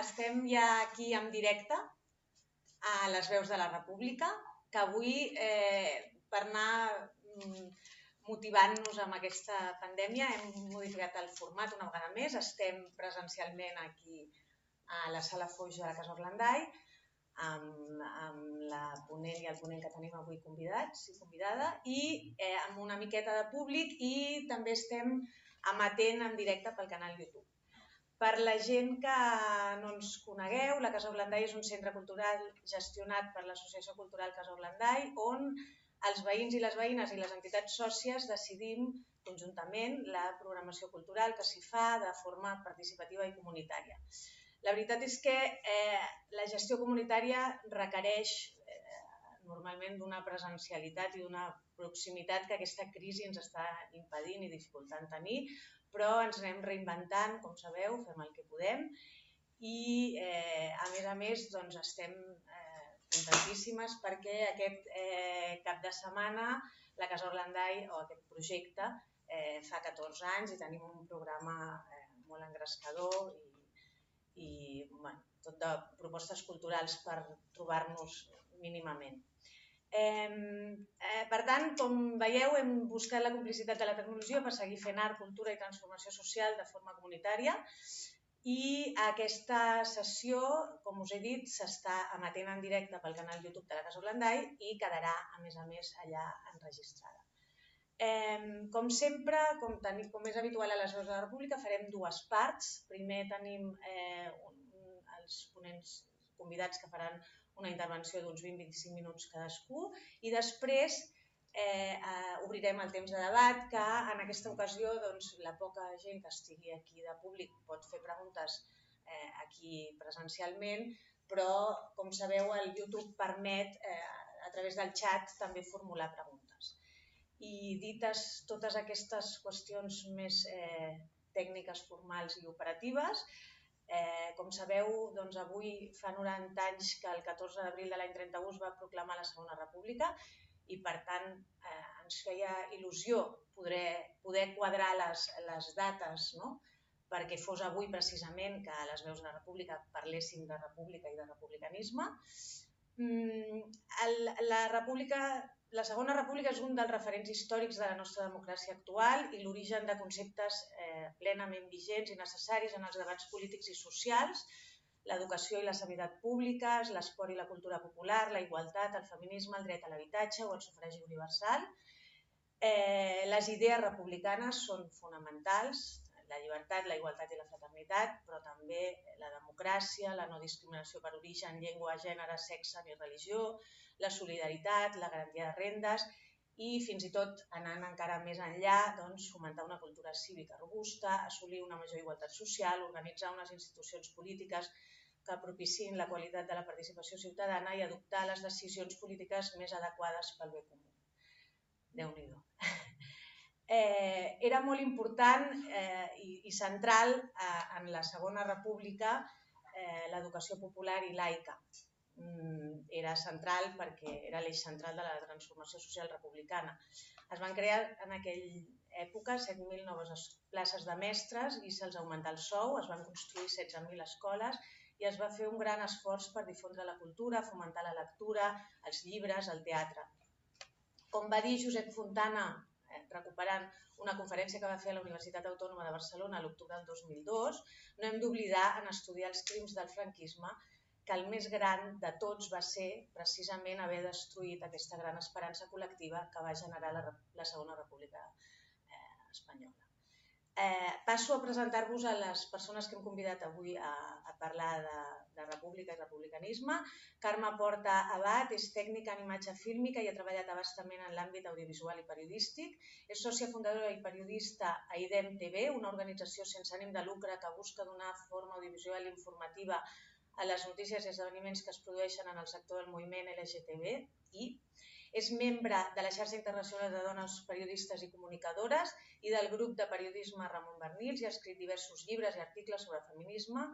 estem ja aquí en directe a les veus de la República, que avui, eh, per anar mm, motivant-nos amb aquesta pandèmia, hem modificat el format una vegada més. Estem presencialment aquí a la sala Foix de la Casa Orlandai, amb, amb la ponent i el ponent que tenim avui convidats i convidada, i eh, amb una miqueta de públic i també estem amatent en directe pel canal YouTube. Per la gent que no ens conegueu, la Casa Orlandai és un centre cultural gestionat per l'Associació Cultural Casa Orlandai, on els veïns i les veïnes i les entitats sòcies decidim conjuntament la programació cultural que s'hi fa de forma participativa i comunitària. La veritat és que eh, la gestió comunitària requereix eh, normalment d'una presencialitat i d'una proximitat que aquesta crisi ens està impedint i dificultant tenir, però ens anem reinventant, com sabeu, fem el que podem i eh, a més a més doncs, estem eh, contentíssimes perquè aquest eh, cap de setmana la Casa Orlandai o aquest projecte eh, fa 14 anys i tenim un programa eh, molt engrescador i i bueno, tot de propostes culturals per trobar-nos mínimament. Eh, eh, per tant, com veieu, hem buscat la complicitat de la tecnologia per seguir fent art, cultura i transformació social de forma comunitària i aquesta sessió, com us he dit, s'està emetent en directe pel canal YouTube de la Casa Orlandai i quedarà, a més a més, allà enregistrada. Eh, com sempre, com, tenim, com és habitual a les veus de la República, farem dues parts. Primer tenim eh, un, els ponents convidats que faran una intervenció d'uns 20-25 minuts cadascú i després eh, eh, obrirem el temps de debat que en aquesta ocasió doncs, la poca gent que estigui aquí de públic pot fer preguntes eh, aquí presencialment, però com sabeu el YouTube permet eh, a través del xat també formular preguntes. I dites totes aquestes qüestions més eh, tècniques, formals i operatives, eh, com sabeu, doncs avui fa 90 anys que el 14 d'abril de l'any 31 es va proclamar la Segona República i per tant eh, ens feia il·lusió poder, poder quadrar les, les dates no? perquè fos avui precisament que les veus de la República parléssim de república i de republicanisme. Mm, el, la República la Segona República és un dels referents històrics de la nostra democràcia actual i l'origen de conceptes eh, plenament vigents i necessaris en els debats polítics i socials, l'educació i la sanitat públiques, l'esport i la cultura popular, la igualtat, el feminisme, el dret a l'habitatge o el sufragi universal. Eh, les idees republicanes són fonamentals, la llibertat, la igualtat i la fraternitat, però també la democràcia, la no discriminació per origen, llengua, gènere, sexe ni religió, la solidaritat, la garantia de rendes i fins i tot anant encara més enllà, doncs, fomentar una cultura cívica robusta, assolir una major igualtat social, organitzar unes institucions polítiques que propicin la qualitat de la participació ciutadana i adoptar les decisions polítiques més adequades pel bé comú. déu nhi eh, Era molt important eh, i, i central eh, en la Segona República eh, l'educació popular i laica. Mm, era central perquè era l'eix central de la transformació social republicana. Es van crear en aquella època 7.000 noves places de mestres i se'ls augmentà el sou, es van construir 16.000 escoles i es va fer un gran esforç per difondre la cultura, fomentar la lectura, els llibres, el teatre. Com va dir Josep Fontana, recuperant una conferència que va fer a la Universitat Autònoma de Barcelona l'octubre del 2002, no hem d'oblidar en estudiar els crims del franquisme que el més gran de tots va ser precisament haver destruït aquesta gran esperança col·lectiva que va generar la, la Segona República eh, Espanyola. Eh, passo a presentar-vos a les persones que hem convidat avui a, a parlar de, de república i republicanisme. Carme Porta Abad és tècnica en imatge fílmica i ha treballat abastament en l'àmbit audiovisual i periodístic. És sòcia fundadora i periodista a IDEM TV, una organització sense ànim de lucre que busca donar forma audiovisual i informativa a les notícies i esdeveniments que es produeixen en el sector del moviment LGTB i és membre de la xarxa internacional de dones periodistes i comunicadores i del grup de periodisme Ramon Bernils i ha escrit diversos llibres i articles sobre feminisme.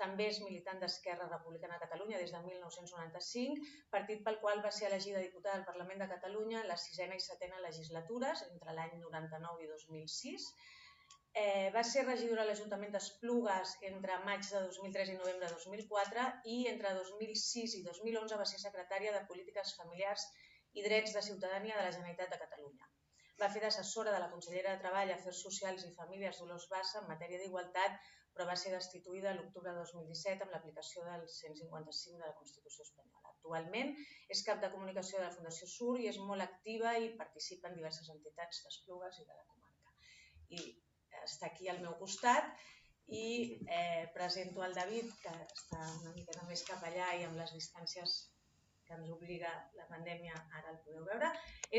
També és militant d'Esquerra Republicana de Catalunya des de 1995, partit pel qual va ser elegida diputada del Parlament de Catalunya en la sisena i setena legislatures entre l'any 99 i 2006 Eh, va ser regidora a l'Ajuntament d'Esplugues entre maig de 2003 i novembre de 2004 i entre 2006 i 2011 va ser secretària de Polítiques Familiars i Drets de Ciutadania de la Generalitat de Catalunya. Va fer d'assessora de la consellera de Treball, Afers Socials i Famílies Dolors Bassa en matèria d'igualtat, però va ser destituïda l'octubre de 2017 amb l'aplicació del 155 de la Constitució espanyola. Actualment és cap de comunicació de la Fundació Sur i és molt activa i participa en diverses entitats d'Esplugues i de la comarca. I està aquí al meu costat i eh, presento el David, que està una miqueta més cap allà i amb les distàncies que ens obliga la pandèmia, ara el podeu veure.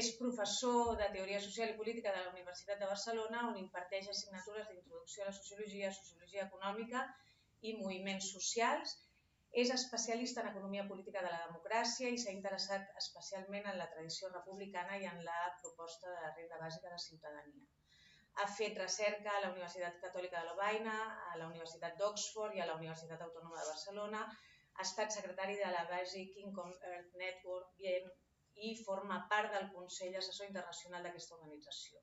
És professor de Teoria Social i Política de la Universitat de Barcelona, on imparteix assignatures d'introducció a la sociologia, sociologia econòmica i moviments socials. És especialista en economia política de la democràcia i s'ha interessat especialment en la tradició republicana i en la proposta de la renda bàsica de ciutadania. Ha fet recerca a la Universitat Catòlica de Lovaina, a la Universitat d'Oxford i a la Universitat Autònoma de Barcelona. Ha estat secretari de la Basic Income Earth Network i forma part del Consell Assessor Internacional d'aquesta organització.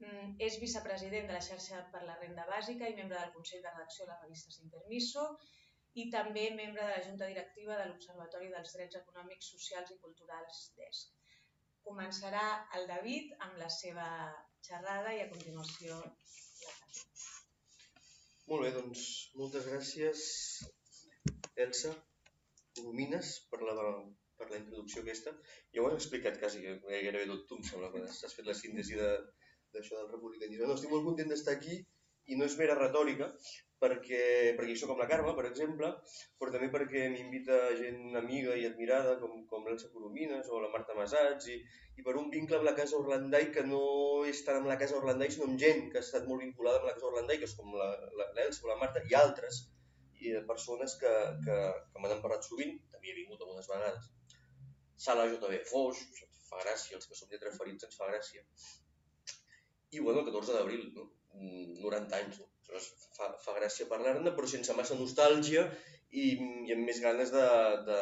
Mm, és vicepresident de la xarxa per la renda bàsica i membre del Consell de Redacció de la revista Sin Permiso i també membre de la Junta Directiva de l'Observatori dels Drets Econòmics, Socials i Culturals d'ESC. Començarà el David amb la seva xerrada i a continuació la Molt bé, doncs moltes gràcies Elsa Colomines per la, per la introducció aquesta. Ja ho has explicat quasi gairebé tot tu, em sembla, que has fet la síntesi d'això de, del republicanisme. No, estic molt content d'estar aquí i no és mera retòrica, perquè, perquè soc amb la Carme, per exemple, però també perquè m'invita gent amiga i admirada com, com l'Elsa Coromines o la Marta Masats i, i per un vincle amb la Casa Orlandai que no és tant amb la Casa Orlandai sinó amb gent que ha estat molt vinculada amb la Casa Orlandai, que és com l'Elsa o la Marta i altres i de persones que, que, que m'han parlat sovint, també he vingut algunes vegades. Sala JB Foix, fa gràcia, els que som lletres ferits ens fa gràcia. I bueno, el 14 d'abril, no? 90 mm, anys, no? fa, fa gràcia parlar-ne, però sense massa nostàlgia i, i amb més ganes de, de,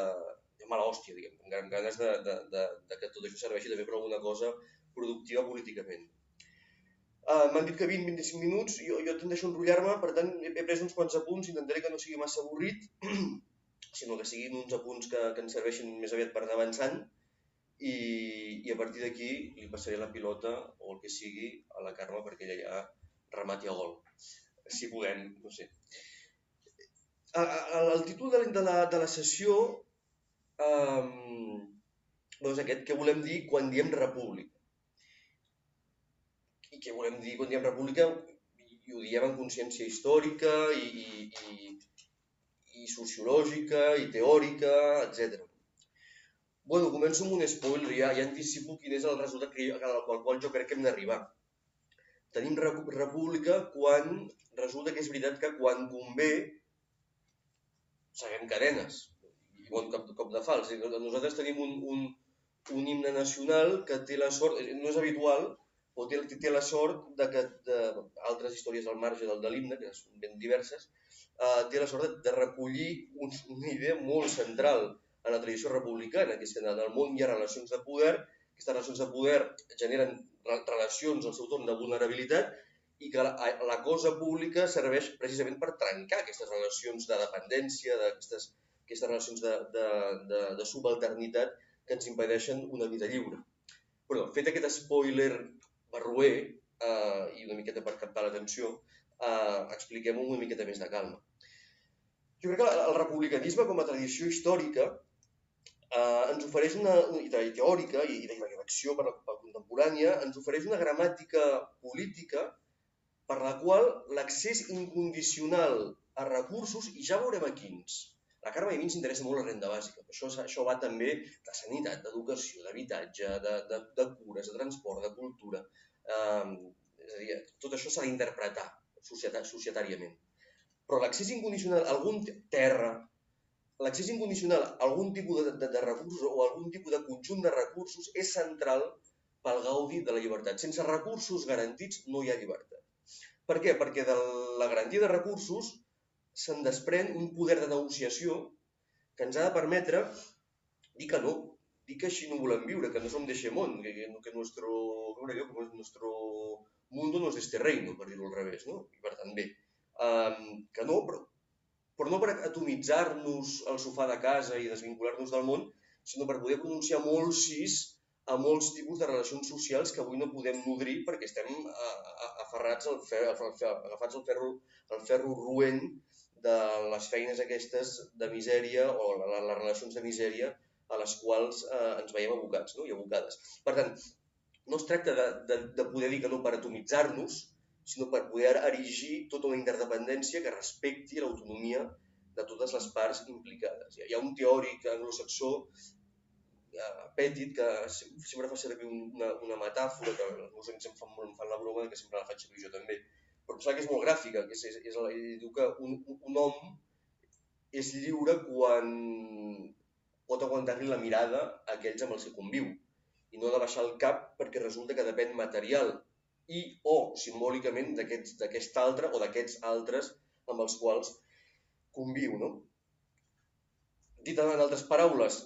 de mala hòstia, diguem, amb ganes de, de, de, de que tot això serveixi també per alguna cosa productiva políticament. Uh, M'han dit que 20-25 minuts, jo, jo tendeixo a enrotllar-me, per tant he, he pres uns quants apunts, intentaré que no sigui massa avorrit, sinó que siguin uns apunts que, que ens serveixin més aviat per anar avançant i, i a partir d'aquí li passaré la pilota o el que sigui a la Carme perquè ella ja remati a gol si podem, no sé. El, el títol de, de, la, de la sessió um, doncs aquest, què volem dir quan diem república? I què volem dir quan diem república? I ho diem en consciència històrica i, i, i, i sociològica i teòrica, etc. Bueno, començo amb un spoiler, ja, ja anticipo quin és el resultat que, al qual jo crec que hem d'arribar. Tenim república quan resulta que és veritat que quan convé seguem cadenes i bon cop, cop de fals. Nosaltres tenim un, un, un himne nacional que té la sort, no és habitual, o té, té la sort de que de, altres històries al marge del de l'himne, que són ben diverses, eh, té la sort de, de recollir un, una idea molt central en la tradició republicana, que és que en el món hi ha relacions de poder, aquestes relacions de poder generen relacions al seu torn de vulnerabilitat i que la, la cosa pública serveix precisament per trencar aquestes relacions de dependència, d'aquestes aquestes relacions de, de, de, de subalternitat que ens impedeixen una vida lliure. Però, fet aquest spoiler barruer eh, i una miqueta per captar l'atenció, eh, expliquem-ho una miqueta més de calma. Jo crec que el republicanisme com a tradició històrica eh, ens ofereix una, i teòrica i, i d'acció per, per contemporània, ens ofereix una gramàtica política per la qual l'accés incondicional a recursos, i ja veurem a quins, Carme a mi ens interessa molt la renda bàsica, això, això va també de sanitat, d'educació, d'habitatge, de, de, de cures, de transport, de cultura. Eh, és a dir, tot això s'ha d'interpretar societat, societàriament. Però l'accés incondicional a algun terra, l'accés incondicional a algun tipus de, de, de recursos o algun tipus de conjunt de recursos és central pel gaudi de la llibertat. Sense recursos garantits no hi ha llibertat. Per què? Perquè de la garantia de recursos se'n desprèn un poder de negociació que ens ha de permetre dir que no, dir que així no volem viure, que no som d'eixe món, que, que, que nuestro, com nuestro mundo no es este reino, per dir-ho al revés, no? I per tant, bé, um, que no, però, però no per atomitzar-nos al sofà de casa i desvincular-nos del món, sinó per poder pronunciar molt sis a molts tipus de relacions socials que avui no podem nodrir perquè estem aferrats al ferro, agafats al ferro, al ferro ruent de les feines aquestes de misèria o les relacions de misèria a les quals eh, ens veiem abocats no? i abocades. Per tant, no es tracta de, de, de poder dir que no per atomitzar-nos, sinó per poder erigir tota una interdependència que respecti l'autonomia de totes les parts implicades. Hi ha un teòric anglosaxó, eh, Petit, que sempre fa servir una, una metàfora, que els meus amics em fan, em fan la broma, que sempre la faig servir jo també, però em sembla que és molt gràfica, que és, és, és, diu que un, un home és lliure quan pot aguantar-li la mirada a aquells amb els que conviu i no de baixar el cap perquè resulta que depèn material i o simbòlicament d'aquest altre o d'aquests altres amb els quals conviu. No? Dit en altres paraules,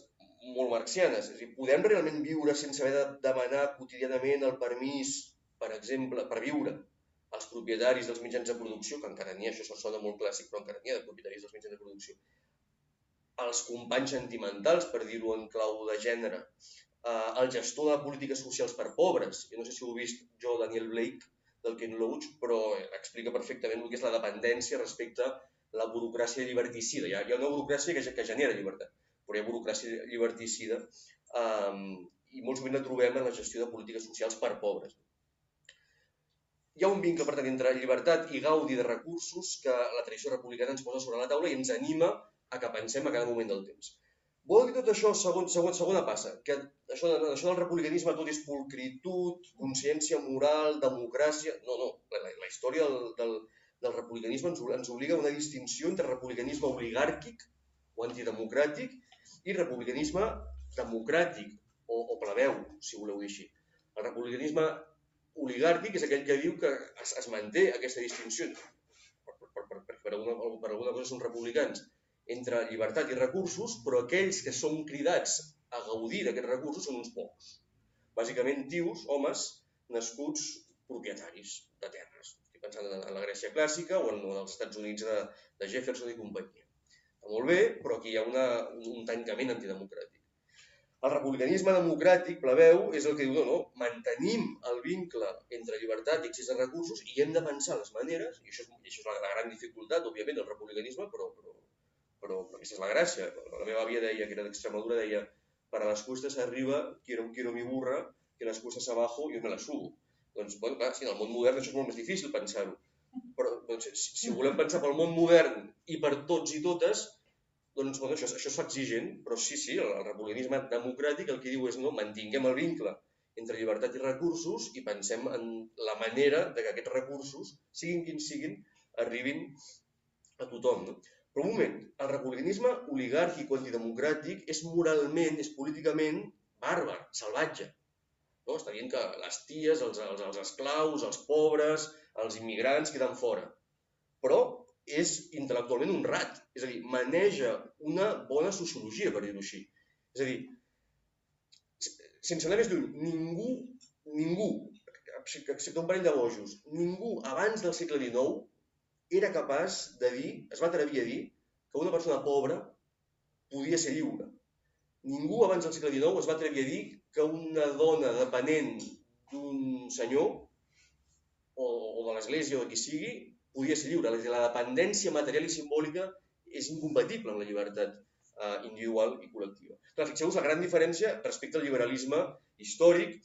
molt marxianes, és a dir, podem realment viure sense haver de demanar quotidianament el permís, per exemple, per viure als propietaris dels mitjans de producció, que encara n'hi ha, això sona molt clàssic, però encara n'hi ha de propietaris dels mitjans de producció, els companys sentimentals, per dir-ho en clau de gènere, eh, el gestor de polítiques socials per pobres. Jo no sé si ho heu vist jo, Daniel Blake, del Ken Loach, però explica perfectament el que és la dependència respecte a la burocràcia lliberticida. Hi ha, hi ha una burocràcia que, que genera llibertat, però hi ha burocràcia lliberticida eh, i molt sovint la trobem en la gestió de polítiques socials per pobres. Hi ha un vincle, per tant, entre llibertat i gaudi de recursos que la tradició republicana ens posa sobre la taula i ens anima a que pensem a cada moment del temps. Vol dir tot això, segon, segon, segona passa, que això, això del republicanisme tot és pulcritud, consciència moral, democràcia... No, no, la, la història del, del, del republicanisme ens, ens obliga a una distinció entre republicanisme oligàrquic o antidemocràtic i republicanisme democràtic o, o plebeu, si voleu dir així. El republicanisme oligàrquic és aquell que diu que es, es manté aquesta distinció. Per, per, per, per, per, alguna, per alguna cosa són republicans entre llibertat i recursos, però aquells que són cridats a gaudir d'aquests recursos són uns pocs. Bàsicament, tios, homes, nascuts propietaris de terres. Estic pensant en la Grècia clàssica o en els Estats Units de, de Jefferson i companyia. Està molt bé, però aquí hi ha una, un tancament antidemocràtic. El republicanisme democràtic, plebeu, és el que diu, no, no, mantenim el vincle entre llibertat i accés a recursos i hem de pensar les maneres, i això és, això és la, la gran dificultat, òbviament, del republicanisme, però, però però aquesta és la gràcia. La meva àvia deia, que era d'Extremadura, deia para las cuestas arriba quiero, quiero mi burra, que les cuestas abajo yo me la subo. Doncs, bueno, clar, sí, en el món modern això és molt més difícil pensar-ho. Però doncs, si, si volem pensar pel món modern i per tots i totes, doncs bueno, això, això es exigent, però sí, sí, el, el republicanisme democràtic el que diu és no, mantinguem el vincle entre llibertat i recursos i pensem en la manera de que aquests recursos, siguin quins siguin, arribin a tothom. No? Però un moment, el republicanisme oligàrquic o antidemocràtic és moralment, és políticament bàrbar, salvatge. No? Està dient que les ties, els, els, els esclaus, els pobres, els immigrants queden fora. Però és intel·lectualment honrat, és a dir, maneja una bona sociologia, per dir-ho així. És a dir, sense anar més lluny, ningú, ningú, excepte un parell de bojos, ningú abans del segle XIX era capaç de dir, es va atrevir a dir, que una persona pobra podia ser lliure. Ningú abans del segle XIX es va atrevir a dir que una dona dependent d'un senyor o, o de l'església o de qui sigui podia ser lliure. La dependència material i simbòlica és incompatible amb la llibertat eh, individual i col·lectiva. Clar, fixeu-vos la gran diferència respecte al liberalisme històric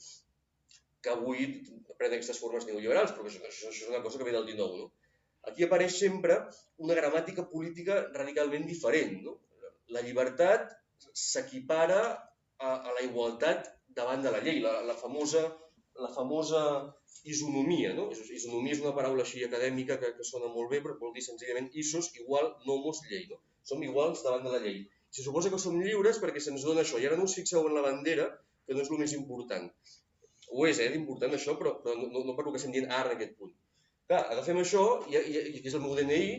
que avui pren aquestes formes neoliberals, però això, això, això és una cosa que ve del XIX. No? Aquí apareix sempre una gramàtica política radicalment diferent. No? La llibertat s'equipara a, a la igualtat davant de la llei, la, la, famosa, la famosa isonomia. No? Isonomia és una paraula així acadèmica que, que sona molt bé, però vol dir senzillament isos igual nomos llei. No? Som iguals davant de la llei. Se suposa que som lliures perquè se'ns dona això. I ara no us fixeu en la bandera, que no és el més important. Ho és, eh, d'important això, però, però no, no per el que estem dient ara en aquest punt. Clar, agafem això, i, i, i aquí és el meu DNI,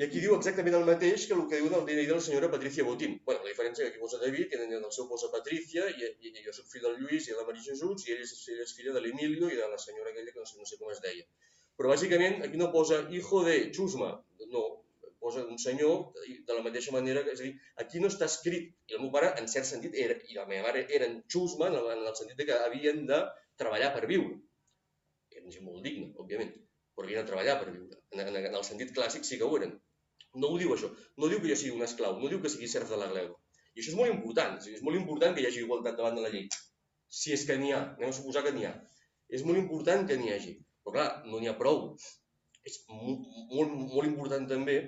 I aquí diu exactament el mateix que el que diu del DNI de la senyora Patricia Botín. bueno, la diferència que aquí posa David i en el seu posa Patricia i, i, i jo soc fill del Lluís i de la Maria Jesús i ell és, ell és filla de l'Emilio i de la senyora aquella que no sé, no sé com es deia. Però bàsicament aquí no posa hijo de Chusma, no, posa un senyor de la mateixa manera que, és a dir, aquí no està escrit, i el meu pare en cert sentit era, i la meva mare eren Chusma en el, en el sentit de que havien de treballar per viure. Eren gent molt digna, òbviament, però havien de treballar per viure. En, en, en el sentit clàssic sí que ho eren. No ho diu això. No diu que jo sigui un esclau, no diu que sigui serf de la gleba. I això és molt important. O sigui, és molt important que hi hagi igualtat davant de la llei. Si és que n'hi ha, anem a suposar que n'hi ha. És molt important que n'hi hagi. Però clar, no n'hi ha prou. És molt, molt, molt important també,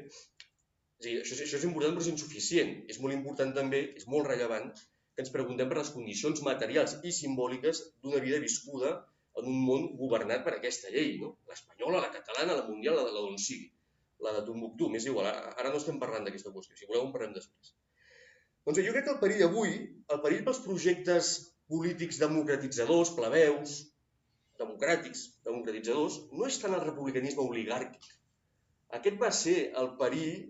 és dir, això, això és important però és insuficient. És molt important també, és molt rellevant, que ens preguntem per les condicions materials i simbòliques d'una vida viscuda en un món governat per aquesta llei, no? l'espanyola, la catalana, la mundial, la, la d'on sigui la de Tombuctú, m'és igual, ara no estem parlant d'aquesta qüestió, si voleu en parlem després. Doncs jo crec que el perill avui, el perill pels projectes polítics democratitzadors, plebeus, democràtics, democratitzadors, no és tant el republicanisme oligàrquic. Aquest va ser el perill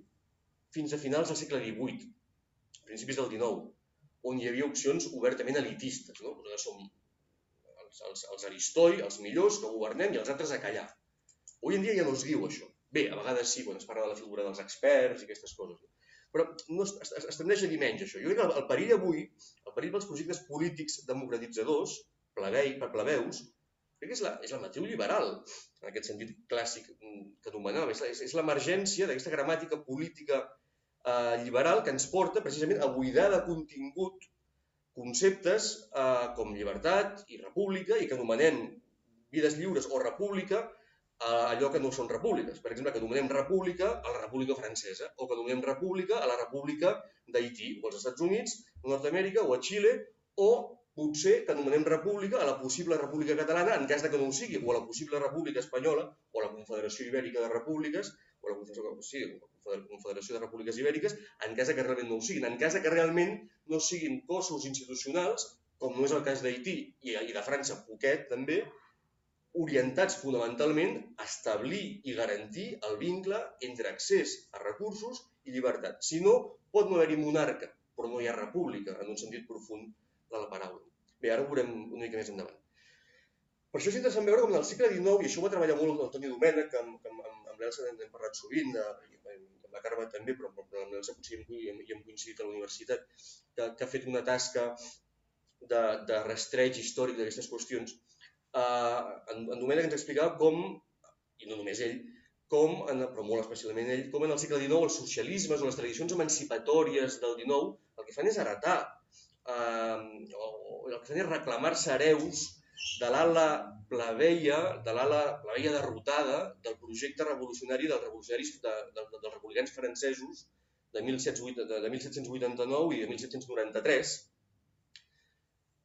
fins a finals del segle XVIII, principis del XIX, on hi havia opcions obertament elitistes. No? Nosaltres som els, els, els aristoi, els millors, que governem, i els altres a callar. Avui en dia ja no es diu això. Bé, a vegades sí, quan es parla de la figura dels experts i aquestes coses. Però no, es, es, es tendeix a dir menys, això. Jo crec que el, el perill avui, el perill pels projectes polítics democratitzadors, plebei, per plebeus, crec que és la, és la matriu liberal, en aquest sentit clàssic mm, que anomenava. És, és, és l'emergència d'aquesta gramàtica política eh, liberal que ens porta precisament a buidar de contingut conceptes eh, com llibertat i república i que anomenem vides lliures o república a allò que no són repúbliques. Per exemple, que anomenem república a la República Francesa o que anomenem república a la República d'Haití o als Estats Units, Nord-Amèrica o a Xile o potser que anomenem república a la possible república catalana en cas de que no ho sigui, o a la possible república espanyola o a la Confederació Ibèrica de Repúbliques o a la Confederació, sí, la Confederació de Repúbliques Ibèriques en cas de que realment no ho siguin, en cas de que realment no siguin cossos institucionals, com no és el cas d'Haití i, i de França poquet també, orientats fonamentalment a establir i garantir el vincle entre accés a recursos i llibertat. Si no, pot no haver-hi monarca, però no hi ha república, en un sentit profund de la paraula. Bé, ara ho veurem una mica més endavant. Per això és interessant veure com en el segle XIX, i això ho va treballar molt Toni Domènech, que amb, amb, amb, amb l'Elsa n'hem parlat sovint, de, amb la Carme també, però amb l'Elsa potser hi hem, hi hem coincidit a la universitat, que, que ha fet una tasca de, de rastreig històric d'aquestes qüestions, eh, en, en Domènech ens explicava com, i no només ell, com, en, però molt especialment ell, com en el segle XIX els socialismes o les tradicions emancipatòries del XIX el que fan és heretar, eh, o el que fan és reclamar-se hereus de l'ala plebeia, de l'ala plebeia derrotada del projecte revolucionari dels revolucionaris, de, de, de, dels republicans francesos de, 1708, de, de 1789 i de 1793,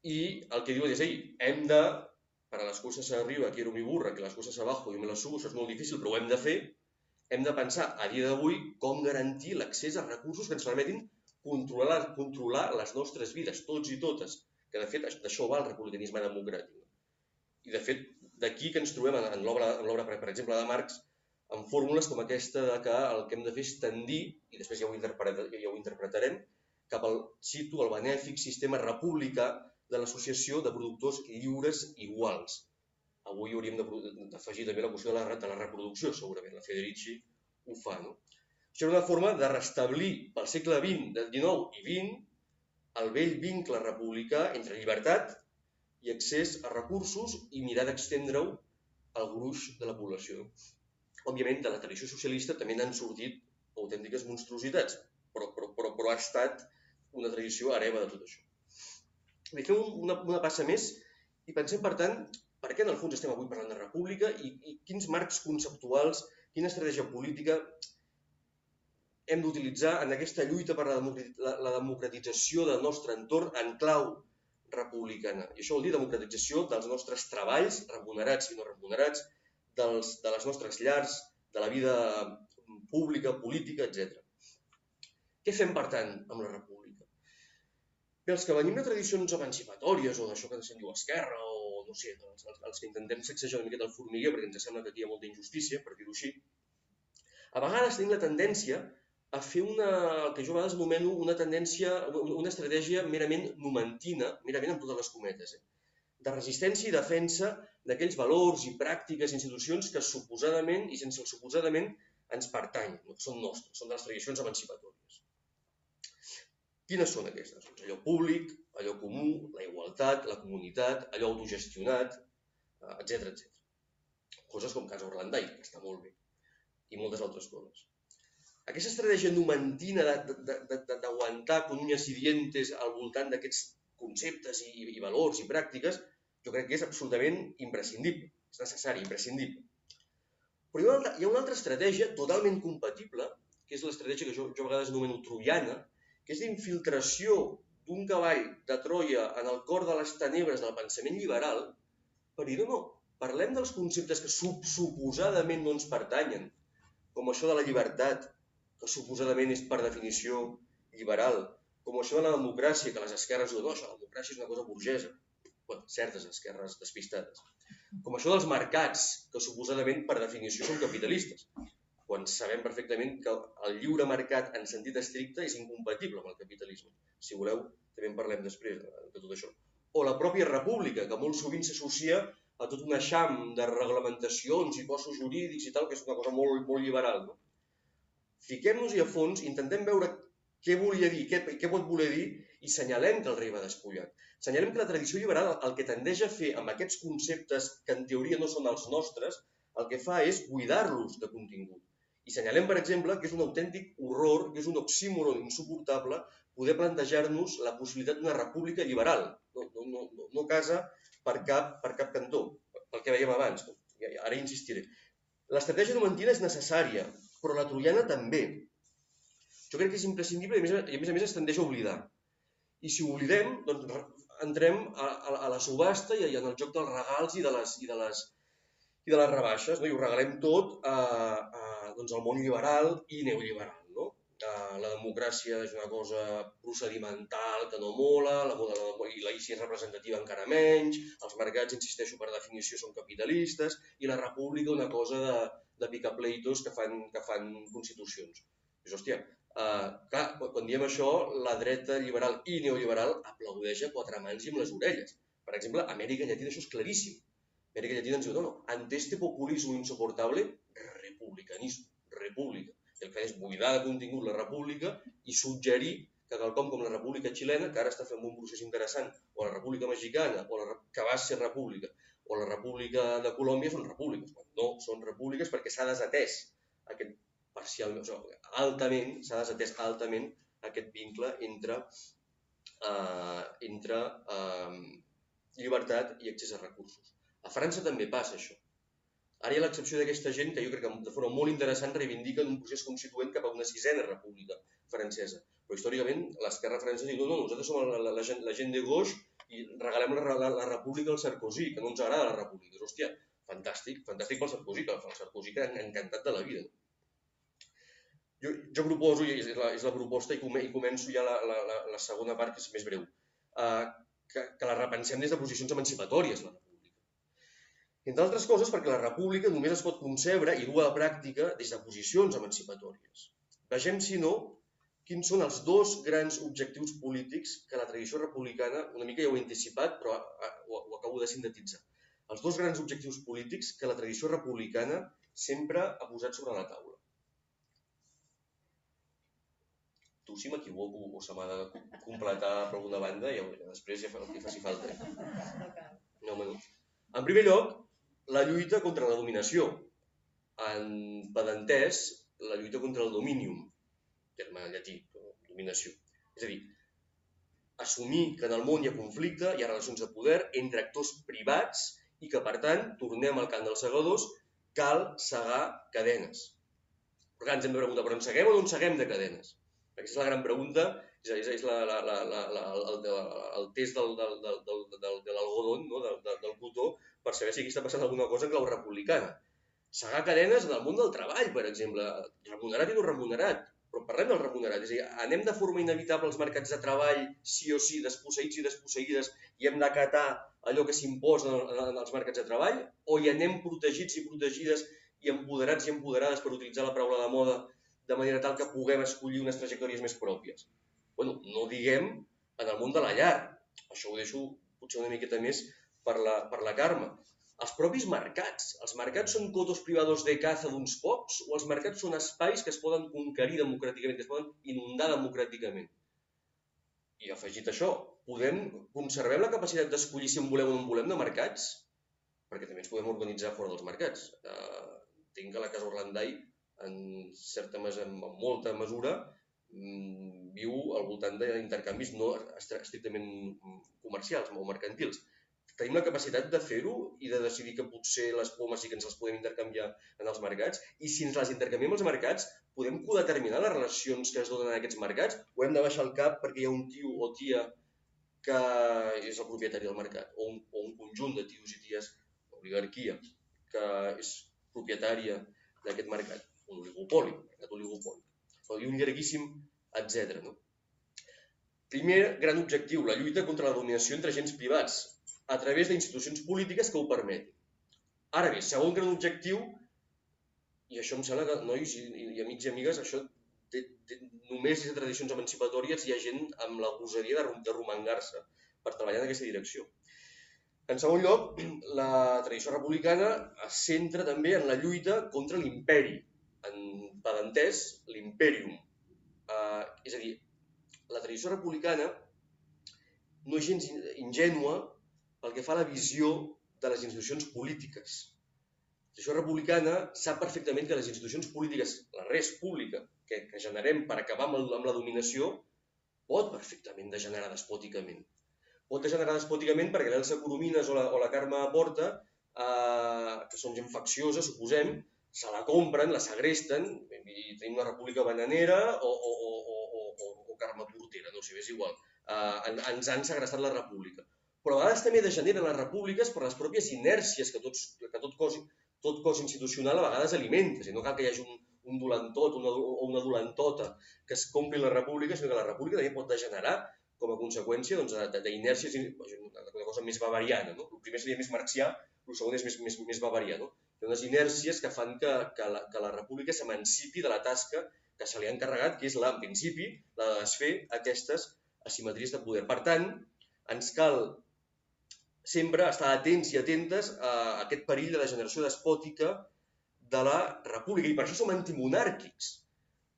i el que diu és, ei, hem de para las cosas arriba quiero mi burra, que les coses abajo yo me las subo, això és molt difícil, però ho hem de fer, hem de pensar a dia d'avui com garantir l'accés a recursos que ens permetin controlar, controlar les nostres vides, tots i totes, que de fet d'això va el republicanisme democràtic. I de fet, d'aquí que ens trobem en l'obra, per, per exemple, de Marx, amb fórmules com aquesta de que el que hem de fer és tendir, i després ja ho, ja ho interpretarem, cap al, cito, el benèfic sistema republicà de l'Associació de Productors Lliures Iguals. Avui hauríem d'afegir també la qüestió de la, de la reproducció, segurament. La Federici ho fa, no? Això era una forma de restablir pel segle XX, del XIX i XX, el vell vincle republicà entre llibertat i accés a recursos i mirar d'extendre-ho al gruix de la població. Òbviament, de la tradició socialista també n'han sortit autèntiques monstruositats, però, però, però, però ha estat una tradició hereva de tot això. Bé, fem una, una passa més i pensem, per tant, per què en el fons estem avui parlant de república i, i quins marcs conceptuals, quina estratègia política hem d'utilitzar en aquesta lluita per la, la, la democratització del nostre entorn en clau republicana. I això vol dir democratització dels nostres treballs, remunerats i no remunerats, dels, de les nostres llars, de la vida pública, política, etc. Què fem, per tant, amb la república? Bé, els que venim de tradicions emancipatòries o d'això que se'n diu esquerra o no sé, els, els, els que intentem sacsejar una miqueta el formiguer perquè ens sembla que aquí hi ha molta injustícia, per dir-ho així, A vegades tenim la tendència a fer una, que jo a vegades anomeno una tendència, una estratègia merament numentina, merament amb totes les cometes, eh? de resistència i defensa d'aquells valors i pràctiques i institucions que suposadament i sense el suposadament ens pertanyen, no? són nostres, són de les tradicions emancipatòries. Quines són aquestes? Doncs allò públic, allò comú, la igualtat, la comunitat, allò autogestionat, etc eh, etc. Coses com Casa Orlandai, que està molt bé, i moltes altres coses. Aquesta estratègia numentina d'aguantar con uñas i dientes al voltant d'aquests conceptes i, i valors i pràctiques, jo crec que és absolutament imprescindible, és necessari, imprescindible. Però hi ha, una, hi ha una altra estratègia totalment compatible, que és l'estratègia que jo, jo a vegades anomeno troiana, que és d'infiltració d'un cavall de Troia en el cor de les tenebres del pensament liberal, per dir, no, no, parlem dels conceptes que sub suposadament no ens pertanyen, com això de la llibertat, que suposadament és per definició liberal, com això de la democràcia, que les esquerres diuen, no, això, la democràcia és una cosa burgesa, bueno, certes esquerres despistades. Com això dels mercats, que suposadament per definició són capitalistes quan sabem perfectament que el lliure mercat en sentit estricte és incompatible amb el capitalisme. Si voleu, també en parlem després de, tot això. O la pròpia república, que molt sovint s'associa a tot un eixam de reglamentacions i cossos jurídics i tal, que és una cosa molt, molt liberal. No? Fiquem-nos-hi a fons, intentem veure què volia dir, què, què pot voler dir i senyalem que el rei va despullat. Senyalem que la tradició liberal el que tendeix a fer amb aquests conceptes que en teoria no són els nostres, el que fa és buidar-los de contingut i senyalem, per exemple, que és un autèntic horror, que és un oxímoron insuportable poder plantejar-nos la possibilitat d'una república liberal. No, no, no, no, casa per cap, per cap cantó, pel que veiem abans. Ara insistiré. L'estratègia numentina és necessària, però la troiana també. Jo crec que és imprescindible i a més a més, a més es tendeix a oblidar. I si ho oblidem, doncs entrem a, a, a la subhasta i en el joc dels regals i de les, i de les, i de les rebaixes, no? i ho regalem tot a, a, doncs, el món liberal i neoliberal. No? Uh, la democràcia és una cosa procedimental que no mola, la, la, i la ICI és representativa encara menys, els mercats, insisteixo, per definició són capitalistes, i la república una cosa de, de picapleitos que fan, que fan constitucions. És, hòstia, uh, clar, quan diem això, la dreta liberal i neoliberal aplaudeix a quatre mans i amb les orelles. Per exemple, Amèrica Llatina això és claríssim. Amèrica Llatina ens diu, no, no, ante este populismo insoportable, republicanisme, república. El que és buidar de contingut la república i suggerir que quelcom com la república xilena, que ara està fent un procés interessant, o la república mexicana, o la, que va ser república, o la república de Colòmbia són repúbliques. No, són repúbliques perquè s'ha desatès aquest parcialment, o sigui, altament, s'ha desatès altament aquest vincle entre, uh, entre uh, llibertat i accés a recursos. A França també passa això. Ara hi ha l'excepció d'aquesta gent que jo crec que de forma molt interessant reivindiquen un procés constituent cap a una sisena república francesa. Però històricament l'esquerra francesa diu no, no, nosaltres som la, la, la, gent, la gent de gauche i regalem la, la, la república al Sarkozy, que no ens agrada la república. Hòstia, fantàstic, fantàstic pel Sarkozy, que el Sarkozy que encantat de la vida. Jo, jo proposo, i és la, és la proposta, i, com, i començo ja la, la, la, la segona part, que és més breu, uh, que, que la repensem des de posicions emancipatòries, la entre altres coses perquè la república només es pot concebre i dur a la pràctica des de posicions emancipatòries. Vegem, si no, quins són els dos grans objectius polítics que la tradició republicana, una mica ja ho he anticipat, però ho, ho acabo de sintetitzar. Els dos grans objectius polítics que la tradició republicana sempre ha posat sobre la taula. Tu, si m'equivoco o se m'ha de completar per alguna banda, ja, després ja fa el que faci falta. No, no. En primer lloc, la lluita contra la dominació. En pedantès, la lluita contra el dominium, terme llatí, dominació. És a dir, assumir que en el món hi ha conflicte, hi ha relacions de poder entre actors privats i que, per tant, tornem al cant dels segadors, cal segar cadenes. Però clar, ens hem de preguntar, però en seguem o no en seguem de cadenes? Aquesta és la gran pregunta, és, és, és la, la, la, la, la, el, el test del, del, del, del, del, de l'algodon, no? del, del, del cotó, per saber si aquí està passant alguna cosa en clau republicana. Segar cadenes en el món del treball, per exemple, remunerat i no remunerat, però parlem del remunerat, és a dir, anem de forma inevitable als mercats de treball, sí o sí, desposseïts i desposseïdes, i hem d'acatar allò que s'imposa en, en els mercats de treball, o hi anem protegits i protegides i empoderats i empoderades per utilitzar la paraula de moda de manera tal que puguem escollir unes trajectòries més pròpies. Bueno, no diguem en el món de la llar. Això ho deixo potser una miqueta més per la, per la Carme. Els propis mercats. Els mercats són cotos privados de caza d'uns pocs o els mercats són espais que es poden conquerir democràticament, que es poden inundar democràticament. I afegit això, podem, conservem la capacitat d'escollir si en volem o no en volem de mercats? Perquè també ens podem organitzar fora dels mercats. Uh, que la Casa Orlandai, en certa en molta mesura, mm, viu al voltant d'intercanvis no estrictament comercials o mercantils tenim la capacitat de fer-ho i de decidir que potser les pomes sí que ens les podem intercanviar en els mercats i si ens les intercanviem als mercats podem codeterminar les relacions que es donen en aquests mercats o hem de baixar el cap perquè hi ha un tio o tia que és el propietari del mercat o un, o un conjunt de tios i ties, oligarquia, que és propietària d'aquest mercat, un oligopoli, un mercat oligopoli. Però un llarguíssim, etc. No? Primer gran objectiu, la lluita contra la dominació entre agents privats, a través d'institucions polítiques que ho permetin. Ara bé, segon gran objectiu, i això em sembla que, nois i, i amics i amigues, això té, té, només és de tradicions emancipatòries hi ha gent amb la gosadia de, de romangar-se per treballar en aquesta direcció. En segon lloc, la tradició republicana es centra també en la lluita contra l'imperi, en pedantès, l'imperium. Uh, és a dir, la tradició republicana no és gens ingènua pel que fa a la visió de les institucions polítiques. La tradició republicana sap perfectament que les institucions polítiques, la res pública que, que generem per acabar amb, el, amb la dominació, pot perfectament degenerar despòticament. Pot degenerar despòticament perquè l'Elsa Coromines o la, o la Carme Porta, eh, que són gent facciosa, suposem, se la compren, la segresten, i tenim una república bananera o, o, o, o, o, o Carme Portera, no sé, és igual. Eh, ens han segrestat la república però a vegades també degeneren les repúbliques per les pròpies inèrcies que, tots, que tot, cos, tot cos institucional a vegades alimenta. Dir, no cal que hi hagi un, un dolentot una, o una dolentota que es compri la república, sinó que la república també pot degenerar com a conseqüència doncs, d'inèrcies, una cosa més bavariana. No? El primer seria més marxià, el segon és més, més, més bavarià. No? Ha unes inèrcies que fan que, que, la, que la república s'emancipi de la tasca que se li ha encarregat, que és, la, en principi, la de desfer aquestes asimetries de poder. Per tant, ens cal sempre estar atents i atentes a aquest perill de la generació despòtica de la república. I per això som antimonàrquics,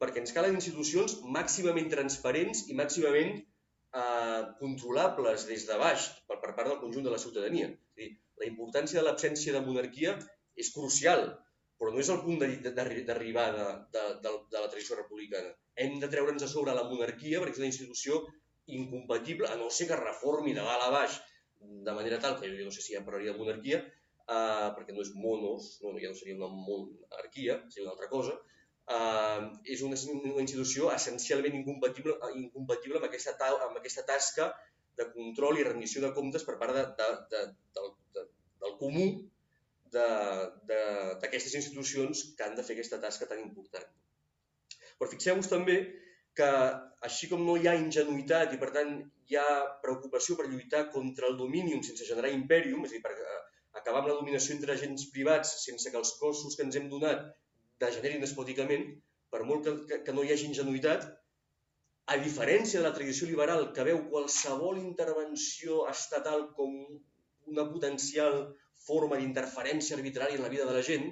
perquè ens calen institucions màximament transparents i màximament eh, controlables des de baix per, per part del conjunt de la ciutadania. És dir, la importància de l'absència de monarquia és crucial, però no és el punt d'arribada de, de, de, de la tradició republicana. Hem de treure'ns a sobre la monarquia perquè és una institució incompatible, a no ser que reformi de dalt a baix de manera tal que jo no sé si ja parlaria de monarquia, eh, perquè no és monos, no, ja no seria una monarquia, seria una altra cosa, eh, és una, una institució essencialment incompatible, incompatible amb, aquesta, ta, amb aquesta tasca de control i rendició de comptes per part de, de, de, del, de, del comú d'aquestes institucions que han de fer aquesta tasca tan important. Però fixeu-vos també que així com no hi ha ingenuïtat i per tant hi ha preocupació per lluitar contra el dominium sense generar imperium, és a dir, per eh, acabar amb la dominació entre agents privats sense que els cossos que ens hem donat degenerin despòticament, per molt que, que, que no hi hagi ingenuïtat, a diferència de la tradició liberal que veu qualsevol intervenció estatal com una potencial forma d'interferència arbitrària en la vida de la gent,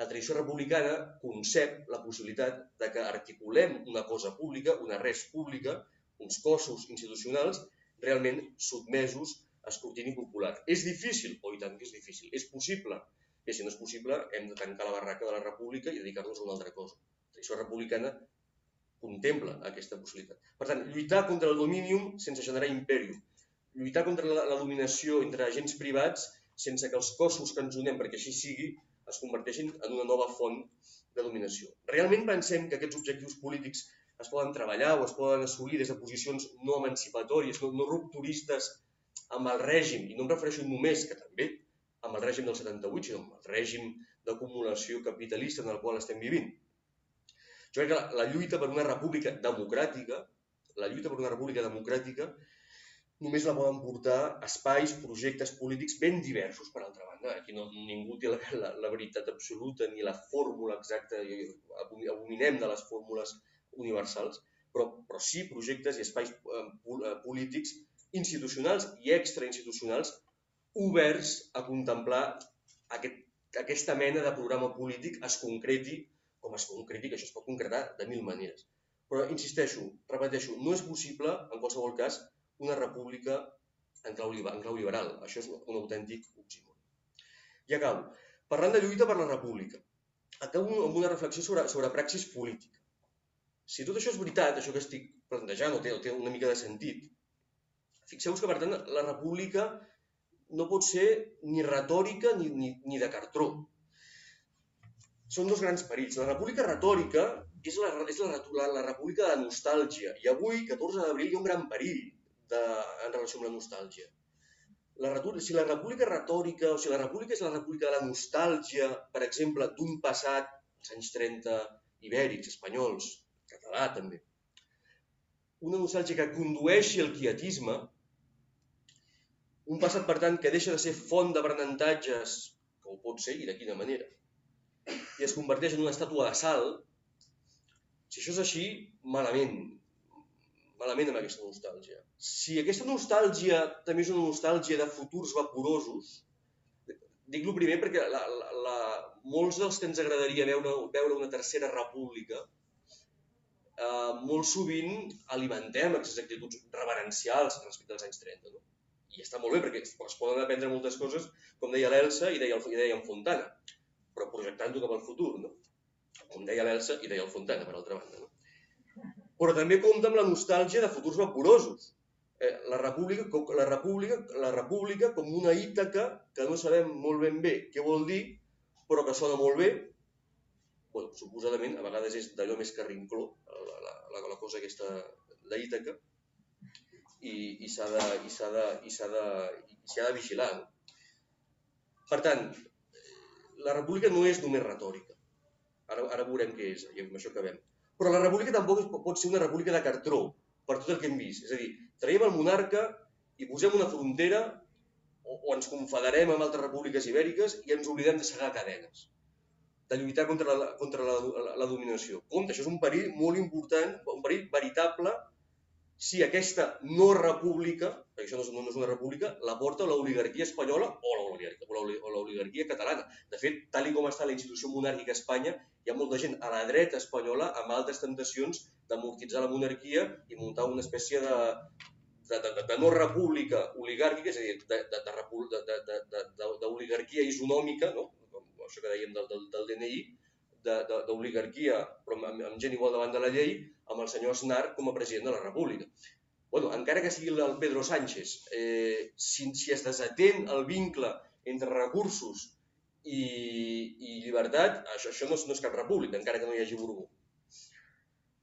la tradició republicana concep la possibilitat de que articulem una cosa pública, una res pública, uns cossos institucionals realment sotmesos a escrutini popular. És difícil? Oh, i tant que és difícil. És possible? I si no és possible, hem de tancar la barraca de la república i dedicar-nos a una altra cosa. La tradició republicana contempla aquesta possibilitat. Per tant, lluitar contra el dominium sense generar imperium. Lluitar contra la, la dominació entre agents privats sense que els cossos que ens unem perquè així sigui es converteixin en una nova font de dominació. Realment pensem que aquests objectius polítics es poden treballar o es poden assolir des de posicions no emancipatòries, no, no rupturistes amb el règim, i no em refereixo només, que també, amb el règim del 78, sinó amb el règim d'acumulació capitalista en el qual estem vivint. Jo crec que la, la lluita per una república democràtica, la lluita per una república democràtica, només la poden portar espais, projectes polítics ben diversos, per altra banda. Aquí no, ningú té la, la, la veritat absoluta ni la fórmula exacta, abominem de les fórmules universals, però, però sí projectes i espais eh, eh, polítics institucionals i extrainstitucionals oberts a contemplar aquest, aquesta mena de programa polític es concreti com es concreti, que això es pot concretar de mil maneres. Però, insisteixo, repeteixo, no és possible, en qualsevol cas, una república en clau, en clau liberal. Això és un autèntic oxímon. I acabo. Parlant de lluita per la república, acabo amb una reflexió sobre, sobre praxis política. Si tot això és veritat, això que estic plantejant o té, o té una mica de sentit, fixeu-vos que, per tant, la república no pot ser ni retòrica ni, ni, ni de cartró. Són dos grans perills. La república retòrica és la, és la, la, la república de la nostàlgia. I avui, 14 d'abril, hi ha un gran perill de, en relació amb la nostàlgia. La, si la república retòrica, o si la república és la república de la nostàlgia, per exemple, d'un passat, als anys 30, ibèrics, espanyols, català també, una nostàlgia que condueixi al quietisme, un passat, per tant, que deixa de ser font d'aprenentatges, que ho pot ser, i de quina manera, i es converteix en una estàtua de sal, si això és així, malament, malament amb aquesta nostàlgia. Si aquesta nostàlgia també és una nostàlgia de futurs vaporosos, dic-lo primer perquè la, la, la, molts dels que ens agradaria veure, veure una tercera república, eh, molt sovint alimentem aquestes actituds reverencials respecte als anys 30. No? I està molt bé perquè es poden aprendre moltes coses, com deia l'Elsa i deia, i deia en Fontana, però projectant-ho cap al futur. No? Com deia l'Elsa i deia el Fontana, per altra banda. No? Però també compta amb la nostàlgia de futurs vaporosos. Eh, la, república, la, república, la república com una Ítaca que no sabem molt ben bé què vol dir, però que sona molt bé, bueno, suposadament, a vegades és d'allò més que rincló, la, la, la, cosa aquesta d'Ítaca, i, i s'ha de, i s'ha de, i s'ha de, i ha de vigilar. Per tant, la república no és només retòrica. Ara, ara veurem què és, i amb això acabem. Però la república tampoc pot ser una república de cartró, per tot el que hem vist. És a dir, traiem el monarca i posem una frontera o, o ens confederem amb altres repúbliques ibèriques i ens oblidem de segar cadenes, de lluitar contra la, contra la, la, la dominació. Compte, això és un perill molt important, un perill veritable si aquesta no república, perquè això no és, una república, la porta l'oligarquia espanyola o l'oligarquia catalana. De fet, tal com està la institució monàrquica a Espanya, hi ha molta gent a la dreta espanyola amb altres tentacions d'amortitzar la monarquia i muntar una espècie de, de, de, de no república oligàrquica, és a dir, d'oligarquia isonòmica, no? Com això que dèiem del, del, del DNI, d'oligarquia, però amb, amb gent igual davant de la llei, amb el senyor Aznar com a president de la República. bueno, encara que sigui el Pedro Sánchez, eh, si, si es desatén el vincle entre recursos i, i llibertat, això, això no, és, no és cap república, encara que no hi hagi Borbó.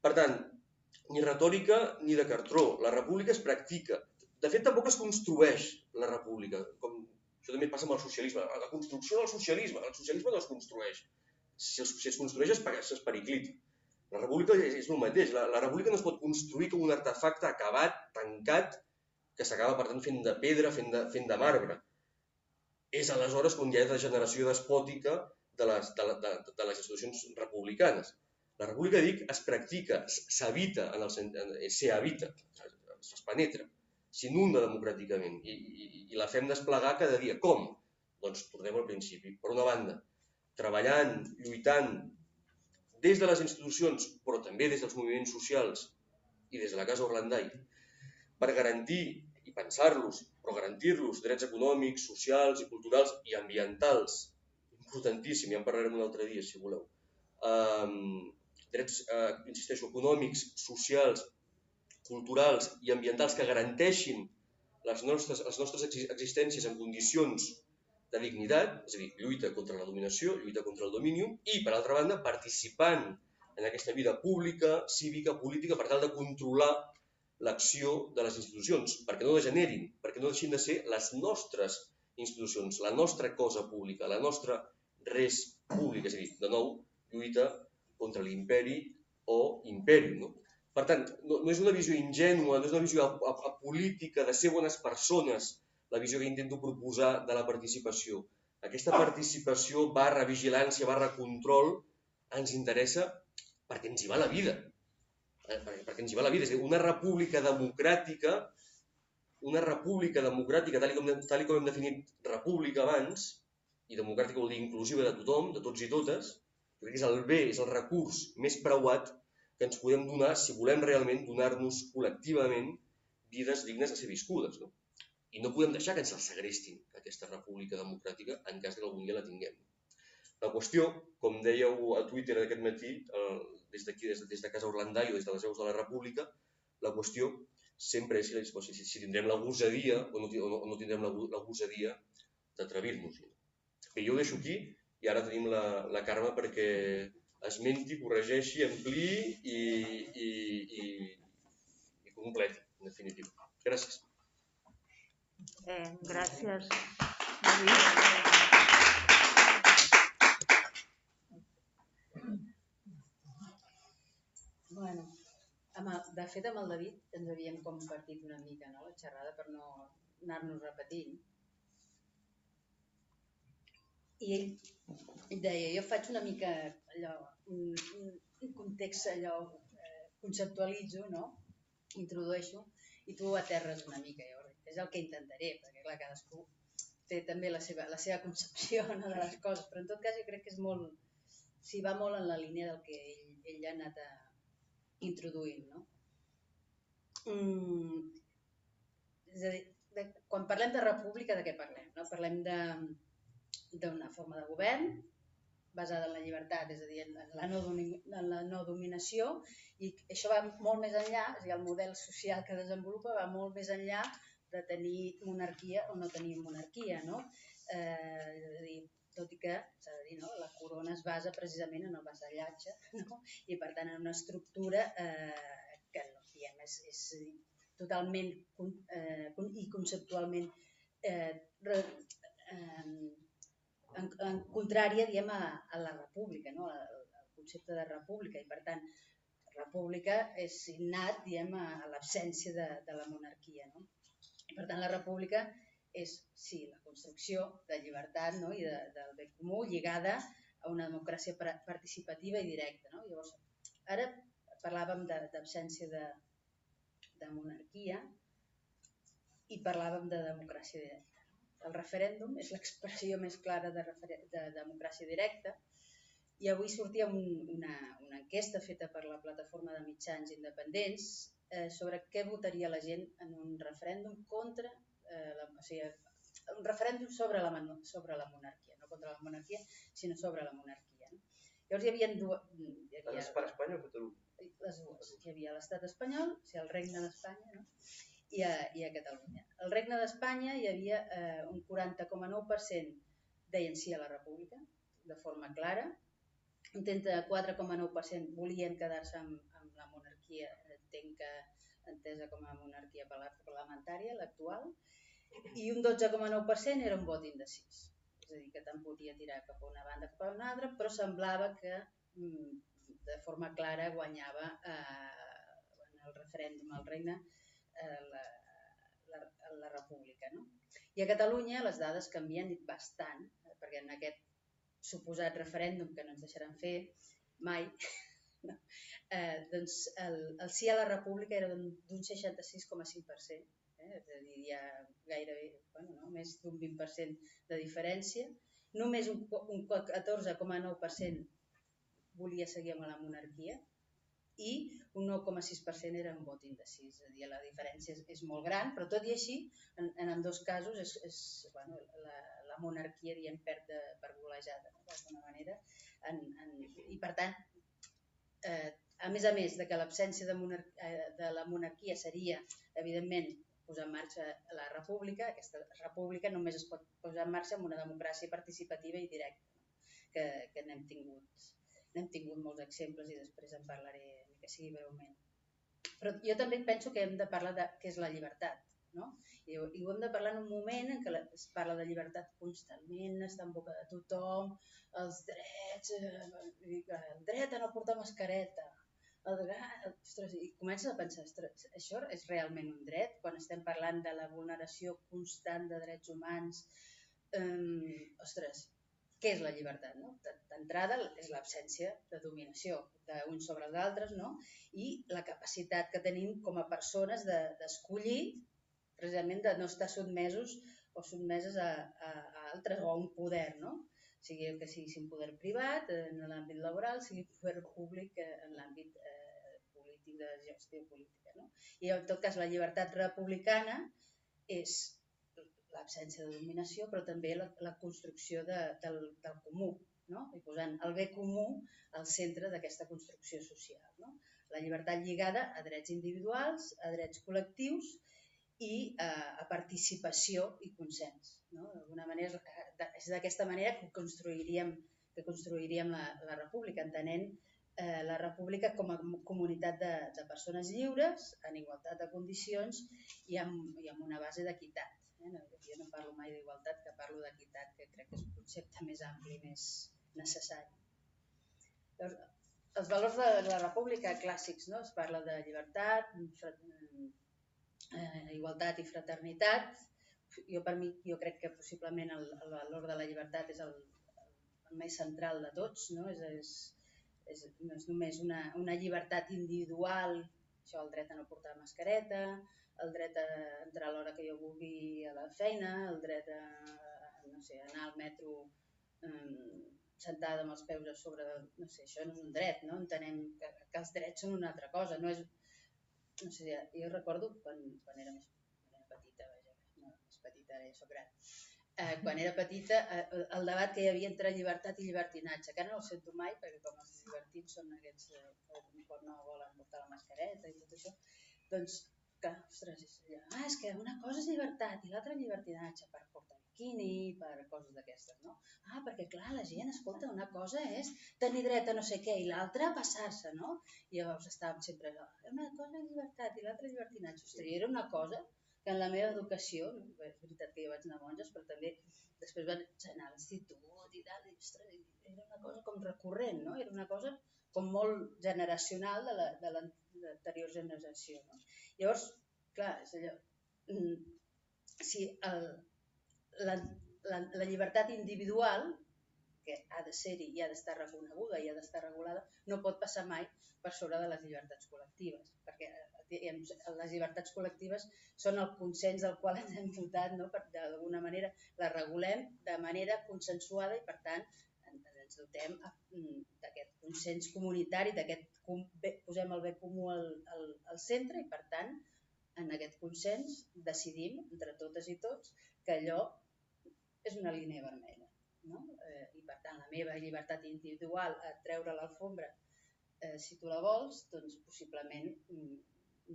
Per tant, ni retòrica ni de cartró. La república es practica. De fet, tampoc es construeix la república. Com, això també passa amb el socialisme. La construcció del socialisme. El socialisme no es construeix. Si es, si es construeix es, es periclita. La república és, és el mateix. La, la república no es pot construir com un artefacte acabat, tancat, que s'acaba, per tant, fent de pedra, fent de, fent de marbre. És aleshores quan hi ha degeneració despòtica de les, de, de, de les institucions republicanes. La república, dic, es practica, s'habita, en el s'hi habita, es penetra, s'inunda democràticament i, i, i la fem desplegar cada dia. Com? Doncs tornem al principi. Per una banda, treballant, lluitant des de les institucions, però també des dels moviments socials i des de la Casa Orlandai, per garantir i pensar-los, però garantir-los drets econòmics, socials i culturals i ambientals, importantíssim, ja en parlarem un altre dia, si voleu. Um, drets, uh, insisteixo, econòmics, socials, culturals i ambientals que garanteixin les nostres, les nostres existències en condicions de dignitat, és a dir, lluita contra la dominació, lluita contra el dominium, i, per altra banda, participant en aquesta vida pública, cívica, política, per tal de controlar l'acció de les institucions, perquè no degenerin, perquè no deixin de ser les nostres institucions, la nostra cosa pública, la nostra res pública, és a dir, de nou, lluita contra l'imperi o imperi. No? Per tant, no, no és una visió ingènua, no és una visió apolítica de ser bones persones, la visió que intento proposar de la participació. Aquesta participació barra vigilància, barra control, ens interessa perquè ens hi va la vida. Eh, perquè, ens hi va la vida. És dir, una república democràtica, una república democràtica, tal com, tal com hem definit república abans, i democràtica vol dir inclusiva de tothom, de tots i totes, crec que és el bé, és el recurs més preuat que ens podem donar si volem realment donar-nos col·lectivament vides dignes de ser viscudes. No? I no podem deixar que ens la segrestin, aquesta república democràtica, en cas que algun dia la tinguem. La qüestió, com dèieu a Twitter aquest matí, el, des d'aquí, des, des de Casa des de les veus de la República, la qüestió sempre és si, si, si tindrem la gosadia o no, o no, tindrem la, la gosadia d'atrevir-nos-hi. Bé, jo ho deixo aquí i ara tenim la, la Carme perquè esmenti, corregeixi, ampliï i, i, i, i completi, en definitiva. Gràcies. Eh, gràcies. Bueno, el, de fet amb el David ens havíem compartit una mica no, la xerrada per no anar-nos repetint i ell, deia, jo faig una mica allò, un, un context allò, eh, conceptualitzo, no? introdueixo, i tu aterres una mica. Jo, és el que intentaré, perquè clar, cadascú té també la seva, la seva concepció no, de les coses, però en tot cas jo crec que és molt, s'hi va molt en la línia del que ell, ell ha anat a, introduint. No? Mm, és a dir, de, quan parlem de república, de què parlem? No? Parlem d'una forma de govern basada en la llibertat, és a dir, en la no, en la no dominació, i això va molt més enllà, és a dir, el model social que desenvolupa va molt més enllà de tenir monarquia o no tenir monarquia, no? Eh, és a dir, tot i que, s'ha de dir, no? la corona es basa precisament en el vassallatge, no? i per tant en una estructura eh, que diguem, és, és totalment eh, i conceptualment eh, re, eh, en, en contrària diem, a, a la república, no? al, al concepte de república, i per tant, república és innat diem, a, a l'absència de, de la monarquia. No? I per tant, la república és, sí, la construcció de llibertat no? i de, del bé comú lligada a una democràcia participativa i directa. No? Llavors, ara parlàvem d'absència de, de monarquia i parlàvem de democràcia directa. El referèndum és l'expressió més clara de, de democràcia directa i avui sortia un, una, una enquesta feta per la plataforma de mitjans independents eh, sobre què votaria la gent en un referèndum contra eh, la, o sigui, un referèndum sobre la, sobre la monarquia, no contra la monarquia, sinó sobre la monarquia. No? Llavors hi havia dues... Hi havia, Espanya o Catalunya? Les dues. Hi havia l'estat espanyol, o sigui, el regne d'Espanya, no? i a, i a Catalunya. Al Regne d'Espanya hi havia eh, un 40,9% deien sí a la república, de forma clara, un 34,9% volien quedar-se amb, amb la monarquia, entenc que entesa com a monarquia parlamentària, l'actual, i un 12,9% era un vot indecis. És a dir, que tant podia tirar cap a una banda cap a una altra, però semblava que mm, de forma clara guanyava eh, en el referèndum al regne eh, la, la, la república. No? I a Catalunya les dades canvien bastant, eh, perquè en aquest suposat referèndum que no ens deixaran fer mai, no? eh, doncs el, el sí a la república era d'un 66,5%, eh? és a dir, hi ha gairebé bueno, no? més d'un 20% de diferència. Només un, un 14,9% volia seguir amb la monarquia, i un 9,6% era un vot indecis. És a dir, la diferència és, és molt gran, però tot i així, en, en dos casos, és, és, bueno, la, la monarquia diem, perd de, per golejada, d'alguna manera. En, en, I per tant, eh, a més a més de que l'absència de, monar eh, de la monarquia seria, evidentment, posar en marxa la república, aquesta república només es pot posar en marxa amb una democràcia participativa i directa, que, que n'hem tingut, n'hem tingut molts exemples i després en parlaré que sigui breument. Però jo també penso que hem de parlar de què és la llibertat, no? I, I ho hem de parlar en un moment en què es parla de llibertat constantment, està en boca de tothom, els drets, eh, el dret a no portar mascareta, el ostres, i comences a pensar, ostres, això és realment un dret? Quan estem parlant de la vulneració constant de drets humans, eh, ostres, què és la llibertat? No? D'entrada és l'absència de dominació d'uns sobre els altres no? i la capacitat que tenim com a persones d'escollir de, precisament de no estar sotmesos o sotmeses a, a, a altres o a un poder, no? sigui que sigui un poder privat en l'àmbit laboral, sigui poder públic en l'àmbit eh, polític de gestió política. No? I en tot cas la llibertat republicana és l'absència de dominació, però també la, la construcció de, del, del comú, no? i posant el bé comú al centre d'aquesta construcció social. No? La llibertat lligada a drets individuals, a drets col·lectius i eh, a participació i consens. No? D'alguna manera és d'aquesta manera que construiríem, que construiríem la, la república, entenent eh, la república com a comunitat de, de persones lliures, en igualtat de condicions i amb, i amb una base d'equitat. Eh? Jo no parlo mai d'igualtat, que parlo d'equitat, que crec que és un concepte més ampli, més necessari. Llavors, els valors de la república clàssics, no? es parla de llibertat, eh, igualtat i fraternitat, jo per mi jo crec que possiblement el, el valor de la llibertat és el, el més central de tots, no? És, és, és, no és només una, una llibertat individual, això el dret a no portar mascareta, el dret a entrar a l'hora que jo vulgui a la feina, el dret a, no sé, anar al metro eh, sentada amb els peus a sobre, no sé, això no és un dret, no? Entenem que, que els drets són una altra cosa, no és, no sé, jo recordo quan, quan era més petita, ara ja soc gran, eh, quan era petita, eh, el debat que hi havia entre llibertat i llibertinatge, que ara no el sento mai, perquè com els llibertins són aquests eh, que no volen portar la mascareta i tot això, doncs, que, ostres, ah, és que una cosa és llibertat i l'altra llibertinatge per portar bikini, per coses d'aquestes, no? Ah, perquè clar, la gent, escolta, una cosa és tenir dret a no sé què i l'altra passar-se, no? I llavors estàvem sempre una cosa és llibertat i l'altra llibertinatge. Ostres, era una cosa que en la meva educació, és veritat que jo vaig anar a monges, però també després vaig anar a l'institut i tal, i, ostres, era una cosa com recurrent, no? era una cosa com molt generacional de l'anterior generació. No? Llavors, clar, és allò, mm, si el, la, la, la llibertat individual, que ha de ser-hi i ha d'estar reconeguda i ha d'estar regulada, no pot passar mai per sobre de les llibertats col·lectives, perquè les llibertats col·lectives són el consens del qual ens hem votat, no? d'alguna manera la regulem de manera consensuada i per tant ens dotem mm, d'aquest consens comunitari, d'aquest posem el bé comú al, al, al centre i per tant en aquest consens decidim entre totes i tots que allò és una línia vermella. No? Eh, I per tant la meva llibertat individual a treure l'alfombra eh, si tu la vols, doncs possiblement mm,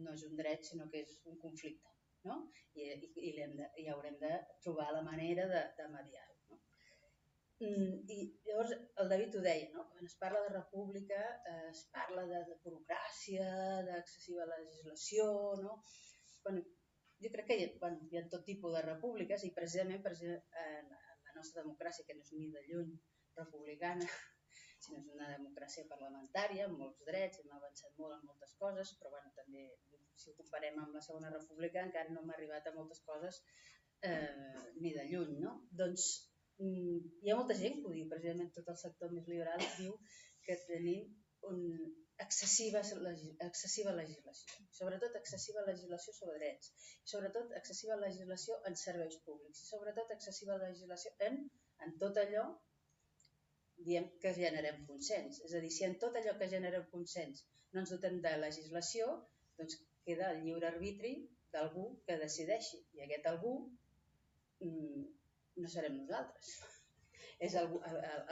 no és un dret, sinó que és un conflicte. No? I, i, i, de, i haurem de trobar la manera de, de mediar-ho. Mm, I llavors el David ho deia, no? quan es parla de república eh, es parla de, de burocràcia, d'excessiva legislació, no? Bueno, jo crec que hi ha, bueno, hi ha tot tipus de repúbliques i precisament per, eh, la nostra democràcia, que no és ni de lluny republicana, sinó és una democràcia parlamentària amb molts drets, hem avançat molt en moltes coses, però bueno, també si ho comparem amb la Segona República encara no hem arribat a moltes coses eh, ni de lluny. No? Doncs hi ha molta gent que ho diu, precisament tot el sector més liberal diu que tenim un, excessiva, excessiva legislació, sobretot excessiva legislació sobre drets, sobretot excessiva legislació en serveis públics, sobretot excessiva legislació en, en tot allò diem que generem consens. És a dir, si en tot allò que generem consens no ens dotem de legislació, doncs queda el lliure arbitri d'algú que decideixi. I aquest algú mm, no serem nosaltres. És algú,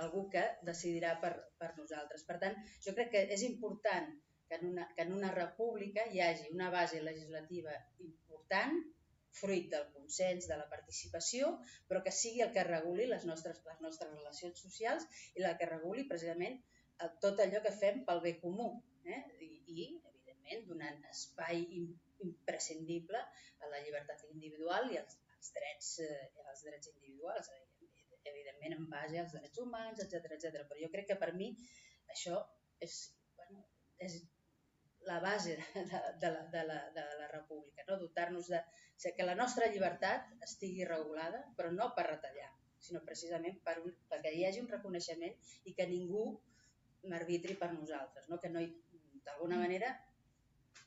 algú que decidirà per, per nosaltres. Per tant, jo crec que és important que en, una, que en una república hi hagi una base legislativa important fruit del consens, de la participació, però que sigui el que reguli les nostres, les nostres relacions socials i el que reguli precisament tot allò que fem pel bé comú. Eh? I, I, evidentment, donant espai imprescindible a la llibertat individual i als, als, drets, eh, als drets individuals, evidentment en base als drets humans, etc etc. Però jo crec que per mi això és, bueno, és la base de, de, la, de, la, de la república, no? dotar-nos de... O sigui, que la nostra llibertat estigui regulada, però no per retallar, sinó precisament per un, perquè hi hagi un reconeixement i que ningú m'arbitri per nosaltres, no? que no d'alguna manera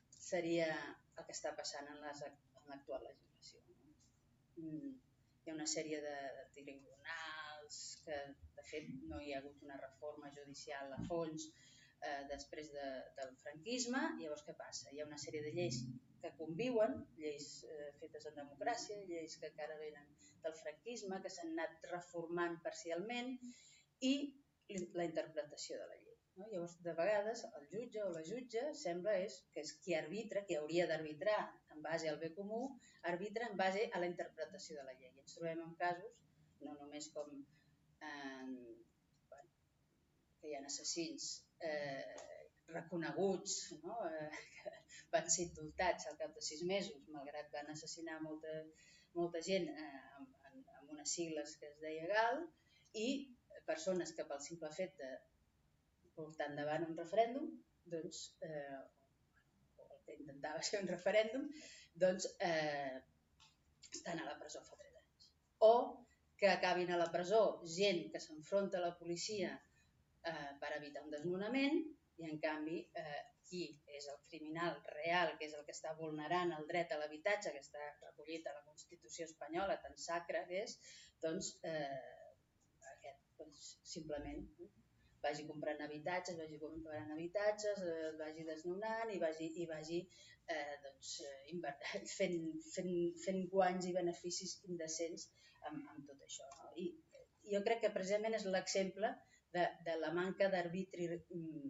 seria el que està passant en l'actual legislació. Hi ha una sèrie de tribunals que, de fet, no hi ha hagut una reforma judicial a fons eh, després de, del franquisme. Llavors, què passa? Hi ha una sèrie de lleis que conviuen, lleis eh, fetes en democràcia, lleis que encara venen del franquisme, que s'han anat reformant parcialment, i la interpretació de la llei. No? Llavors, de vegades, el jutge o la jutge sembla és, que és qui arbitra, qui hauria d'arbitrar en base al bé comú, arbitra en base a la interpretació de la llei. Ens trobem en casos, no només com eh, bueno, que hi ha assassins eh, reconeguts, no? eh, que van ser indultats al cap de sis mesos, malgrat que van assassinar molta, molta gent eh, amb, amb, unes sigles que es deia GAL, i persones que pel simple fet de portar endavant un referèndum, doncs, eh, intentava ser un referèndum, doncs eh, estan a la presó fa tres anys. O que acabin a la presó gent que s'enfronta a la policia eh, per evitar un desnonament i en canvi eh, qui és el criminal real, que és el que està vulnerant el dret a l'habitatge, que està recollit a la Constitució espanyola, tan sacra que és, doncs eh, aquest doncs, simplement vagi comprant habitatges, vagi comprant habitatges, eh, vagi desnonant i vagi, i vagi eh, doncs, eh, fent, fent, fent guanys i beneficis indecents amb, amb tot això. No? I jo crec que precisament és l'exemple de, de la manca d'arbitri mm,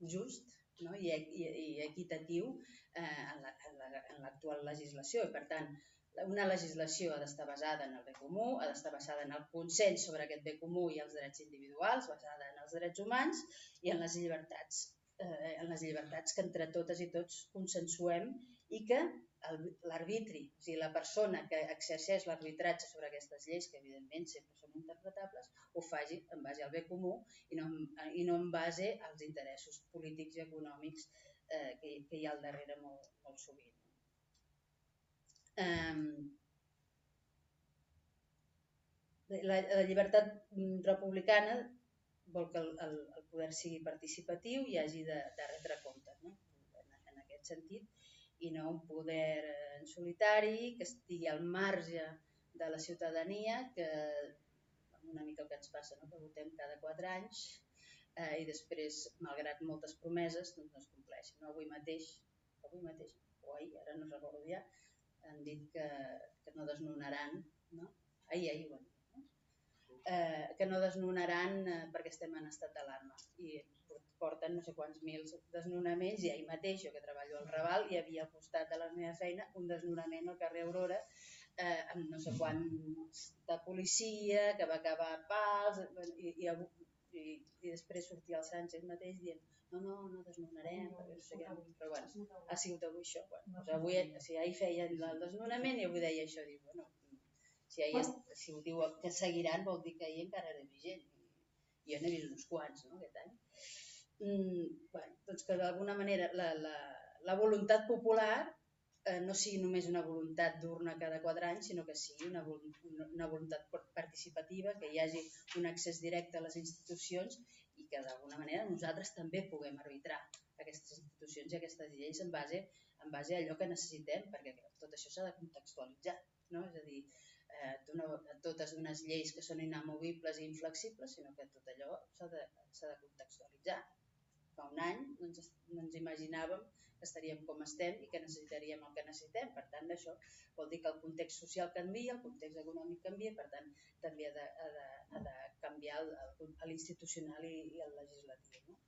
just no? I, i, i equitatiu eh, en l'actual la, legislació. I, per tant, una legislació ha d'estar basada en el bé comú, ha d'estar basada en el consens sobre aquest bé comú i els drets individuals, basada en els drets humans i en les llibertats, eh, en les llibertats que entre totes i tots consensuem i que l'arbitri, o sigui, la persona que exerceix l'arbitratge sobre aquestes lleis, que evidentment sempre són interpretables, ho faci en base al bé comú i no, i no en base als interessos polítics i econòmics eh, que, que hi ha al darrere molt, molt sovint. Um, la, la llibertat republicana vol que el, el, el poder sigui participatiu i hagi de, de retre comptes. No? En, en aquest sentit, i no un poder eh, en solitari que estigui al marge de la ciutadania, que una mica el que ens passa, no? que votem cada quatre anys eh, i després, malgrat moltes promeses, doncs no es compleixen. No? Avui mateix, avui mateix, o ahir, ara no recordo ja, han dit que, que no desnonaran, no? ahir, ahir ho dit? Eh, que no desnonaran eh, perquè estem en estat d'alarma. I porten no sé quants mils desnonaments i ahir mateix, jo que treballo al Raval, hi havia al costat de la meva feina un desnonament al carrer Aurora eh, amb no sé quant de policia, que va acabar a pals, i, i, i, i després sortia el Sánchez mateix dient no, no, no desnonarem, no, perquè no sé què, però bueno, ha sigut avui això. Bueno, doncs avui, o sigui, ahir feien el desnonament i avui deia això, diu, bueno, si, ahir, si ho diu que seguiran vol dir que ahir encara era vigent. Jo n'he vist uns quants, no, aquest any mm, bueno, doncs que d'alguna manera la, la, la voluntat popular eh, no sigui només una voluntat d'urna cada quatre anys, sinó que sigui una, una voluntat participativa, que hi hagi un accés directe a les institucions que d'alguna manera nosaltres també puguem arbitrar aquestes institucions i aquestes lleis en base, en base a allò que necessitem, perquè tot això s'ha de contextualitzar. No? És a dir, eh, no, totes unes lleis que són inamovibles i inflexibles, sinó que tot allò s'ha de, de contextualitzar fa un any no ens, no ens imaginàvem que estaríem com estem i que necessitaríem el que necessitem. Per tant, això vol dir que el context social canvia, el context econòmic canvia, per tant, també ha de, ha de, ha de canviar l'institucional i, i el legislatiu. No?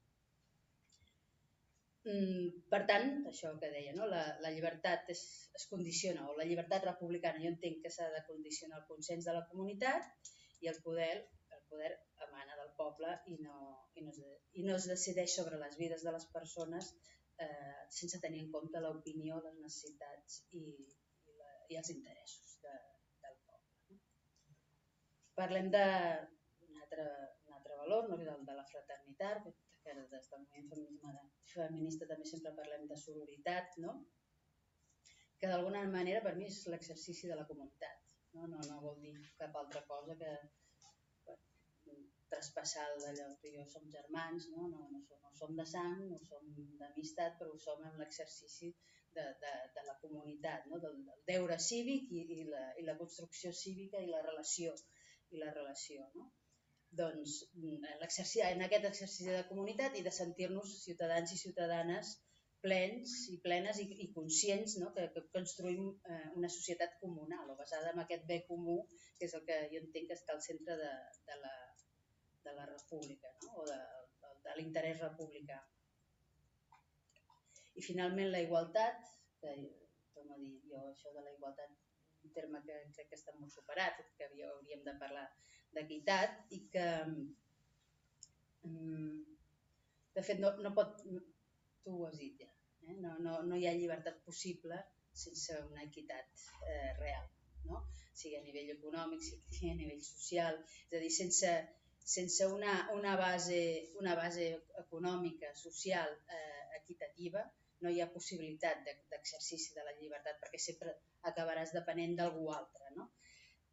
Mm, per tant, això que deia, no? la, la llibertat es, es condiciona, o la llibertat republicana, jo entenc que s'ha de condicionar el consens de la comunitat i el poder, el poder emana del poble i no, i no, es, i no es decideix sobre les vides de les persones eh, sense tenir en compte l'opinió, les necessitats i, i, la, i els interessos de, del poble. No? Parlem d'un altre, un altre valor, no? del de la fraternitat, que que des del moviment feminisme feminista també sempre parlem de sororitat, no? que d'alguna manera per mi és l'exercici de la comunitat. No? No, no vol dir cap altra cosa que traspassar d'allò que jo som germans, no? No, no, som, no som de sang, no som d'amistat, però ho som en l'exercici de, de, de la comunitat, no? del, del deure cívic i, i, la, i la construcció cívica i la relació. I la relació no? Doncs, en, aquest exercici de comunitat i de sentir-nos ciutadans i ciutadanes plens i plenes i, i conscients no? que, que construïm eh, una societat comunal o basada en aquest bé comú, que és el que jo entenc que està al centre de, de, la, de la república no? o de, de, de l'interès republicà. I finalment la igualtat, que torno a dir, jo això de la igualtat un terme que crec que està molt superat, que hauríem de parlar d'equitat i que mm, de fet no, no pot, tu ho has dit ja, eh? no, no, no hi ha llibertat possible sense una equitat eh, real, no? sigui a nivell econòmic, sigui a nivell social, és a dir, sense, sense una, una, base, una base econòmica, social, eh, equitativa, no hi ha possibilitat d'exercici de la llibertat perquè sempre acabaràs depenent d'algú altre. No?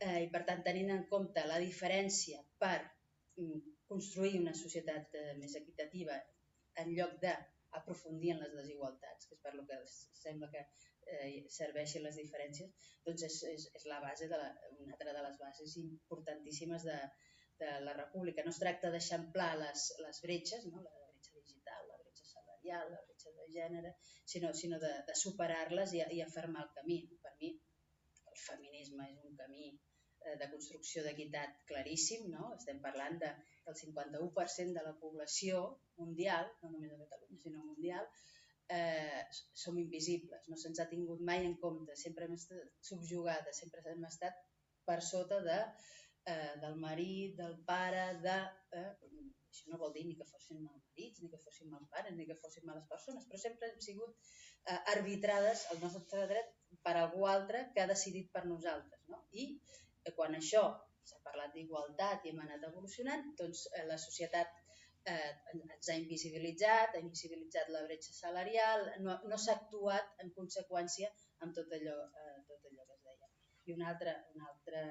Eh, I per tant, tenint en compte la diferència per mm, construir una societat eh, més equitativa en lloc d'aprofundir en les desigualtats, que és per lo que sembla que eh, serveixin les diferències, doncs és, és, és la base de la, una altra de les bases importantíssimes de, de la república. No es tracta d'eixamplar les, les bretxes, no? la bretxa digital, la bretxa salarial, la bretxa de gènere, sinó, sinó de, de superar-les i, i afermar el camí. Per mi el feminisme és un camí de construcció d'equitat claríssim, no? estem parlant de, que el 51% de la població mundial, no només a Catalunya, sinó mundial, eh, som invisibles, no se'ns ha tingut mai en compte, sempre hem estat subjugades, sempre hem estat per sota de eh, del marit, del pare, de... Eh, això no vol dir ni que fossin mal marits, ni que fossin mal pares, ni que fossin males persones, però sempre hem sigut eh, arbitrades al nostre dret per algú altre que ha decidit per nosaltres. No? I eh, quan això s'ha parlat d'igualtat i hem anat evolucionant, doncs eh, la societat eh, ens ha invisibilitzat, ha invisibilitzat la bretxa salarial, no, no s'ha actuat en conseqüència amb tot allò, eh, tot allò que es deia. I una altra, una altra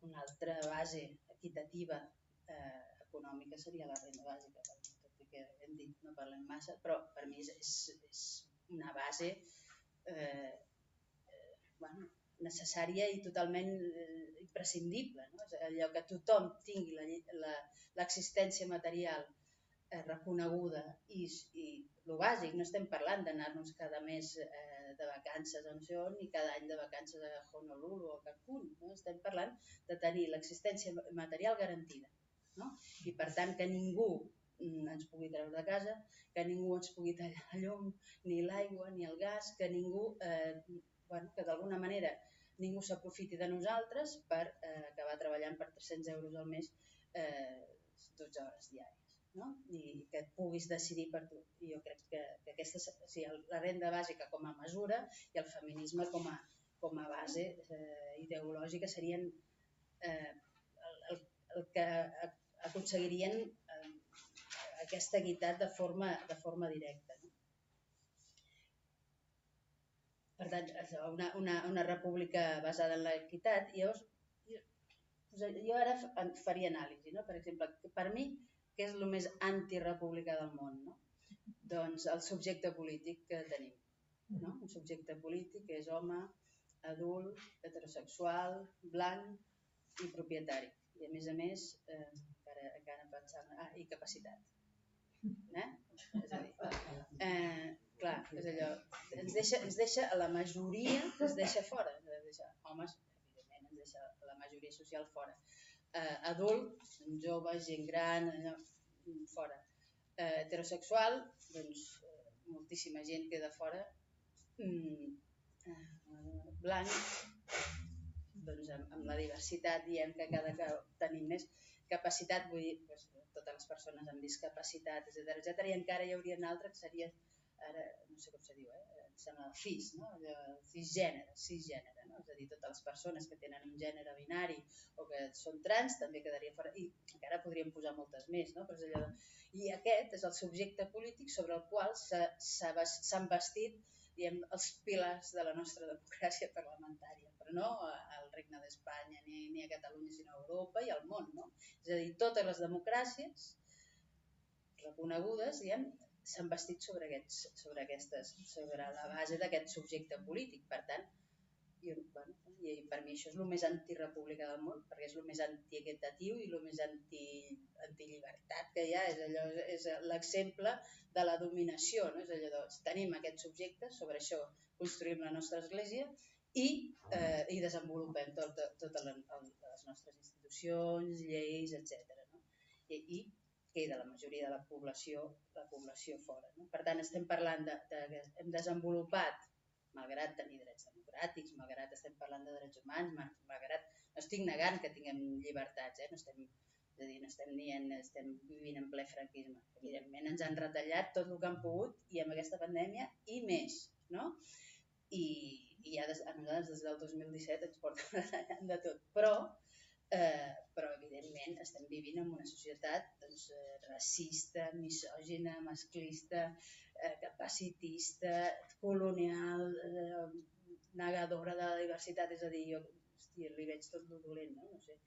una altra base equitativa eh, econòmica seria la renda bàsica, tot i que hem dit no parlem massa, però per mi és, és, és una base eh, eh, bueno, necessària i totalment eh, imprescindible. No? És allò que tothom tingui l'existència material eh, reconeguda i, i el bàsic, no estem parlant d'anar-nos cada mes eh, de vacances a on i cada any de vacances a Honolulu o a Cancún. No? Estem parlant de tenir l'existència material garantida. No? I per tant que ningú mm, ens pugui treure de casa, que ningú ens pugui tallar la llum, ni l'aigua, ni el gas, que ningú, eh, bueno, que d'alguna manera ningú s'aprofiti de nosaltres per eh, acabar treballant per 300 euros al mes eh, 12 hores diàries no? i que puguis decidir per tu. I jo crec que, que aquesta, o sigui, la renda bàsica com a mesura i el feminisme com a, com a base eh, ideològica serien eh, el, el, el que aconseguirien eh, aquesta equitat de forma, de forma directa. No? Per tant, una, una, una república basada en l'equitat, llavors jo, jo ara faria anàlisi. No? Per exemple, per mi què és el més antirepublicà del món? No? Doncs el subjecte polític que tenim. No? Un subjecte polític que és home, adult, heterosexual, blanc i propietari. I a més a més, eh, encara, encara pensant, ah, i capacitat. Eh? És a dir, eh, clar, és allò, ens deixa, ens deixa a la majoria, ens deixa fora, ens deixa, homes, evidentment, ens deixa la majoria social fora eh, adult, jove, gent gran, allò, fora. Eh, heterosexual, doncs eh, moltíssima gent queda fora. Mm, eh, blanc, doncs amb, amb la diversitat diem que cada cop tenim més capacitat, vull dir, doncs, totes les persones amb discapacitat, etc etc. i encara hi hauria un altre que seria ara no sé com se diu, eh? em sembla cis, no? el cisgènere, cisgènere, no? és a dir, totes les persones que tenen un gènere binari o que són trans també quedaria fora, i encara podríem posar moltes més, no? però és allò i aquest és el subjecte polític sobre el qual s'han vestit diguem, els pilars de la nostra democràcia parlamentària, però no al Regne d'Espanya ni, ni a Catalunya, sinó a Europa i al món. No? És a dir, totes les democràcies reconegudes, diguem, s'han vestit sobre, aquests, sobre, aquestes, sobre la base d'aquest subjecte polític. Per tant, i, bueno, i per mi això és el més antirepublicà del món, perquè és el més antiequitatiu i el més anti, antillibertat que hi ha. És, allò, és l'exemple de la dominació. No? És allò de, tenim aquest subjecte, sobre això construïm la nostra església i, eh, i desenvolupem totes tot les nostres institucions, lleis, etc. No? I, I queda la majoria de la població, la població fora. No? Per tant, estem parlant de, de que hem desenvolupat, malgrat tenir drets democràtics, malgrat estem parlant de drets humans, malgrat no estic negant que tinguem llibertats, eh? no estem, és a dir, no estem dient, estem vivint en ple franquisme. Evidentment ens han retallat tot el que han pogut i amb aquesta pandèmia i més, no? I, i ja des, a nosaltres des del 2017 ens porten de tot. Però eh, però evidentment estem vivint en una societat doncs, eh, racista, misògina, masclista, eh, capacitista, colonial, eh, negadora de la diversitat, és a dir, jo hosti, li veig tot el dolent, no? no sé.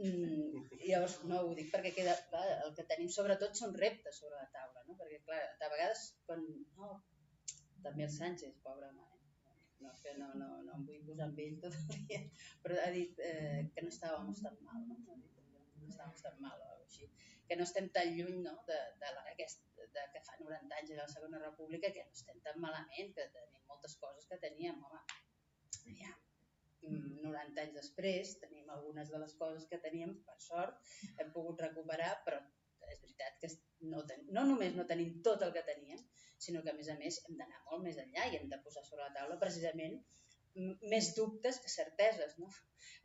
Mm, llavors, no ho dic perquè queda, clar, el que tenim sobretot són reptes sobre la taula, no? perquè clar, de vegades quan, no, també el Sánchez, pobre mare, no, que no, no, no em vull posar amb ell tot el dia, però ha dit eh, que no estàvem tan mal, no? No estàvem tan mal o així. Que no estem tan lluny no? de, de, la, aquest, de que fa 90 anys de la Segona República, que no estem tan malament, que tenim moltes coses que teníem, home. Ja, 90 mm, anys després tenim algunes de les coses que teníem, per sort, hem pogut recuperar, però és veritat que no, ten, no només no tenim tot el que teníem, sinó que a més a més hem d'anar molt més enllà i hem de posar sobre la taula precisament més dubtes que certeses no?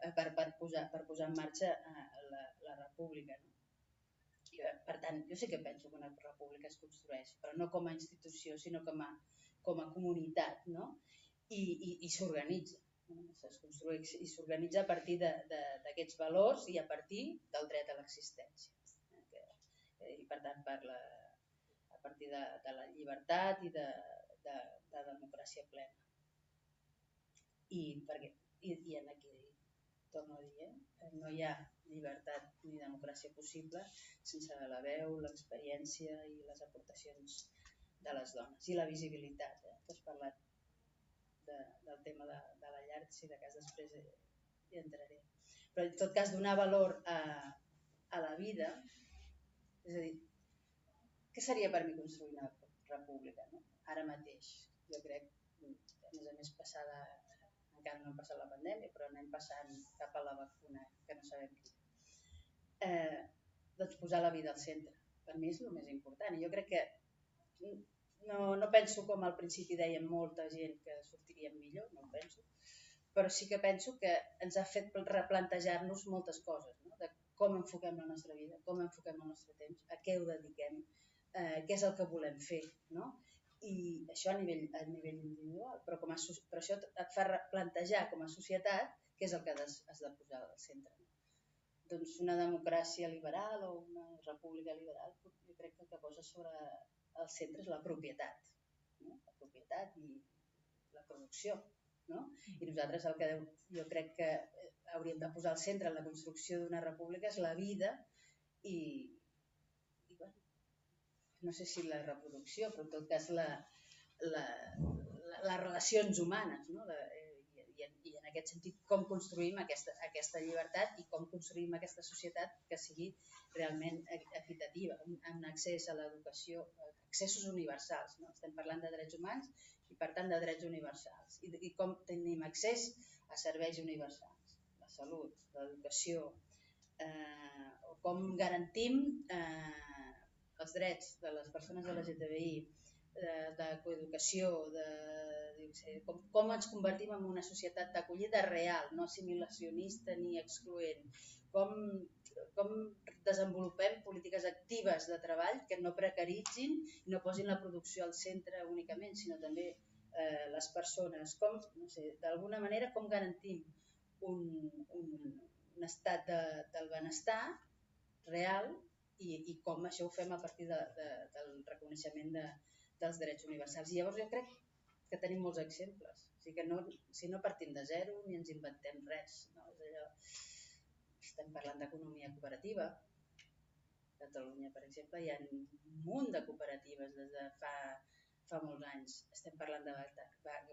Eh, per, per, posar, per posar en marxa eh, la, la república. No? I, eh, per tant, jo sí que penso que una república es construeix, però no com a institució, sinó com a, com a comunitat, no? i, i, i s'organitza. No? Es construeix i s'organitza a partir d'aquests valors i a partir del dret a l'existència. Eh, I per tant, per la, a partir de, de la llibertat i de, de, de democràcia plena. I, perquè, i, i en aquí torno a dir, eh? no hi ha llibertat ni democràcia possible sense la veu, l'experiència i les aportacions de les dones. I la visibilitat, eh? que has parlat de, del tema de, de la llar, si de cas després hi entraré. Però en tot cas donar valor a, a la vida és a dir, què seria per mi construir una república? No? Ara mateix, jo crec, a més a més passada, encara no ha passat la pandèmia, però anem passant cap a la vacuna, que no sabem qui. Eh, doncs posar la vida al centre. Per mi és el més important. I jo crec que no, no penso com al principi deien molta gent que sortiríem millor, no penso, però sí que penso que ens ha fet replantejar-nos moltes coses, com enfoquem la nostra vida, com enfoquem el nostre temps, a què ho dediquem, eh, què és el que volem fer, no? I això a nivell, a nivell individual, però, com a, però això et fa plantejar com a societat què és el que has, has de posar al centre. Doncs una democràcia liberal o una república liberal, jo crec que el que posa sobre el centre és la propietat, no? la propietat i la producció. No? I nosaltres el que jo crec que hauríem de posar al centre en la construcció d'una república és la vida i, i bueno, no sé si la reproducció, però en tot cas la, la, la, les relacions humanes, no? La, eh, i, i, i en aquest sentit com construïm aquesta, aquesta llibertat i com construïm aquesta societat que sigui realment equitativa, amb accés a l'educació, accessos universals. No? Estem parlant de drets humans i per tant de drets universals. I, i com tenim accés a serveis universals? Salut, l'educació, eh, o com garantim eh, els drets de les persones de la GTBI, de, de coeducació, de sé, com, com ens convertim en una societat d'acollida real, no assimilacionista ni excloent, com, com desenvolupem polítiques actives de treball que no precaritzin i no posin la producció al centre únicament, sinó també eh, les persones, com, no sé, d'alguna manera com garantim un, un, un estat de, del benestar real i, i com això ho fem a partir de, de, del reconeixement de, dels drets universals. I llavors jo crec que tenim molts exemples. O sigui que no, si no partim de zero ni ens inventem res. No? És allò, estem parlant d'economia cooperativa. A Catalunya, per exemple, hi ha un munt de cooperatives des de fa, fa molts anys. Estem parlant de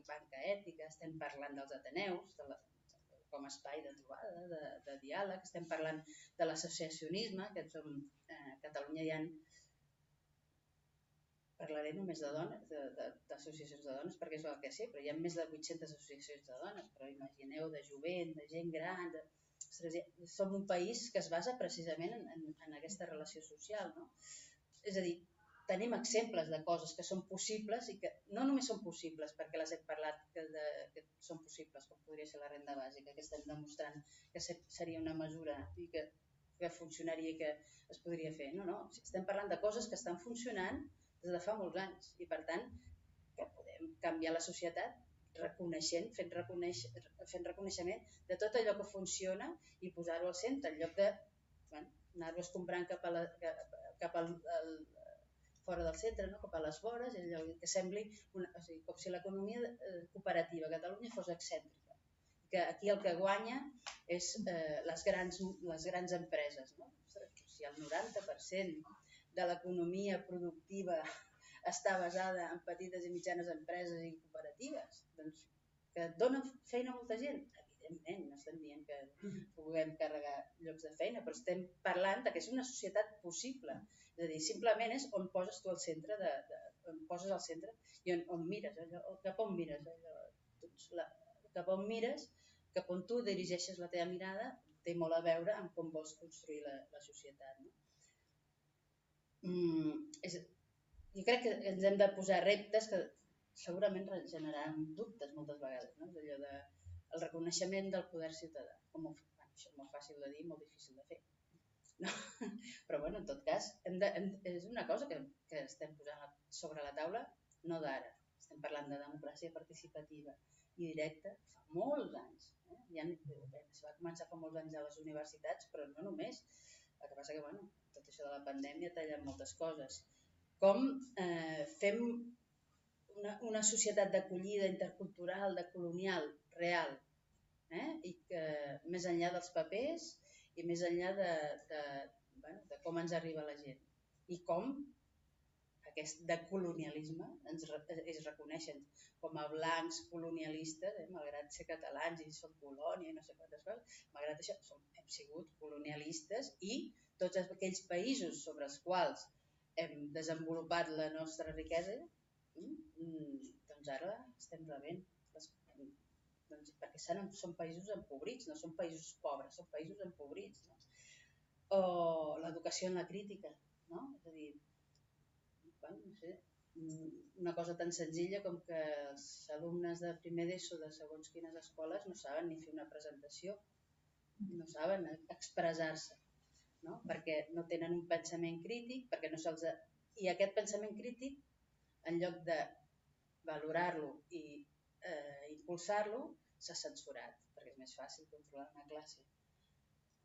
banca ètica, estem parlant dels Ateneus, de la, com a espai de trobada, de, de diàleg, estem parlant de l'associacionisme, que som, eh, a Catalunya hi ha parlaré només de dones, d'associacions de, de, de dones, perquè és el que sé, però hi ha més de 800 associacions de dones, però imagineu de jovent, de gent gran, de... som un país que es basa precisament en, en, en aquesta relació social. No? És a dir, tenim exemples de coses que són possibles i que no només són possibles perquè les hem parlat que, de, que són possibles, com podria ser la renda bàsica, que estem demostrant que seria una mesura i que, que funcionaria i que es podria fer. No, no, estem parlant de coses que estan funcionant des de fa molts anys i per tant que podem canviar la societat reconeixent, fent, reconeix, fent reconeixement de tot allò que funciona i posar-ho al centre en lloc de bueno, anar-los comprant cap, a la, cap al, al, fora del centre, no? cap a les vores, allò que sembli una, o sigui, com si l'economia eh, cooperativa a Catalunya fos excèntrica. Que aquí el que guanya és eh, les, grans, les grans empreses. No? Si el 90% de l'economia productiva està basada en petites i mitjanes empreses i cooperatives, doncs que donen feina a molta gent. Evidentment, no estem dient que puguem carregar llocs de feina, però estem parlant de que és una societat possible. És a dir, simplement és on poses tu al centre, de, de, on poses al centre i on, on mires, allò, cap on mires. Allò, doncs la, cap on mires, cap on tu dirigeixes la teva mirada, té molt a veure amb com vols construir la, la societat. No? mm, és, jo crec que ens hem de posar reptes que segurament generaran dubtes moltes vegades, no? allò de el reconeixement del poder ciutadà. Com ho, bueno, això és molt fàcil de dir, molt difícil de fer. No? Però bueno, en tot cas, hem de, hem, és una cosa que, que estem posant sobre la taula no d'ara. Estem parlant de democràcia participativa i directa fa molts anys. Eh? Ja, bé, es va començar fa molts anys a les universitats, però no només. El que passa que, bueno, tot això de la pandèmia ha tallat moltes coses. Com eh, fem una, una societat d'acollida intercultural, de colonial, real, eh? i que més enllà dels papers i més enllà de, de, bueno, de com ens arriba la gent. I com aquest de colonialisme ens es reconeixen com a blancs colonialistes, eh, malgrat ser catalans i som colònia i no sé quantes coses, malgrat això som, hem sigut colonialistes i tots aquells països sobre els quals hem desenvolupat la nostra riquesa, mm, doncs ara estem rebent. Les, doncs, perquè són, són països empobrits, no són països pobres, són països empobrits. No? O l'educació en la crítica, no? És a dir, bueno, no sé, una cosa tan senzilla com que els alumnes de primer d'ESO de segons quines escoles no saben ni fer una presentació, no saben expressar-se no? perquè no tenen un pensament crític, perquè no se'ls... I aquest pensament crític, en lloc de valorar-lo i eh, impulsar-lo, s'ha censurat, perquè és més fàcil controlar una classe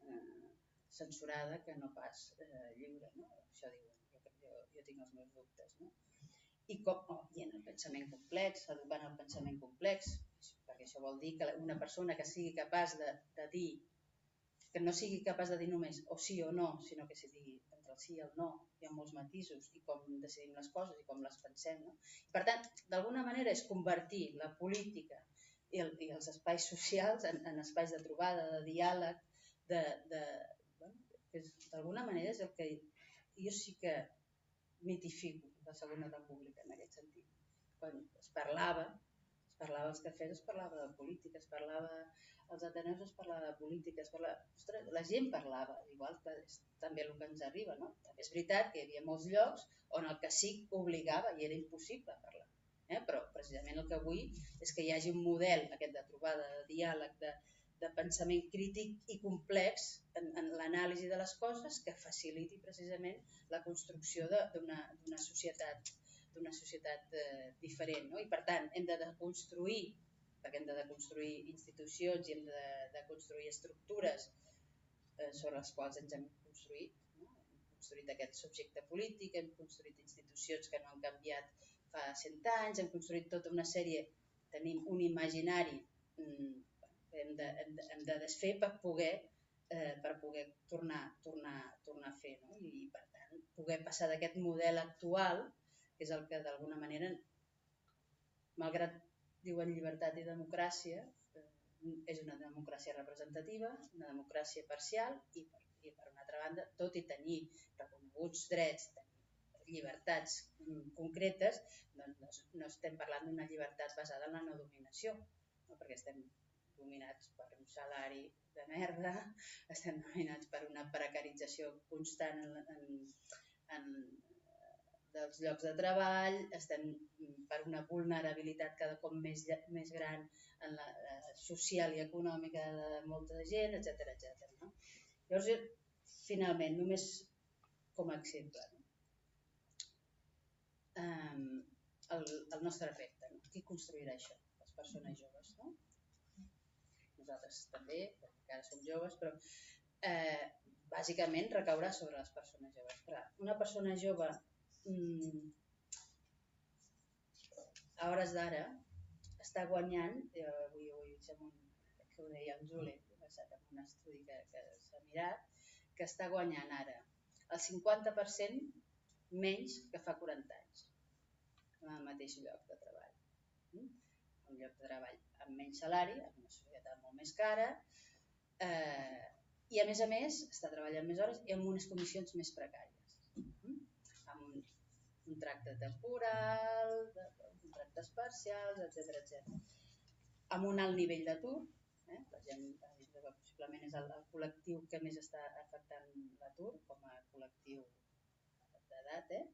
eh, censurada que no pas eh, lliure. No? Això diuen, jo, jo, jo tinc els meus dubtes. No? I, com, oh, I en el pensament complex, educant el pensament complex, perquè això vol dir que una persona que sigui capaç de, de dir que no sigui capaç de dir només o sí o no, sinó que si digui entre el sí i el no hi ha molts matisos i com decidim les coses i com les pensem. No? Per tant, d'alguna manera és convertir la política i, el, i els espais socials en, en espais de trobada, de diàleg, de, de, bueno, d'alguna manera és el que jo sí que mitifico la Segona República en aquest sentit. Quan es parlava, es parlava als cafès, es parlava de política, es parlava als Ateneus es parlava de política, es parlava... Ostres, la gent parlava, igual que és també el que ens arriba, no? També és veritat que hi havia molts llocs on el cacic obligava i era impossible parlar. Eh? Però precisament el que vull és que hi hagi un model aquest de trobada, de diàleg, de, de pensament crític i complex en, en l'anàlisi de les coses que faciliti precisament la construcció d'una societat d'una societat eh, diferent. No? I per tant, hem de deconstruir, perquè hem de deconstruir institucions i hem de, de construir estructures eh, sobre les quals ens hem construït. No? Hem construït aquest subjecte polític, hem construït institucions que no han canviat fa 100 anys, hem construït tota una sèrie, tenim un imaginari mm, hem de, hem de, hem de desfer per poder, eh, per poder tornar, tornar, tornar a fer. No? I, per tant, poder passar d'aquest model actual, que és el que d'alguna manera, malgrat diuen llibertat i democràcia, és una democràcia representativa, una democràcia parcial i per, i per una altra banda, tot i tenir reconeguts drets, tenir llibertats mm, concretes, doncs no, no estem parlant d'una llibertat basada en la no dominació, no? perquè estem dominats per un salari de merda, estem dominats per una precarització constant en, en, en, dels llocs de treball, estem per una vulnerabilitat cada cop més, més gran en la eh, social i econòmica de molta gent, etc etc. No? Llavors, finalment, només com a exemple, no? eh, el, el nostre repte. No? Qui construirà això? Les persones joves, no? Nosaltres també, perquè ara som joves, però eh, bàsicament recaurà sobre les persones joves. Però una persona jove mm, a hores d'ara està guanyant, jo avui, avui un, que ho deia en Jule, basat en un estudi que, que s'ha mirat, que està guanyant ara el 50% menys que fa 40 anys en el mateix lloc de treball. Mm? Un lloc de treball amb menys salari, amb una societat molt més cara, eh, i a més a més està treballant més hores i amb unes condicions més precàries. Mm? Amb un, un tracte temporal, de, contractes parcials, etc etc. Amb un alt nivell d'atur, eh? la gent possiblement és el, el col·lectiu que més està afectant l'atur com a col·lectiu d'edat, eh?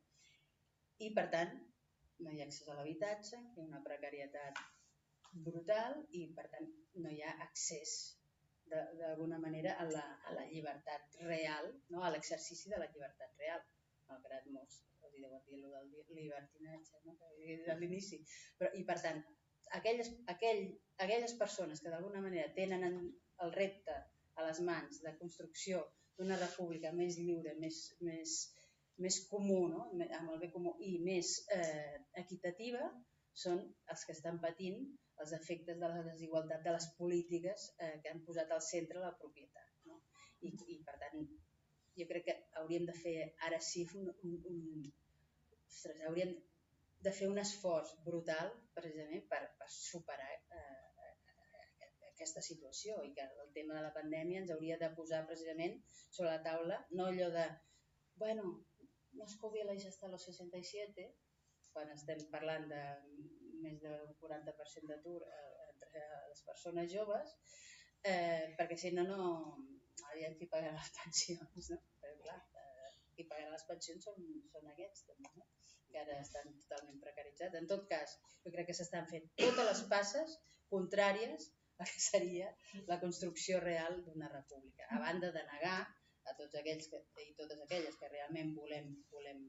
i per tant no hi ha accés a l'habitatge, hi ha una precarietat brutal i per tant no hi ha accés d'alguna manera a la, a la llibertat real, no? a l'exercici de la llibertat real, malgrat molts els deuen dir el del libertinatge no? a l'inici. I per tant, aquelles, aquell, aquelles persones que d'alguna manera tenen el repte a les mans de construcció d'una república més lliure, més, més, més comú, no? amb el bé comú i més eh, equitativa, són els que estan patint els efectes de la desigualtat de les polítiques eh, que han posat al centre la propietat. No? I, I, per tant, jo crec que hauríem de fer ara sí un, un ostres, hauríem de fer un esforç brutal precisament per, per superar eh, aquesta situació i que el tema de la pandèmia ens hauria de posar precisament sobre la taula, no allò de, bueno, Moscovia la ja està a los 67, quan estem parlant de més d'un 40% d'atur eh, entre les persones joves, eh, perquè si no, no aviam qui pagarà les pensions, no? Però clar, eh, qui pagarà les pensions són, són aquests també, no? Que ara estan totalment precaritzats. En tot cas, jo crec que s'estan fent totes les passes contràries a que seria la construcció real d'una república, a banda de negar a tots aquells que, i totes aquelles que realment volem, volem,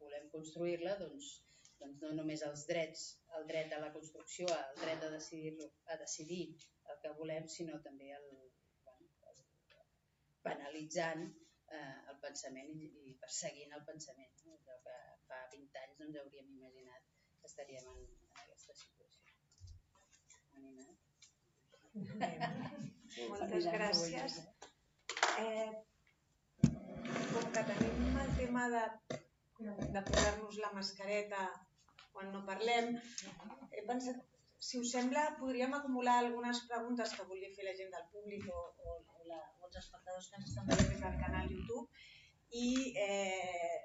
volem construir-la, doncs, doncs no només els drets, el dret a la construcció, el dret a decidir, a decidir el que volem, sinó també el, bueno, penalitzant eh, el pensament i, i perseguint el pensament. No? Que fa 20 anys no ens hauríem imaginat que estaríem en, en aquesta situació. Animat? Moltes gràcies. Eh, com que tenim el tema de, de posar-nos la mascareta quan no parlem, he pensat, si us sembla, podríem acumular algunes preguntes que volia fer la gent del públic o, o, o, la, o els espectadors que ens estan veient des del canal YouTube i eh,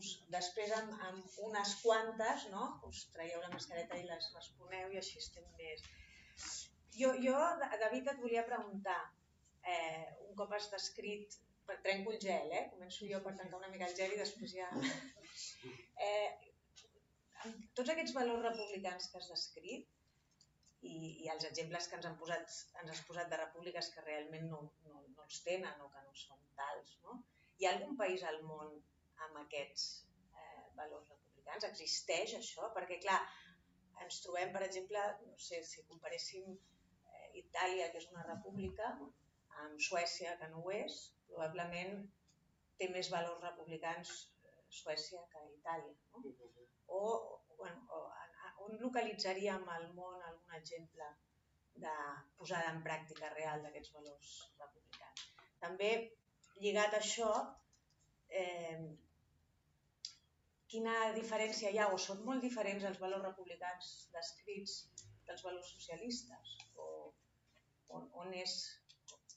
us, després amb, amb unes quantes no? us traieu la mascareta i les responeu i així estem més. Jo, jo David, et volia preguntar, eh, un cop has descrit trenco el gel, eh? començo jo per tancar una mica el gel i després ja... Eh, amb tots aquests valors republicans que has descrit i, i els exemples que ens han posat, ens has posat de repúbliques que realment no, no, no els tenen o que no són tals, no? Hi ha algun país al món amb aquests eh, valors republicans? Existeix això? Perquè, clar, ens trobem, per exemple, no sé, si comparéssim eh, Itàlia, que és una república, amb Suècia, que no ho és, probablement té més valors republicans eh, Suècia que Itàlia. No? O, bueno, o on localitzaríem al món algun exemple de posada en pràctica real d'aquests valors republicans. També, lligat a això, eh, quina diferència hi ha, o són molt diferents els valors republicans descrits dels valors socialistes, o on, on és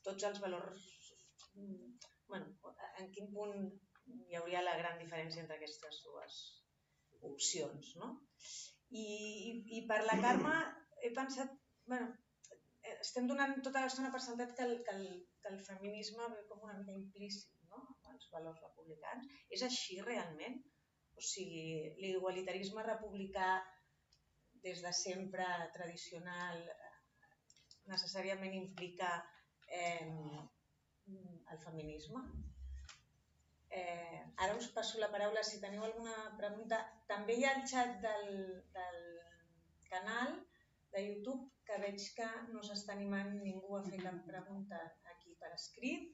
tots els valors, bueno, en quin punt hi hauria la gran diferència entre aquestes dues opcions, no? I, i, i per la Carme he pensat, bueno, estem donant tota l'estona per sentat que el, que, el, que el feminisme ve com una mica implícit no? els valors republicans. És així realment? O sigui, l'igualitarisme republicà des de sempre tradicional necessàriament implica eh, el feminisme? Eh, ara us passo la paraula si teniu alguna pregunta. També hi ha el xat del, del canal de YouTube que veig que no s'està animant ningú a fer cap pregunta aquí per escrit.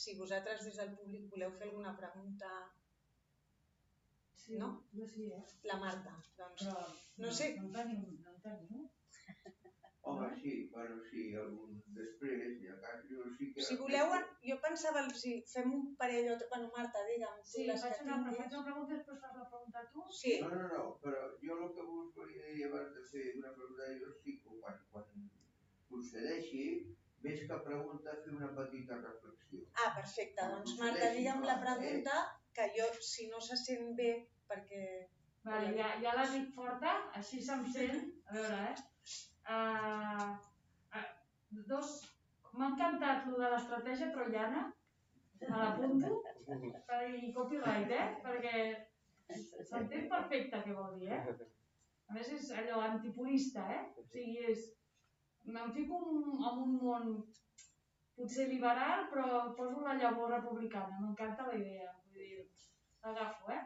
Si vosaltres des del públic voleu fer alguna pregunta... Sí, no? Jo sí, eh? La Marta, doncs... Però No sé. No en tenim, no en tenim. Home, sí, bueno, sí, algun després, ja cas, jo sí que... Si voleu, jo pensava, si fem un parell o... Bueno, Marta, digue'm, tu Sí, les que faig una, faig tinguis. una pregunta després fas la pregunta tu. Sí, No, no, no, però jo el que vos volia dir abans de fer una pregunta, jo sí que quan, quan procedeixi, més que pregunta, fer una petita reflexió. Ah, perfecte. Doncs Marta, digue'm la pregunta, que jo, si no se sent bé, perquè... Vale, ja, ja la dic forta, així se'm sent. A veure, eh? Uh, uh, dos... M'ha encantat lo de l'estratègia troiana, me l'apunto, i copyright, eh? Perquè s'entén perfecte què vol dir, eh? A més és allò antipurista, eh? O sigui, és... Me'n fico un, en un món potser liberal, però poso la llavor republicana. M'encanta la idea. Vull dir, l'agafo, eh?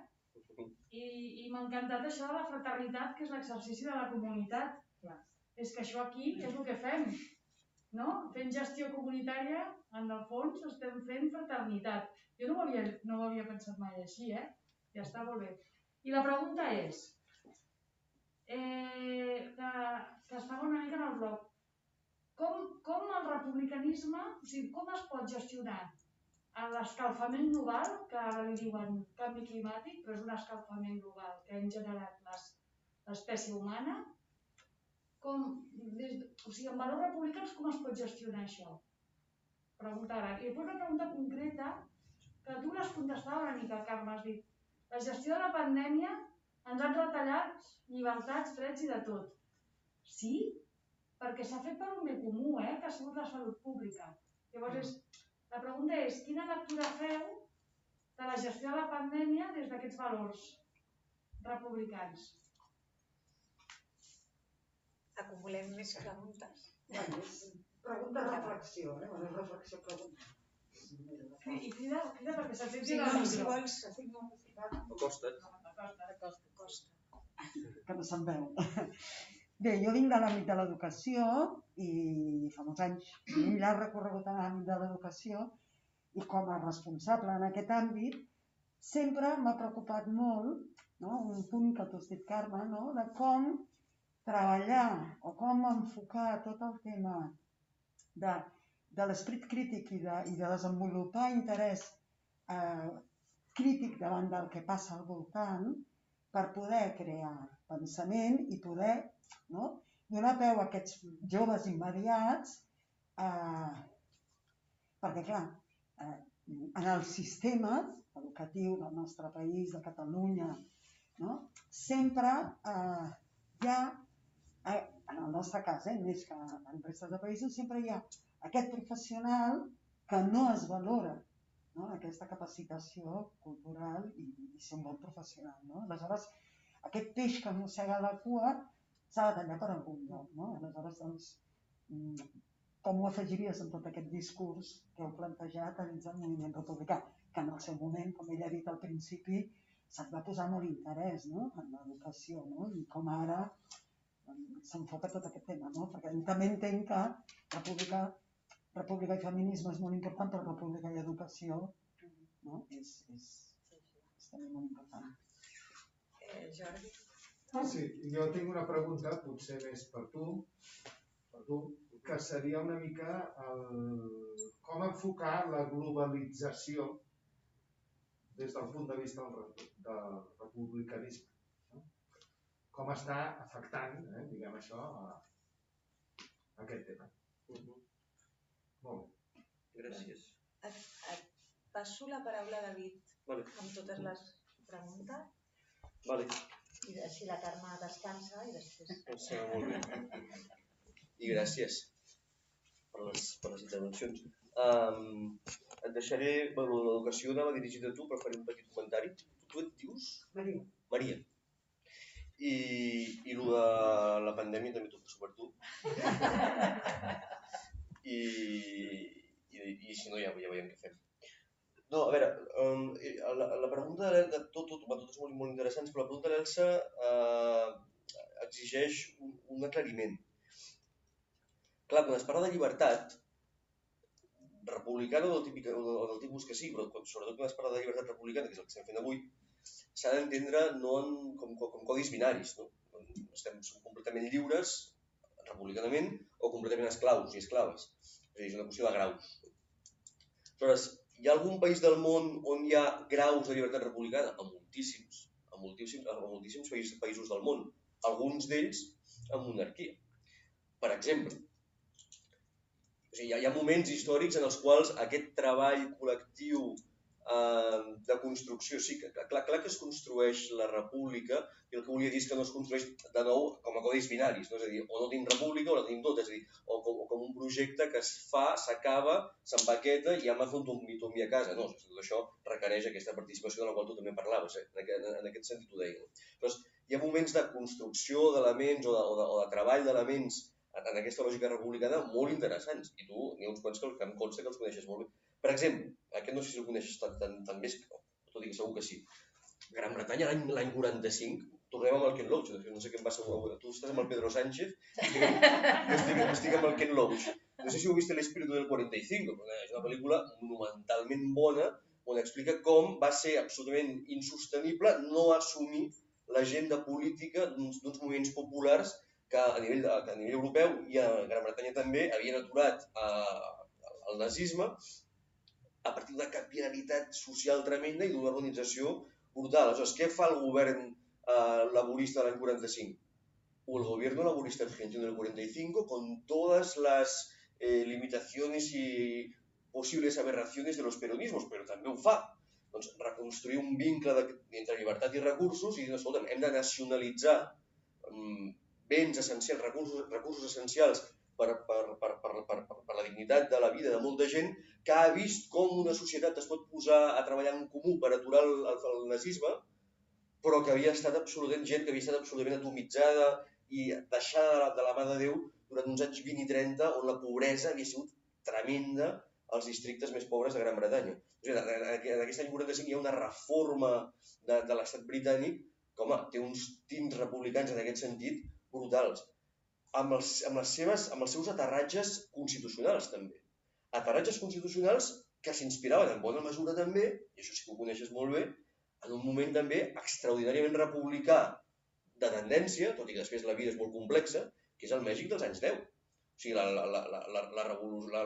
I, i m'ha encantat això de la fraternitat, que és l'exercici de la comunitat. Clar. És que això aquí és el que fem, no? Fent gestió comunitària, en el fons estem fent fraternitat. Jo no ho havia, no ho havia pensat mai així, eh? Ja està molt bé. I la pregunta és, eh, que, que estava una mica en el bloc, com, com el republicanisme, o sigui, com es pot gestionar l'escalfament global, que ara li diuen canvi climàtic, però és un escalfament global que hem generat les- l'espècie humana, com, des, o sigui, en valors republicans, com es pot gestionar això? Pregunta gran. I després una pregunta concreta, que tu l'has contestat una mica, Carme, has dit, la gestió de la pandèmia ens han retallat llibertats, drets i de tot. Sí, perquè s'ha fet per un bé comú, eh, que ha sigut la salut pública. Llavors, és, la pregunta és, quina lectura feu de la gestió de la pandèmia des d'aquests valors republicans? Acumulem més preguntes. Bueno, és pregunta reflexió, eh? Bueno, reflexió pregunta. I crida, crida perquè Sí, senti no, la si micro. vols, Costa't. costa. que no se'n veu. Bé, jo vinc de l'àmbit de l'educació i fa molts anys tinc un llarg recorregut en l'àmbit de l'educació i com a responsable en aquest àmbit sempre m'ha preocupat molt no? un punt que tu has dit, Carme, no? de com treballar o com enfocar tot el tema de, de l'esperit crític i de, i de desenvolupar interès eh, crític davant del que passa al voltant per poder crear pensament i poder no, donar peu a aquests joves immediats eh, perquè, clar, eh, en el sistema educatiu del nostre país, de Catalunya, no, sempre eh, hi ha, eh, en el nostre cas, eh, més que en restes de països, sempre hi ha aquest professional que no es valora no? aquesta capacitació cultural i, i ser un bon professional. No? Aleshores, aquest peix que mossega la cua s'ha de tallar per algun lloc, no? Aleshores, doncs, mm, com ho afegiries en tot aquest discurs que heu plantejat a dins del moviment republicà, que en el seu moment, com ella ha dit al principi, se't va posar molt interès no? en l'educació, no? i com ara doncs, s'enfoca tot aquest tema, no? perquè també entenc que república, república i feminisme és molt important, però república i educació no? és, és, és també molt important. Eh, Jordi? Ah, sí, jo tinc una pregunta, potser més per tu, per tu, que seria una mica el, com enfocar la globalització des del punt de vista del, del republicanisme. No? Com està afectant, eh, diguem això, a, a aquest tema. Uh -huh. Molt bé. Gràcies. Et, et passo la paraula a David Vale. amb totes les preguntes Vale. i així la Carme descansa i després... Em sembla molt bé. I gràcies per les, per les intervencions. Um, et deixaré, bueno, l'educació anava dirigida a tu, però faré un petit comentari. Tu, tu et dius? Maria. Maria. I, i el de la pandèmia també t'ho passo per tu. I, i, i si no ja, ja veiem què fem. No, a veure, um, la, la pregunta de l'Elsa, tot, tot, va, totes molt, molt interessants, però la pregunta de l'Elsa uh, exigeix un, un aclariment. Clar, quan es parla de llibertat, republicana o del, típic, o del tipus que sí, però sobretot quan es parla de llibertat republicana, que és el que estem fent avui, s'ha d'entendre no en, com, com, com codis binaris. No? Estem, som completament lliures, republicanament, o completament esclaus i esclaves. És a dir, és una qüestió de graus. Aleshores, hi ha algun país del món on hi ha graus de llibertat republicana? A moltíssims, a moltíssims, a moltíssims països, països del món. Alguns d'ells amb monarquia. Per exemple, o sigui, hi, ha, hi ha moments històrics en els quals aquest treball col·lectiu eh, de construcció, sí, que, clar, clar que es construeix la república, i el que volia dir és que no es construeix de nou com a codis binaris, no? és a dir, o no tenim república o la tenim tota, és a dir, o com, o com un projecte que es fa, s'acaba, s'empaqueta i ja m'ha fet un tombi a casa, no, tot això requereix aquesta participació de la qual tu també parlaves, eh? en, aquest, en aquest sentit ho deia. Llavors, hi ha moments de construcció d'elements o, de, o, de, o de treball d'elements en aquesta lògica republicana molt interessants, i tu n'hi ha uns quants que, que em consta que els coneixes molt bé. Per exemple, aquest no sé si el coneixes tan, tan, tan més, tot i que segur que sí. Gran Bretanya l'any 45, tornem amb el Ken Loach, no sé què em passa, tu estàs amb el Pedro Sánchez, jo estic, estic amb el Ken Loach. No sé si heu vist l'Espíritu del 45, però és una pel·lícula monumentalment bona on explica com va ser absolutament insostenible no assumir l'agenda política d'uns moviments populars que a nivell, que a nivell europeu i a Gran Bretanya també havien aturat eh, el nazisme a partir d'una capil·laritat social tremenda i d'una organització brutal. Aleshores, què fa el govern eh, laborista de l'any 45? O el gobierno laborista argentino del 45 con todas las eh, limitaciones y posibles aberraciones de los peronismos, però també ho fa. Doncs reconstruir un vincle de, entre llibertat i recursos i dir, hem de nacionalitzar um, béns essencials, recursos, recursos essencials per, per, per, per, per, per, per la dignitat de la vida de molta gent que ha vist com una societat es pot posar a treballar en comú per aturar el, el, el nazisme, però que havia estat absolutament gent que havia estat absolutament atomitzada i deixada de la, de la mà de Déu durant uns anys 20 i 30 on la pobresa havia sigut tremenda als districtes més pobres de Gran Bretanya. O sigui, en aquest any 45 hi ha una reforma de, de l'estat britànic que, home, té uns tints republicans en aquest sentit brutals, amb els, amb les seves, amb els seus aterratges constitucionals també. Aterratges constitucionals que s'inspiraven en bona mesura també, i això sí que ho coneixes molt bé, en un moment també extraordinàriament republicà de tendència, tot i que després la vida és molt complexa, que és el Mèxic dels anys 10. O sigui, la, la, la, la, la, la,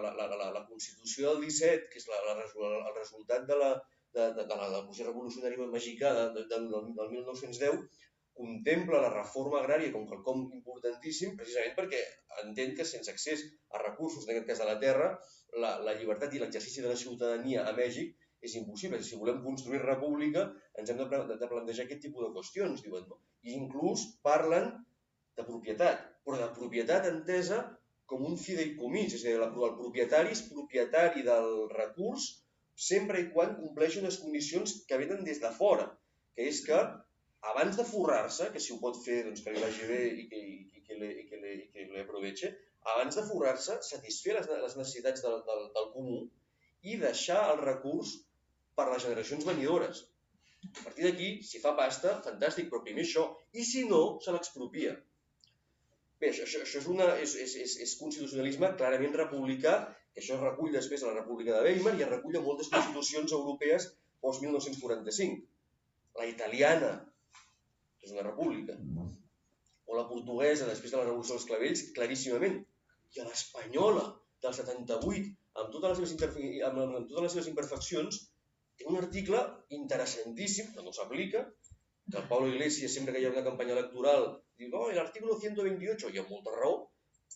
la, la, la, la Constitució del 17, que és la, la, el resultat de la, de, de, de la, revolucionari mexicà de, de, de, del, del 1910, contempla la reforma agrària com quelcom importantíssim precisament perquè entén que sense accés a recursos, en aquest cas de la terra, la, la llibertat i l'exercici de la ciutadania a Mèxic és impossible. Si volem construir república ens hem de, de, de plantejar aquest tipus de qüestions, diuen. No? I inclús parlen de propietat, però de propietat entesa com un fideïcomís, és a dir, el propietari és propietari del recurs sempre i quan compleixi unes condicions que venen des de fora, que és que abans de forrar-se, que si ho pot fer, doncs que li vagi bé i que, i que, li, i que, li, i que li aproveche, abans de forrar-se, satisfer les, les necessitats del, del, del comú i deixar el recurs per les generacions venidores. A partir d'aquí, si fa pasta, fantàstic, però primer això. I si no, se l'expropia. Bé, això, això, això és, una, és, és, és, és constitucionalisme clarament republicà, que això es recull després a la República de Weimar i es recull a moltes constitucions europees post-1945. La italiana, és una república, o la portuguesa, després de la Revolució dels Clavells, claríssimament, i l'espanyola, del 78, amb totes, les seves amb, amb totes les seves imperfeccions, té un article interessantíssim, que no s'aplica, que el Pablo Iglesias, sempre que hi ha una campanya electoral, diu, no, l'article 128, i amb molta raó,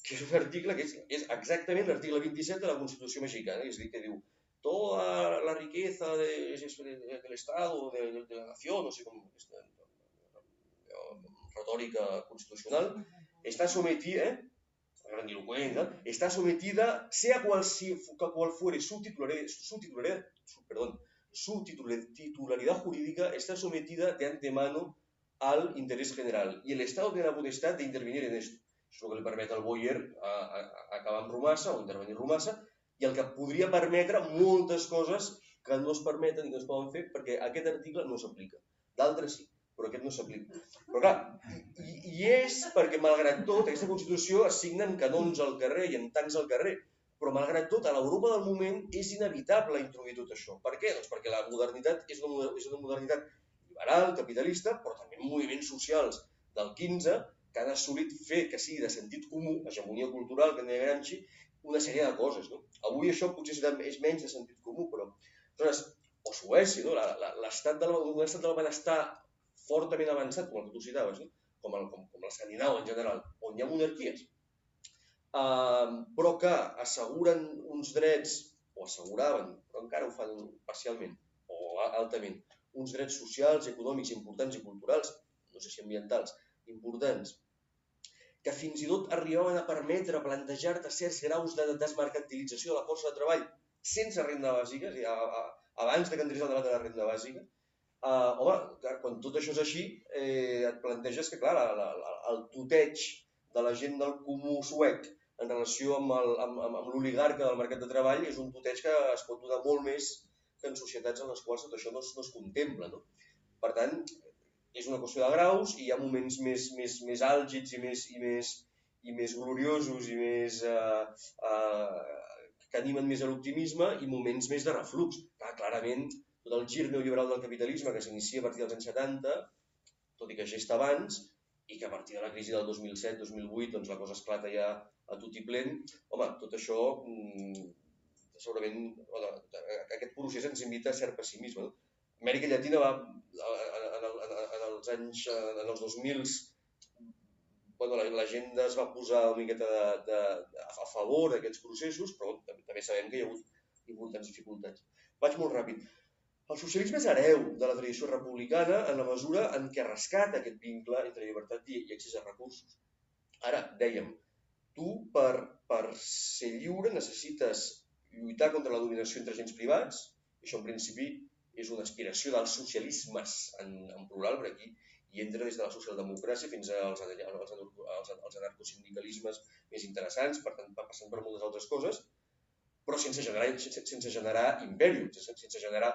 que és un article que és, és exactament l'article 27 de la Constitució mexicana, és a dir, que diu toda la riqueza de, de, Estado, de, de, de la nació, no sé com, retòrica constitucional, està sometida, eh, grandilocuente, está sometida, sea cual, si, cual fuere su titularidad, su titularidad, su, perdón, su titularidad jurídica, está sometida de antemano al interés general y el Estado tiene la potestad de intervenir en esto. Això el que li permet al Boyer a, a, a acabar amb Romassa o intervenir Romassa i el que podria permetre moltes coses que no es permeten i no es poden fer perquè aquest article no s'aplica. D'altres sí però aquest no s'aplica. Però clar, i, i és perquè, malgrat tot, aquesta Constitució assignen canons al carrer i en tants al carrer, però malgrat tot, a l'Europa del moment és inevitable introduir tot això. Per què? Doncs perquè la modernitat és una, és una modernitat liberal, capitalista, però també moviments socials del 15 que han assolit fer que sigui de sentit comú, hegemonia cultural, que deia Gramsci, una sèrie de coses. No? Avui això potser és menys de sentit comú, però... Aleshores, o Suècia, no? l'estat del, del benestar fortament avançat, com el que tu citaves, no? com, el, com, com l'escandinau en general, on hi ha monarquies, uh, però que asseguren uns drets, o asseguraven, però encara ho fan parcialment o altament, uns drets socials, econòmics importants i culturals, no sé si ambientals, importants, que fins i tot arribaven a permetre plantejar-te certs graus de desmercantilització de la força de treball sense renda bàsica, a, a, abans de que entrés el debat de la renda bàsica, Uh, home, quan tot això és així, eh, et planteges que, clar, la, la, el tuteig de la gent del comú suec en relació amb, el, amb, amb, l'oligarca del mercat de treball és un tuteig que es pot donar molt més que en societats en les quals tot això no es, no es contempla. No? Per tant, és una qüestió de graus i hi ha moments més, més, més àlgids i més, i més, i més gloriosos i més, uh, uh, que animen més a l'optimisme i moments més de reflux. Clar, clarament, tot el gir neoliberal del capitalisme que s'inicia a partir dels anys 70, tot i que gesta abans, i que a partir de la crisi del 2007-2008 doncs la cosa esclata ja a tot i plen, home, tot això mmm, segurament aquest procés ens invita a cert pessimisme. No? Amèrica Llatina va, en, en, els anys, en els 2000 bueno, la, la gent es va posar una miqueta de, de, de, a favor d'aquests processos, però també sabem que hi ha hagut importants dificultats. Vaig molt ràpid. El socialisme és hereu de la tradició republicana en la mesura en què rescata aquest vincle entre llibertat i, i accés a recursos. Ara, dèiem, tu per, per ser lliure necessites lluitar contra la dominació entre agents privats, això en principi és una aspiració dels socialismes en, en plural, per aquí i entra des de la socialdemocràcia fins als, als, als, als anarcosindicalismes més interessants, per tant, passant per moltes altres coses, però sense generar, sense, sense generar imperi, sense, sense generar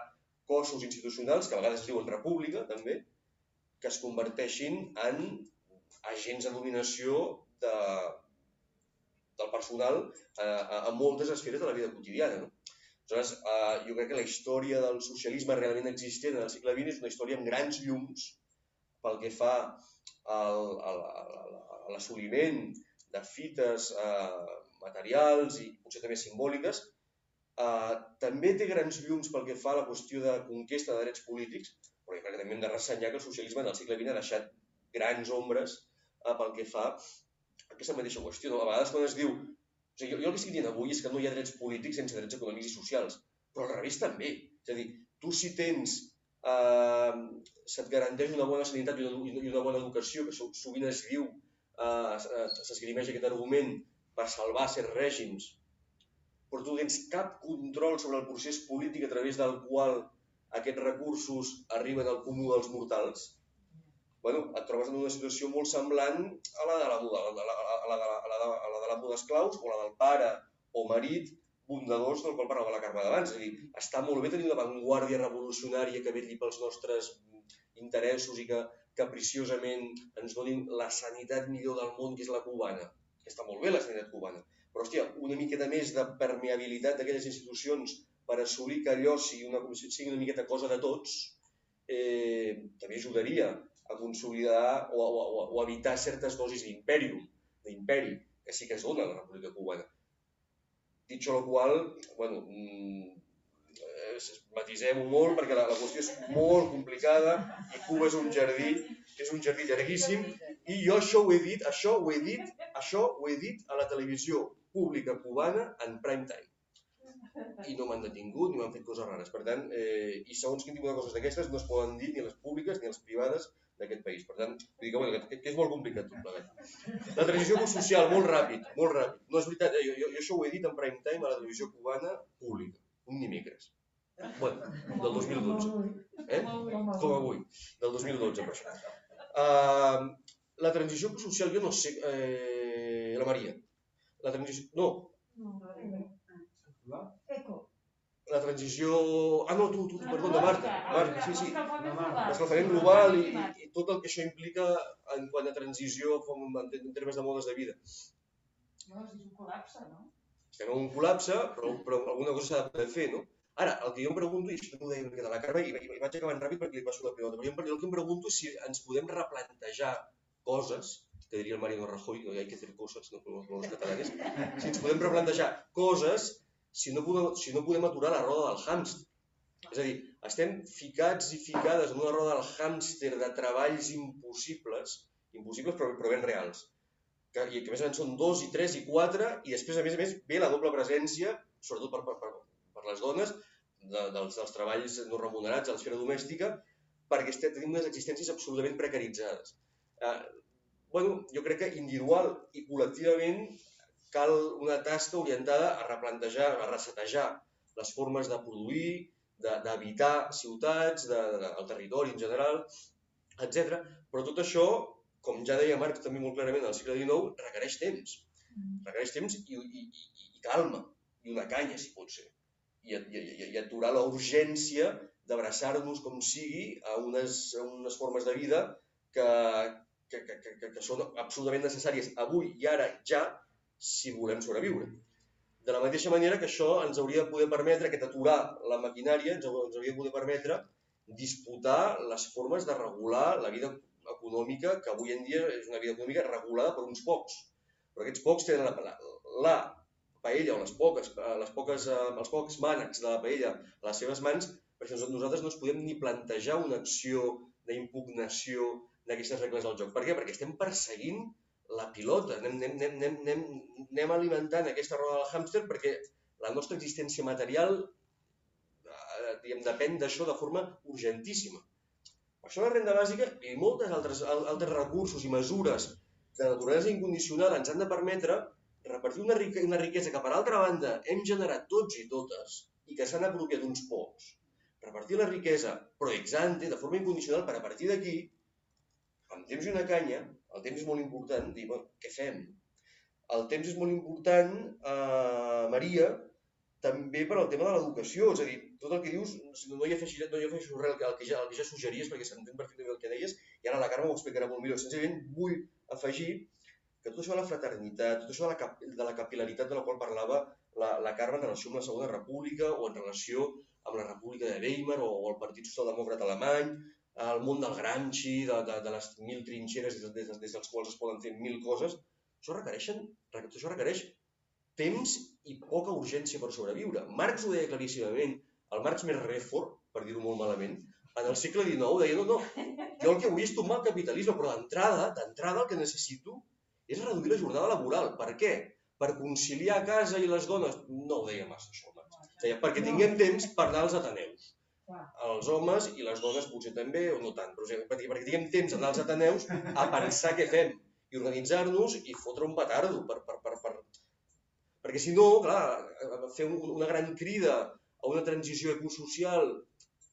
cossos institucionals, que a vegades es diuen república també, que es converteixin en agents de dominació de, del personal a, a, a moltes esferes de la vida quotidiana. No? Aleshores, eh, jo crec que la història del socialisme realment existent en el segle XX és una història amb grans llums pel que fa a l'assoliment de fites eh, materials i potser també simbòliques Uh, també té grans llums pel que fa a la qüestió de conquesta de drets polítics, però crec que també hem de ressenyar que el socialisme en el segle XX ha deixat grans ombres uh, pel que fa a aquesta mateixa qüestió. No? A vegades quan es diu... O sigui, jo, jo el que estic dient avui és que no hi ha drets polítics sense drets econòmics i socials, però al revés també. És a dir, tu si tens eh, se't garanteix una bona sanitat i una, i una bona educació, que sovint es diu, eh, s'esgrimeix aquest argument per salvar certs règims però tu tens cap control sobre el procés polític a través del qual aquests recursos arriben al comú dels mortals, bueno, et trobes en una situació molt semblant a la de la, a la, a la, a la, a la, de- la de l'amo d'esclaus o la del pare o marit bondadors del qual parlava la Carme d'abans. És a dir, està molt bé tenir una vanguardia revolucionària que vetlli pels nostres interessos i que capriciosament ens donin la sanitat millor del món, que és la cubana. Està molt bé la sanitat cubana. Però, hòstia, una miqueta més de permeabilitat d'aquelles institucions per assolir que allò sigui una, sigui una miqueta cosa de tots, eh, també ajudaria a consolidar o, o, o, evitar certes dosis d'imperium, d'imperi, que sí que es dona a la República Cubana. Dicho lo qual, bueno, mm, matisem-ho molt perquè la, la qüestió és molt complicada i Cuba és un jardí, és un jardí llarguíssim i jo això ho he dit, això ho he dit, això ho he dit a la televisió pública cubana en prime time. I no m'han detingut ni m'han fet coses rares. Per tant, eh, i segons quin tipus de coses d'aquestes no es poden dir ni a les públiques ni a les privades d'aquest país. Per tant, vull dir que, bueno, que, que és molt complicat tot plegat. La transició social, molt ràpid, molt ràpid. No és veritat, eh? jo, jo, jo això ho he dit en prime time a la televisió cubana pública, un dimecres. Bueno, del 2012. Eh? Com avui, del 2012, per això. Uh, la transició social, jo no sé, eh, la Maria. La transició, no, Eco. la transició... Ah, no, tu, tu, perdona, Marta. Marta, sí, sí. L'escalfament global i, i tot el que això implica en quant a transició com en, en termes de modes de vida. No, és un col·lapse, no? Estem en un col·lapse, però, però alguna cosa s'ha de fer, no? Ara, el que jo em pregunto, i això t'ho deia una miqueta a la Carme, i, i vaig acabant ràpid perquè li passo la pilota, però jo el que em pregunto és si ens podem replantejar coses, que diria el Mariano Rajoy, no hi ha que fer coses, no, com els catalanes, si ens podem replantejar coses si no podem, si no podem aturar la roda del hàmster. És a dir, estem ficats i ficades en una roda del hàmster de treballs impossibles, impossibles però, però ben reals, que, i que a més a més són dos i tres i quatre, i després a més a més ve la doble presència, sobretot per, per, per, per les dones, de, dels, dels treballs no remunerats a l'esfera domèstica, perquè tenim unes existències absolutament precaritzades. Eh, bueno, jo crec que individual i col·lectivament cal una tasca orientada a replantejar, a resetejar les formes de produir, de- d'habitar ciutats, de, de, el territori en general, etc. Però tot això, com ja deia Marx també molt clarament al segle XIX, requereix temps. Requereix temps i, i, i, i calma, i una canya, si pot ser. I, i, i, i aturar la urgència d'abraçar-nos com sigui a unes, a unes formes de vida que, que, que, que, que, són absolutament necessàries avui i ara, ja, si volem sobreviure. De la mateixa manera que això ens hauria de poder permetre, aquest aturar la maquinària, ens hau- ens hauria de poder permetre disputar les formes de regular la vida econòmica, que avui en dia és una vida econòmica regulada per uns pocs. Però aquests pocs tenen la, la, la paella o les poques, eh, les poques, eh, els pocs mànecs de la paella a les seves mans, perquè nosaltres no ens podem ni plantejar una acció d'impugnació d'aquestes regles del joc. Per què? Perquè estem perseguint la pilota, anem, anem, anem, anem, anem, anem alimentant aquesta roda del hàmster perquè la nostra existència material eh, diguem, depèn d'això de forma urgentíssima. Per això la renda bàsica i moltes altres, al- altres recursos i mesures de naturalesa incondicional ens han de permetre repartir una, rique, una riquesa que, per altra banda, hem generat tots i totes i que s'han apropiat uns pocs. Repartir la riquesa pro ex ante, de forma incondicional, per a partir d'aquí, amb temps i una canya, el temps és molt important, dir, bueno, què fem? El temps és molt important, eh, Maria, també per al tema de l'educació, és a dir, tot el que dius, no hi afegiré, no hi afegeixo res, el que, ja, el que ja suggeries, perquè s'entén perfectament el que deies, i ara la Carme ho explicarà molt millor. Senzillament vull afegir que tot això de la fraternitat, tot això de la, cap, de la capilaritat de la qual parlava la, la Carme en relació amb la Segona República o en relació amb la República de Weimar o, o el Partit Socialdemòcrata Alemany, el món del Gramsci, de, de, de les mil trinxeres des, des, des dels quals es poden fer mil coses, això, requereixen, això requereix temps i poca urgència per sobreviure. Marx ho deia claríssimament, el Marx més rèfort, per dir-ho molt malament, en el segle XIX deia, no, no, jo el que vull és tombar el capitalisme, però d'entrada, d'entrada el que necessito és reduir la jornada laboral. Per què? Per conciliar a casa i les dones? No ho deia massa això, Marx. Deia, perquè tinguem temps per anar als Ateneus. Els homes i les dones potser també, o no tant, però o sigui, perquè, perquè tinguem temps d'anar als Ateneus a pensar què fem i organitzar-nos i fotre un petardo per, per, per, per... perquè si no, clar, fer un- una gran crida a una transició ecosocial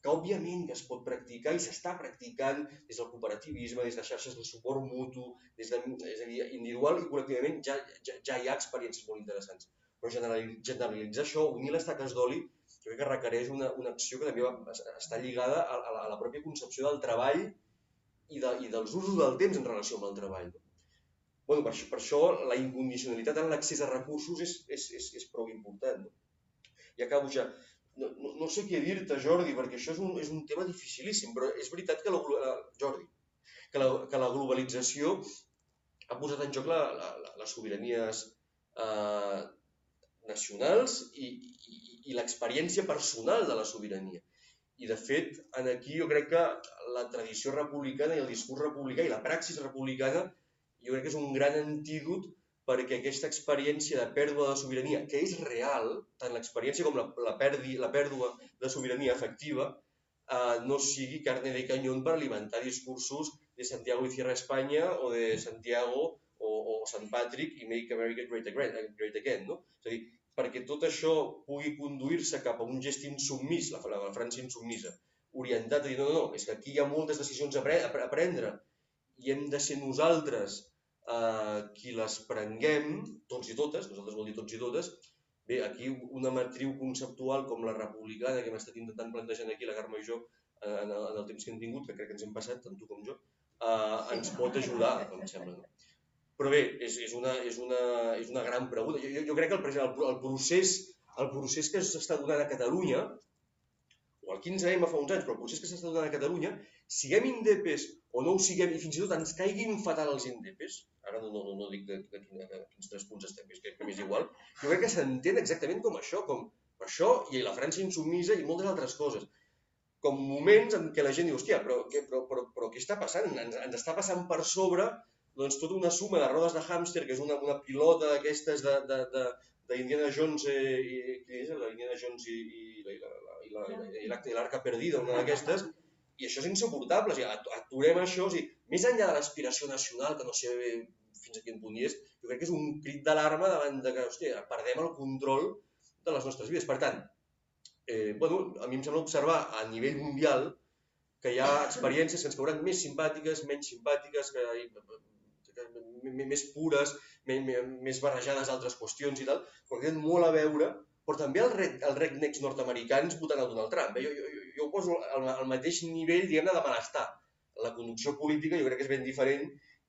que òbviament es pot practicar i s'està practicant des del cooperativisme, des de xarxes de suport mutu, des de, és a dir, individual i col·lectivament ja, ja, ja hi ha experiències molt interessants. Però generalitzar això, unir les taques d'oli, jo crec que requereix una, una acció que també està lligada a, a, la, a la pròpia concepció del treball i, de, i dels usos del temps en relació amb el treball. No? Bueno, per, això, per això la incondicionalitat en l'accés a recursos és, és, és, és prou important. No? I acabo ja no, no, no sé què dir-te, Jordi, perquè això és un, és un tema dificilíssim, però és veritat que la, la, Jordi, que la, que la globalització ha posat en joc la, la, les sobiranies eh, nacionals i, i, i l'experiència personal de la sobirania. I, de fet, en aquí jo crec que la tradició republicana i el discurs republicà i la praxis republicana jo crec que és un gran antídot perquè aquesta experiència de pèrdua de sobirania, que és real, tant l'experiència com la, la, perdi, la pèrdua de sobirania efectiva, eh, no sigui carne de canyón per alimentar discursos de Santiago y Cierra España o de Santiago o, o Sant Patrick i Make America Great Again, great again no? És a dir, perquè tot això pugui conduir-se cap a un gest insubmís, la, la, França insubmisa, orientat a dir, no, no, no, és que aquí hi ha moltes decisions a, pre a, a prendre i hem de ser nosaltres eh, qui les prenguem, tots i totes, nosaltres vol dir tots i totes, bé, aquí una matriu conceptual com la republicana que hem estat intentant plantejant aquí, la Carme i jo, eh, en, el, en el temps que hem tingut, que crec que ens hem passat, tant tu com jo, eh, ens pot ajudar, em sembla. No? Però bé, és, és, una, és, una, és una gran pregunta. Jo, jo crec que el, el, el, procés, el procés que s'està donant a Catalunya, o el 15M fa uns anys, però el procés que s'està donant a Catalunya, siguem indepes o no ho siguem, i fins i tot ens caiguin fatal els indepes, ara no, no, no dic de, de, de, de quins tres punts estem, és que, que m'és igual, jo crec que s'entén exactament com això, com això i la França insubmisa i moltes altres coses. Com moments en què la gent diu, hòstia, però, què, però, però, però què està passant? Ens, ens està passant per sobre doncs, tota una suma de rodes de hàmster, que és una, una pilota d'aquestes de, de, de, d'Indiana Jones eh, i, qui és? La Indiana Jones i, i, la, i, la, la, l'arca perdida, una d'aquestes, i això és insuportable, o sigui, aturem això, o sigui, més enllà de l'aspiració nacional, que no sé fins a quin punt hi és, jo crec que és un crit d'alarma davant de que, hòstia, perdem el control de les nostres vides. Per tant, eh, bueno, a mi em sembla observar a nivell mundial que hi ha experiències que ens cauran més simpàtiques, menys simpàtiques, que, que més pures, més barrejades d'altres qüestions i tal, però tenen molt a veure però també el, reg, el rednecks nord-americans votant el Donald Trump. Eh? Jo, jo, jo ho poso al, al mateix nivell, diguem-ne, de malestar. La conducció política jo crec que és ben diferent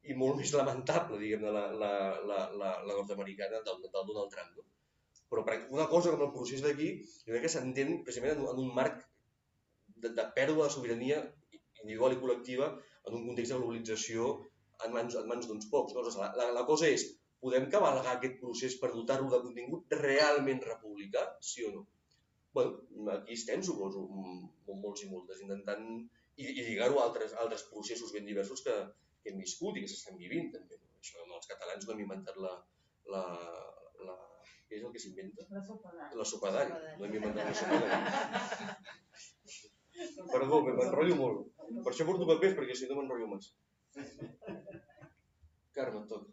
i molt més lamentable, diguem-ne, la, la, la, la, la nord-americana del, del Donald Trump. No? Però per una cosa com el procés d'aquí, jo crec que s'entén precisament en, en un marc de, de pèrdua de sobirania individual i col·lectiva en un context de globalització en mans, en mans d'uns pocs. No? La, la, la cosa és, podem cavalgar aquest procés per dotar-lo de contingut realment republicà, sí o no? bueno, aquí estem, suposo, molts i moltes, intentant i, i lligar-ho a altres, altres processos ben diversos que, que hem viscut i que s'estan vivint també. Això no, els catalans no hem inventat la, la, la, què és el que s'inventa? La sopa d'all. La sopa d'all. No hem inventat la sopa d'all. Perdó, m'enrotllo molt. Per això porto papers, perquè si no m'enrotllo més. Carme, toca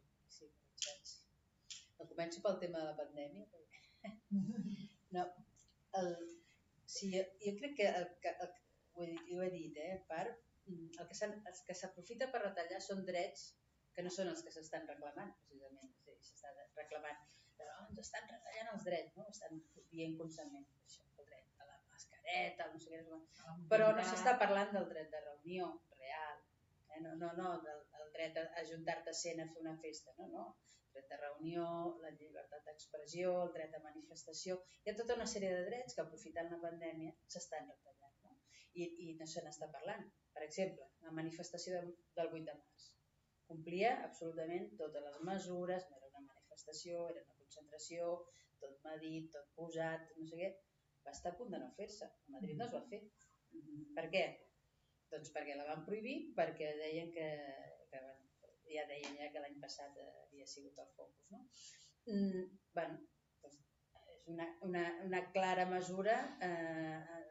començo pel tema de la pandèmia. No, el, sí, jo, jo crec que, el, que el, ho, he, ho he dit, eh, part, el que els que s'aprofita per retallar són drets que no són els que s'estan reclamant, precisament. S'està reclamant, però oh, ens estan retallant els drets, no? estan dient constantment això, el dret a la mascareta, no sé què, però no s'està parlant del dret de reunió eh? no, no, no del, del dret a, a juntar-te a cena a fer una festa, no, no, dret de reunió, la llibertat d'expressió, el dret de manifestació. Hi ha tota una sèrie de drets que, aprofitant la pandèmia, s'estan retallant. No? I, I no se n'està parlant. Per exemple, la manifestació de, del 8 de març. Complia absolutament totes les mesures, no era una manifestació, era una concentració, tot medit, tot posat, no sé què. Va estar a punt de no fer-se. A Madrid no es va fer. Per què? Doncs perquè la van prohibir, perquè deien que, que ja deien ja que l'any passat eh, havia sigut el focus. No? Mm, bueno, doncs és una, una, una clara mesura eh,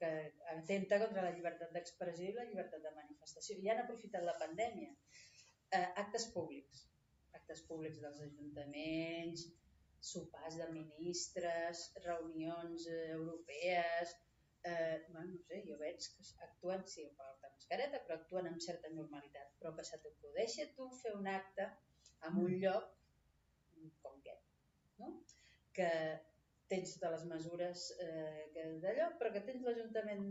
que atenta contra la llibertat d'expressió i la llibertat de manifestació. I han aprofitat la pandèmia. Eh, actes públics, actes públics dels ajuntaments, sopars de ministres, reunions eh, europees, eh, bueno, no sé, jo veig que actuen, sí, porten mascareta, però actuen amb certa normalitat. Però que se t'acudeixi a tu fer un acte en un lloc com aquest, no? que tens totes les mesures eh, que d'allò, però que tens l'Ajuntament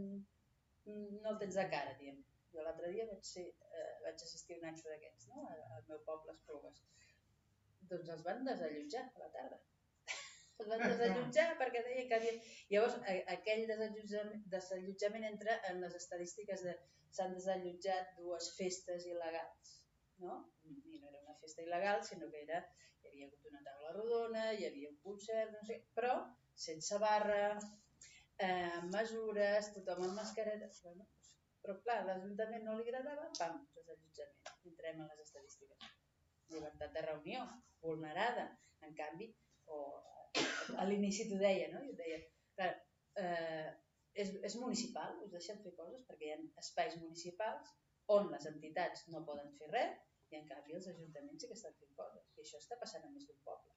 no el tens de cara, diem. Jo l'altre dia vaig, ser, eh, vaig assistir a un acte d'aquests, no? al, al meu poble, Esplugues. Doncs els van desallotjar a la tarda. Els van desallotjar perquè deia que havia... Llavors, a, aquell desallotjament, desallotjament entra en les estadístiques de s'han desallotjat dues festes il·legals, no? I no era una festa il·legal, sinó que era, hi havia hagut una taula rodona, hi havia un concert, no sé, però sense barra, eh, mesures, tothom amb mascareta, bueno, però clar, a l'Ajuntament no li agradava, pam, desallotjament, entrem en les estadístiques. Llibertat de reunió, vulnerada, en canvi, o a l'inici t'ho deia, no? Jo deia, clar, eh, és, és municipal, us deixen fer coses perquè hi ha espais municipals on les entitats no poden fer res i en canvi els ajuntaments sí que estan fent coses. I això està passant a més d'un poble.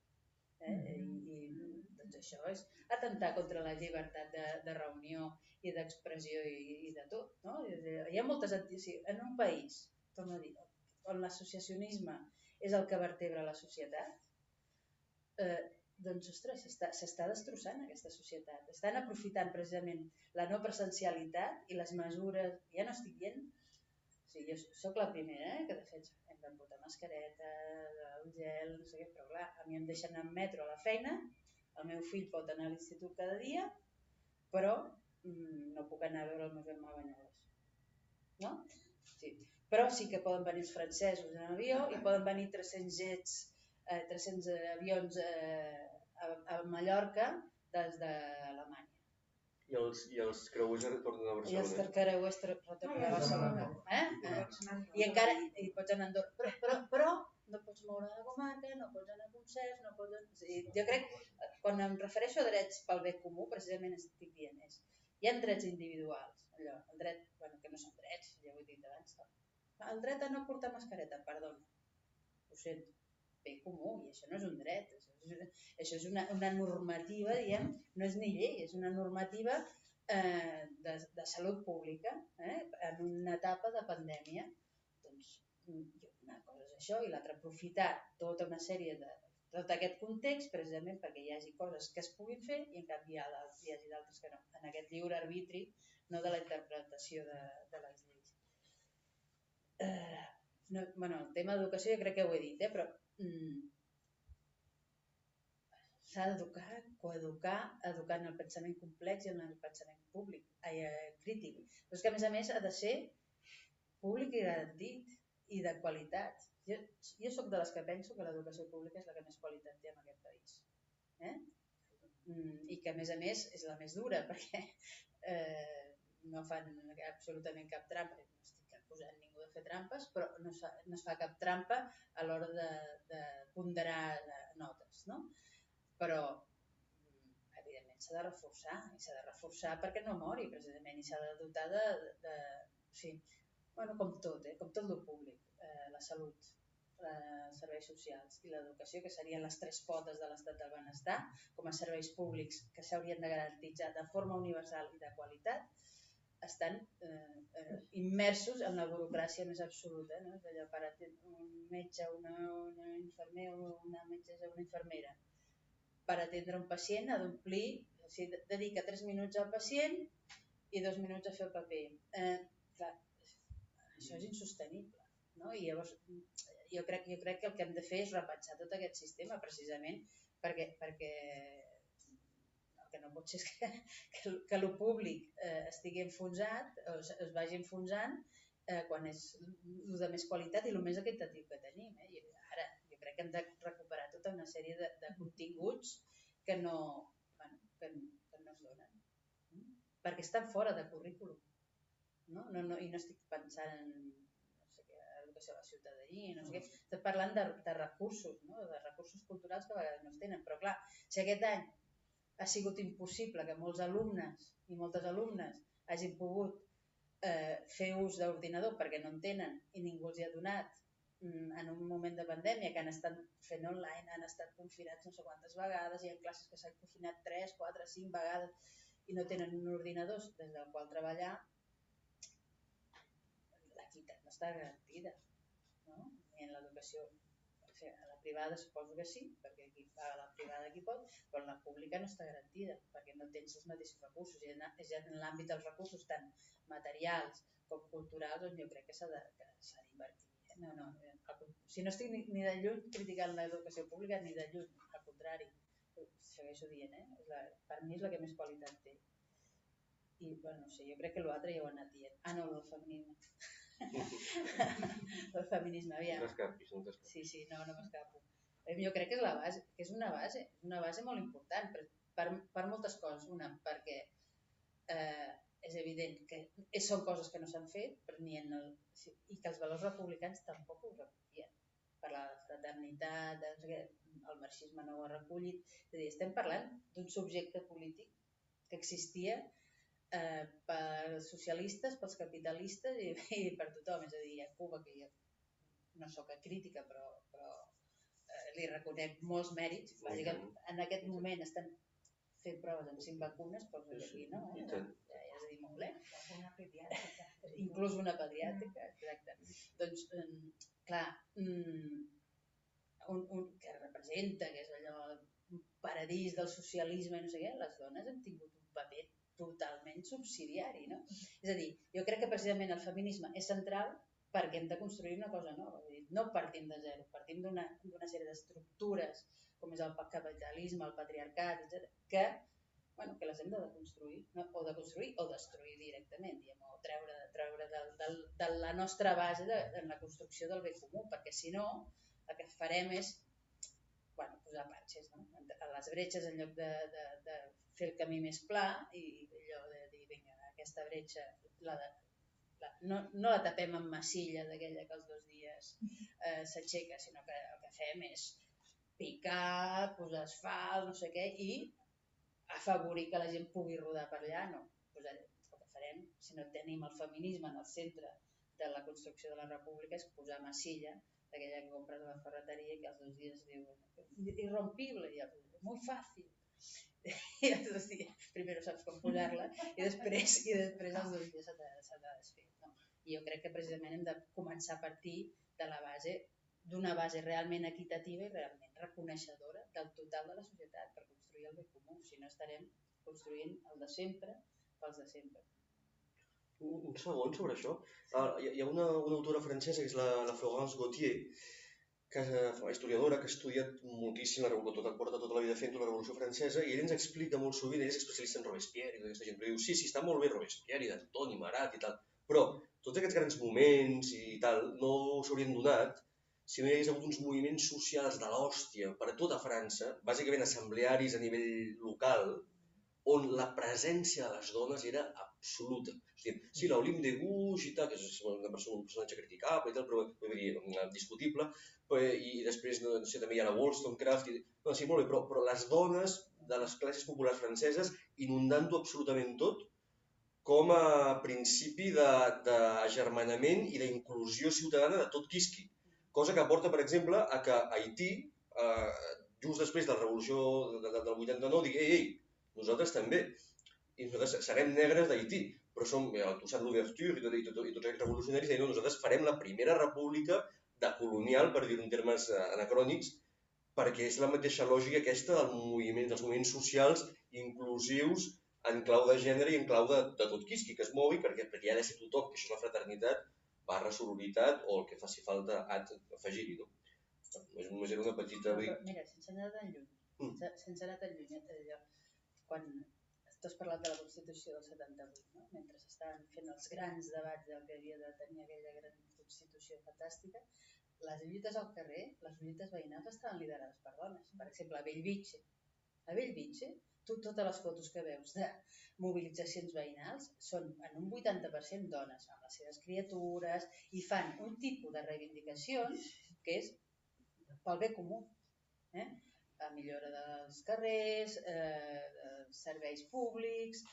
Eh? I, I doncs això és atentar contra la llibertat de, de reunió i d'expressió i, i de tot. No? Hi ha moltes entitats. En un país, torno a dir, on l'associacionisme és el que vertebra la societat, eh, doncs, ostres, s'està destrossant aquesta societat. Estan aprofitant precisament la no presencialitat i les mesures, ja no estic dient, o sigui, jo sóc la primera eh, que de fet hem de portar mascareta, el gel, no sé què, però clar, a mi em deixen anar en metro a la feina, el meu fill pot anar a l'institut cada dia, però mm, no puc anar a veure el meu germà a Banyoles. No? Sí. Però sí que poden venir els francesos en avió i poden venir 300 jets, eh, 300 avions eh, a, a Mallorca des d'Alemanya. I els, I els creuers retornen a I els Barcelona. creuers retornen a Barcelona. Eh? eh? I encara i pots anar a Andorra, però, però, però no pots moure la comarca, no pots anar a concerts, no pots... Sigui, jo crec, quan em refereixo a drets pel bé comú, precisament estic dient és, hi ha drets individuals, allò, el dret, bueno, que no són drets, ja ho he dit abans, el dret a no portar mascareta, perdona, ho sento, bé comú, i això no és un dret, això és, això és una, una normativa, diguem, no és ni llei, és una normativa eh, de, de salut pública eh, en una etapa de pandèmia. Doncs una cosa és això i l'altra aprofitar tota una sèrie de tot aquest context precisament perquè hi hagi coses que es puguin fer i en canvi hi, ha hi hagi d'altres que no. En aquest lliure arbitri, no de la interpretació de, de les lleis. Eh, no, bueno, el tema d'educació jo crec que ho he dit, eh, però mm, s'ha d'educar, coeducar, educar en el pensament complex i en el pensament públic, eh, crític. Però és que a més a més ha de ser públic i garantit i de qualitat. Jo, jo sóc de les que penso que l'educació pública és la que més qualitat té en aquest país. Eh? Mm, I que a més a més és la més dura perquè eh, no fan absolutament cap trampa. No estic de fer trampes, però no es fa, no es fa cap trampa a l'hora de, de ponderar notes. No? però mm, evidentment s'ha de reforçar i s'ha de reforçar perquè no mori precisament i s'ha de dotar de, de, de sí, bueno, com tot, eh? com tot el públic, eh, la salut, els serveis socials i l'educació, que serien les tres potes de l'estat del benestar, com a serveis públics que s'haurien de garantitzar de forma universal i de qualitat, estan eh, eh, immersos en la burocràcia més absoluta. No? És allò per un metge, una, una infermera, una metgessa, una infermera, per atendre un pacient ha d'omplir, o sigui, dedica 3 minuts al pacient i 2 minuts a fer el paper. Eh, clar, això és insostenible. No? I llavors jo crec, jo crec que el que hem de fer és repensar tot aquest sistema precisament perquè, perquè que no pot ser que, que, que el públic eh, estigui enfonsat o es, es vagi enfonsant eh, quan és el de més qualitat i el més equitatiu que tenim. Eh? I ara jo crec que hem de recuperar tota una sèrie de, de continguts que no, bueno, que, que no es donen. Mm? Perquè estan fora de currículum. No? No, no, I no estic pensant en no sé què, educació de la ciutadania, no sé què. Estic parlant de, de recursos, no? de recursos culturals que a vegades no es tenen. Però clar, si aquest any ha sigut impossible que molts alumnes i moltes alumnes hagin pogut eh, fer ús d'ordinador perquè no en tenen i ningú els hi ha donat mm, en un moment de pandèmia que han estat fent online, han estat confinats no sé quantes vegades, hi ha classes que s'han confinat 3, 4, 5 vegades i no tenen un ordinador des del qual treballar, l'equitat no està garantida. No? Ni en l'educació a la privada suposo que sí, perquè qui paga la privada qui pot, però la pública no està garantida, perquè no tens els mateixos recursos. I ja en l'àmbit dels recursos tant materials com culturals on jo crec que s'ha d'invertir. No, no, eh, si no estic ni, ni de lluny criticant l'educació pública ni de lluny, al contrari, segueixo dient, eh? La, per mi és la que més qualitat té. I, bueno, no sé, jo crec que l'altre ja ho ha anat dient. Ah, no, el feminisme. el feminisme, aviam. No escapis, no t'escapis. Sí, sí, no, no m'escapo. Jo crec que és la base, que és una base, una base molt important per, per, per moltes coses. Una, perquè eh, és evident que són coses que no s'han fet, però ni en el, i que els valors republicans tampoc ho recollien. Parlar de fraternitat, de, el marxisme no ho ha recollit. És a dir, estem parlant d'un subjecte polític que existia eh, per socialistes, pels capitalistes i, i per tothom. És a dir, a Cuba, que jo no sóc crítica, però, però eh, li reconec molts mèrits. Va dir que en aquest moment estan fent proves amb cinc vacunes, doncs aquí no, eh? ja, ja és a dir, molt bé. Una pediàtrica. Inclús una pediàtrica, exacte. Doncs, eh, clar, mm, un, un, que representa, que és allò un paradís del socialisme i no sé què, les dones han tingut un paper totalment subsidiari. No? És a dir, jo crec que precisament el feminisme és central perquè hem de construir una cosa nova. És dir, no partim de zero, partim d'una sèrie d'estructures com és el capitalisme, el patriarcat, etc, que, bueno, que les hem de construir, no? o de construir o destruir directament, diguem, o treure, treure de, de, de la nostra base de, de la construcció del bé comú, perquè si no, el que farem és bueno, posar panxes no? a les bretxes en lloc de, de, de fer el camí més pla i allò de dir, vinga, aquesta bretxa la de, la, no, no la tapem amb massilla d'aquella que els dos dies eh, s'aixeca, sinó que el que fem és picar, posar asfalt, no sé què, i afavorir que la gent pugui rodar per allà, no. Pues el que farem, si no tenim el feminisme en el centre de la construcció de la república, és posar massilla d'aquella que compres a la ferreteria i que els dos dies diuen irrompible, i el, molt fàcil i els dos dies, primer saps com posar-la i després, i després els dos dies s'ha de, de desfer. No? I jo crec que precisament hem de començar a partir de la base d'una base realment equitativa i realment reconeixedora del total de la societat per construir el bé comú. Si no estarem construint el de sempre pels de sempre. Un, un segon sobre això. Uh, hi ha una, una autora francesa que és la, la Florence Gauthier, que és una historiadora que ha estudiat moltíssim la revolució, tota, porta tota la vida fent la Revolució Francesa i ell ens explica molt sovint, ell és especialista en Robespierre i tota aquesta gent, però diu, sí, sí, està molt bé Robespierre i d'Antoni Marat i tal, però tots aquests grans moments i tal no s'haurien donat si no hi hagués hagut uns moviments socials de l'hòstia per a tota França, bàsicament assemblearis a nivell local, on la presència de les dones era absoluta. O sigui, sí, l'Olim de Gouges i tal, que és una persona, un personatge criticable i tal, però vull dir, discutible, però, i, després, no, no sé, també hi ha la Wollstonecraft, i, no, sí, molt bé, però, però les dones de les classes populars franceses inundant-ho absolutament tot com a principi d'agermanament i d'inclusió ciutadana de tot quisqui. Cosa que porta, per exemple, a que Haití, eh, just després de la revolució del 89, digui, ei, ei, nosaltres també i nosaltres serem negres d'Haití, però som el Toussaint Louverture i, tot, i, tot, i tots aquests revolucionaris deien no, nosaltres farem la primera república de colonial, per dir-ho en termes eh, anacrònics, perquè és la mateixa lògica aquesta del moviment, dels moviments socials inclusius en clau de gènere i en clau de, de tot quisqui que es mogui, perquè, perquè hi ha de ser tothom, que això és la fraternitat, barra sororitat o el que faci falta afegir-hi. No? Només era una petita... Mira, sense anar tan lluny, mm. sense anar tan lluny, allò, quan tu has parlat de la Constitució del 78, no? mentre s'estaven fent els grans debats del que havia de tenir aquella gran Constitució fantàstica, les lluites al carrer, les lluites veïnals estaven liderades per dones. Per exemple, a Bellvitge. A Bellvitge, tu totes les fotos que veus de mobilitzacions veïnals són en un 80% dones, amb les seves criatures, i fan un tipus de reivindicacions que és pel bé comú. Eh? A millora dels carrers, eh, serveis públics,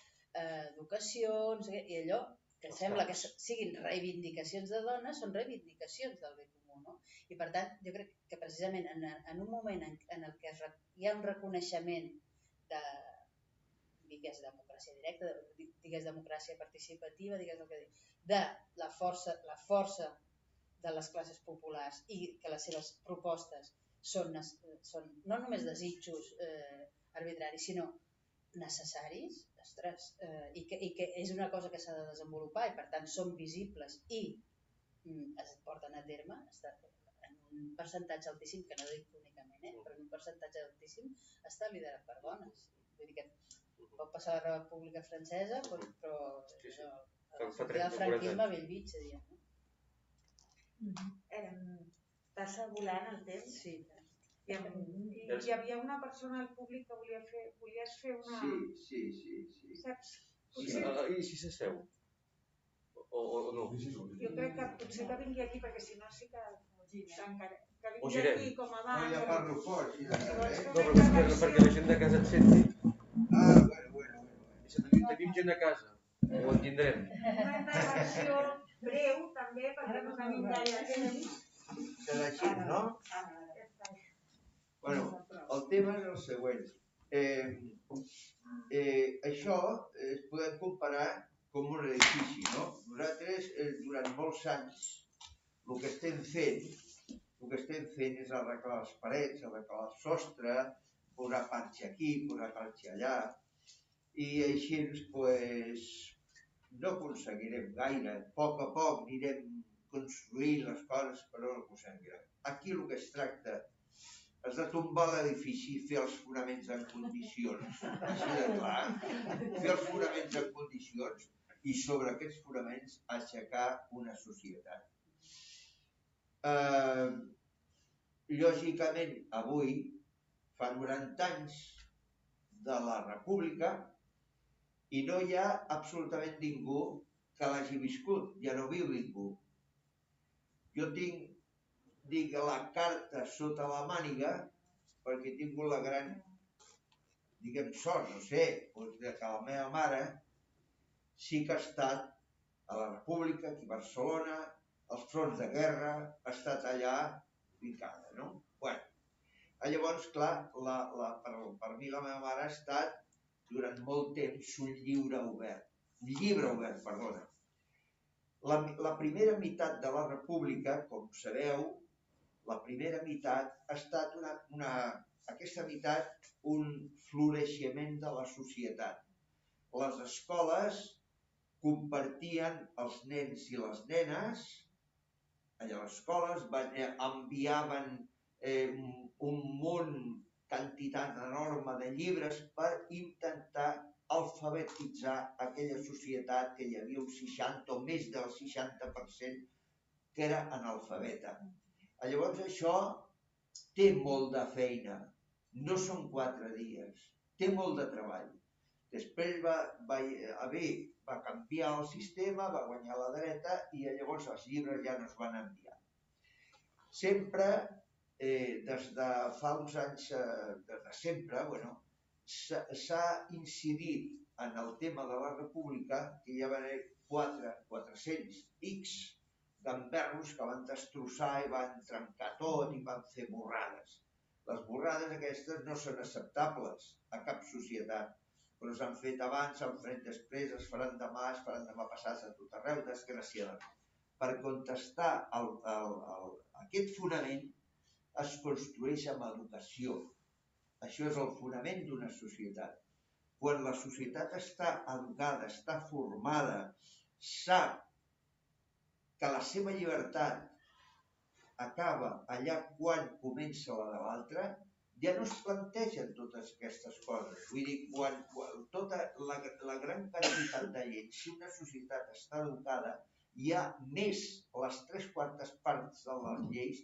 eh, sé què, i allò que Ostres. sembla que siguin reivindicacions de dones, són reivindicacions del bé comú. No? I per tant, jo crec que precisament en, en un moment en, en el que hi ha un reconeixement de, digués democràcia directa, digués democràcia participativa, digués el que digui, de la força, la força de les classes populars i que les seves propostes són, són no només desitjos eh, arbitraris, sinó necessaris, ostres, eh, i, que, i que és una cosa que s'ha de desenvolupar i per tant són visibles i mm, es porten a terme, està en un percentatge altíssim, que no dic únicament, eh, però en un percentatge altíssim està liderat per dones. Vull dir que pot passar a la República Francesa, però, però Sí, sí. no, Fa- el fa 30 o 40 franquisme a Bellvitge, seria. No? Eh, passa volant el temps. Sí. I, em, i, hi havia una persona al públic que volia fer, volies fer una... Sí, sí, sí, sí. Saps? Sí, Potser, ah, I si s'asseu? O, o, o no? jo crec que potser que vingui aquí, perquè si no sí que tancaré. Que O vingui girem. aquí com a No, abans. ja parlo fort, vols eh? No, però és per, intervenció- perquè la gent de casa et senti. Ah, bueno, bueno, bueno. Tenim, tenim gent a casa, ho en tindrem. Una intervenció breu, també, perquè no tenim gaire temps. Serà així, no? Bueno, el tema és el següent. Eh, eh, això es podem comparar com un edifici, no? Nosaltres, eh, durant molts anys, el que estem fent, el que estem fent és arreglar les parets, arreglar el sostre, posar panxa aquí, posar panxa allà, i així, pues, no aconseguirem gaire. A poc a poc anirem construint les coses, però no aconseguirem. Aquí el que es tracta és de tombar l'edifici i fer els fonaments en condicions. Així de clar. Fer els fonaments en condicions i sobre aquests fonaments aixecar una societat. Eh, lògicament, avui, fa 90 anys de la República i no hi ha absolutament ningú que l'hagi viscut, ja no viu ningú. Jo tinc, dic, la carta sota la màniga perquè he tingut la gran, diguem, sort, no sé, doncs de que la meva mare sí que ha estat a la República, aquí a Barcelona, als fronts de guerra, ha estat allà ficada, no? Bueno, llavors, clar, la, la, per, per mi la meva mare ha estat durant molt temps un llibre obert. Un llibre obert, perdona. La, la primera meitat de la República, com sabeu, la primera meitat ha estat una, una, aquesta meitat un floreixement de la societat. Les escoles compartien els nens i les nenes, allà a les escoles van, eh, enviaven eh, un munt, quantitat enorme de llibres per intentar alfabetitzar aquella societat que hi havia un 60 o més del 60% que era analfabeta. Llavors això té molt de feina, no són quatre dies, té molt de treball. Després va, va haver, va canviar el sistema, va guanyar la dreta i llavors els llibres ja no es van enviar. Sempre, eh, des de fa uns anys, eh, des de sempre, bueno, s'ha incidit en el tema de la república, que hi va haver 4, 400 X gamberros que van destrossar i van trencar tot i van fer borrades. Les borrades aquestes no són acceptables a cap societat, però s'han fet abans, s'han fet després, es faran demà, es faran demà passat a tot arreu, desgraciadament. Per contestar el, el, el, aquest fonament es construeix amb educació. Això és el fonament d'una societat. Quan la societat està educada, està formada, sap que la seva llibertat acaba allà quan comença la de l'altre, ja no es plantegen totes aquestes coses. Vull dir, quan, quan tota la, la gran quantitat de lleis, si una societat està educada, hi ha més les tres quartes parts de les lleis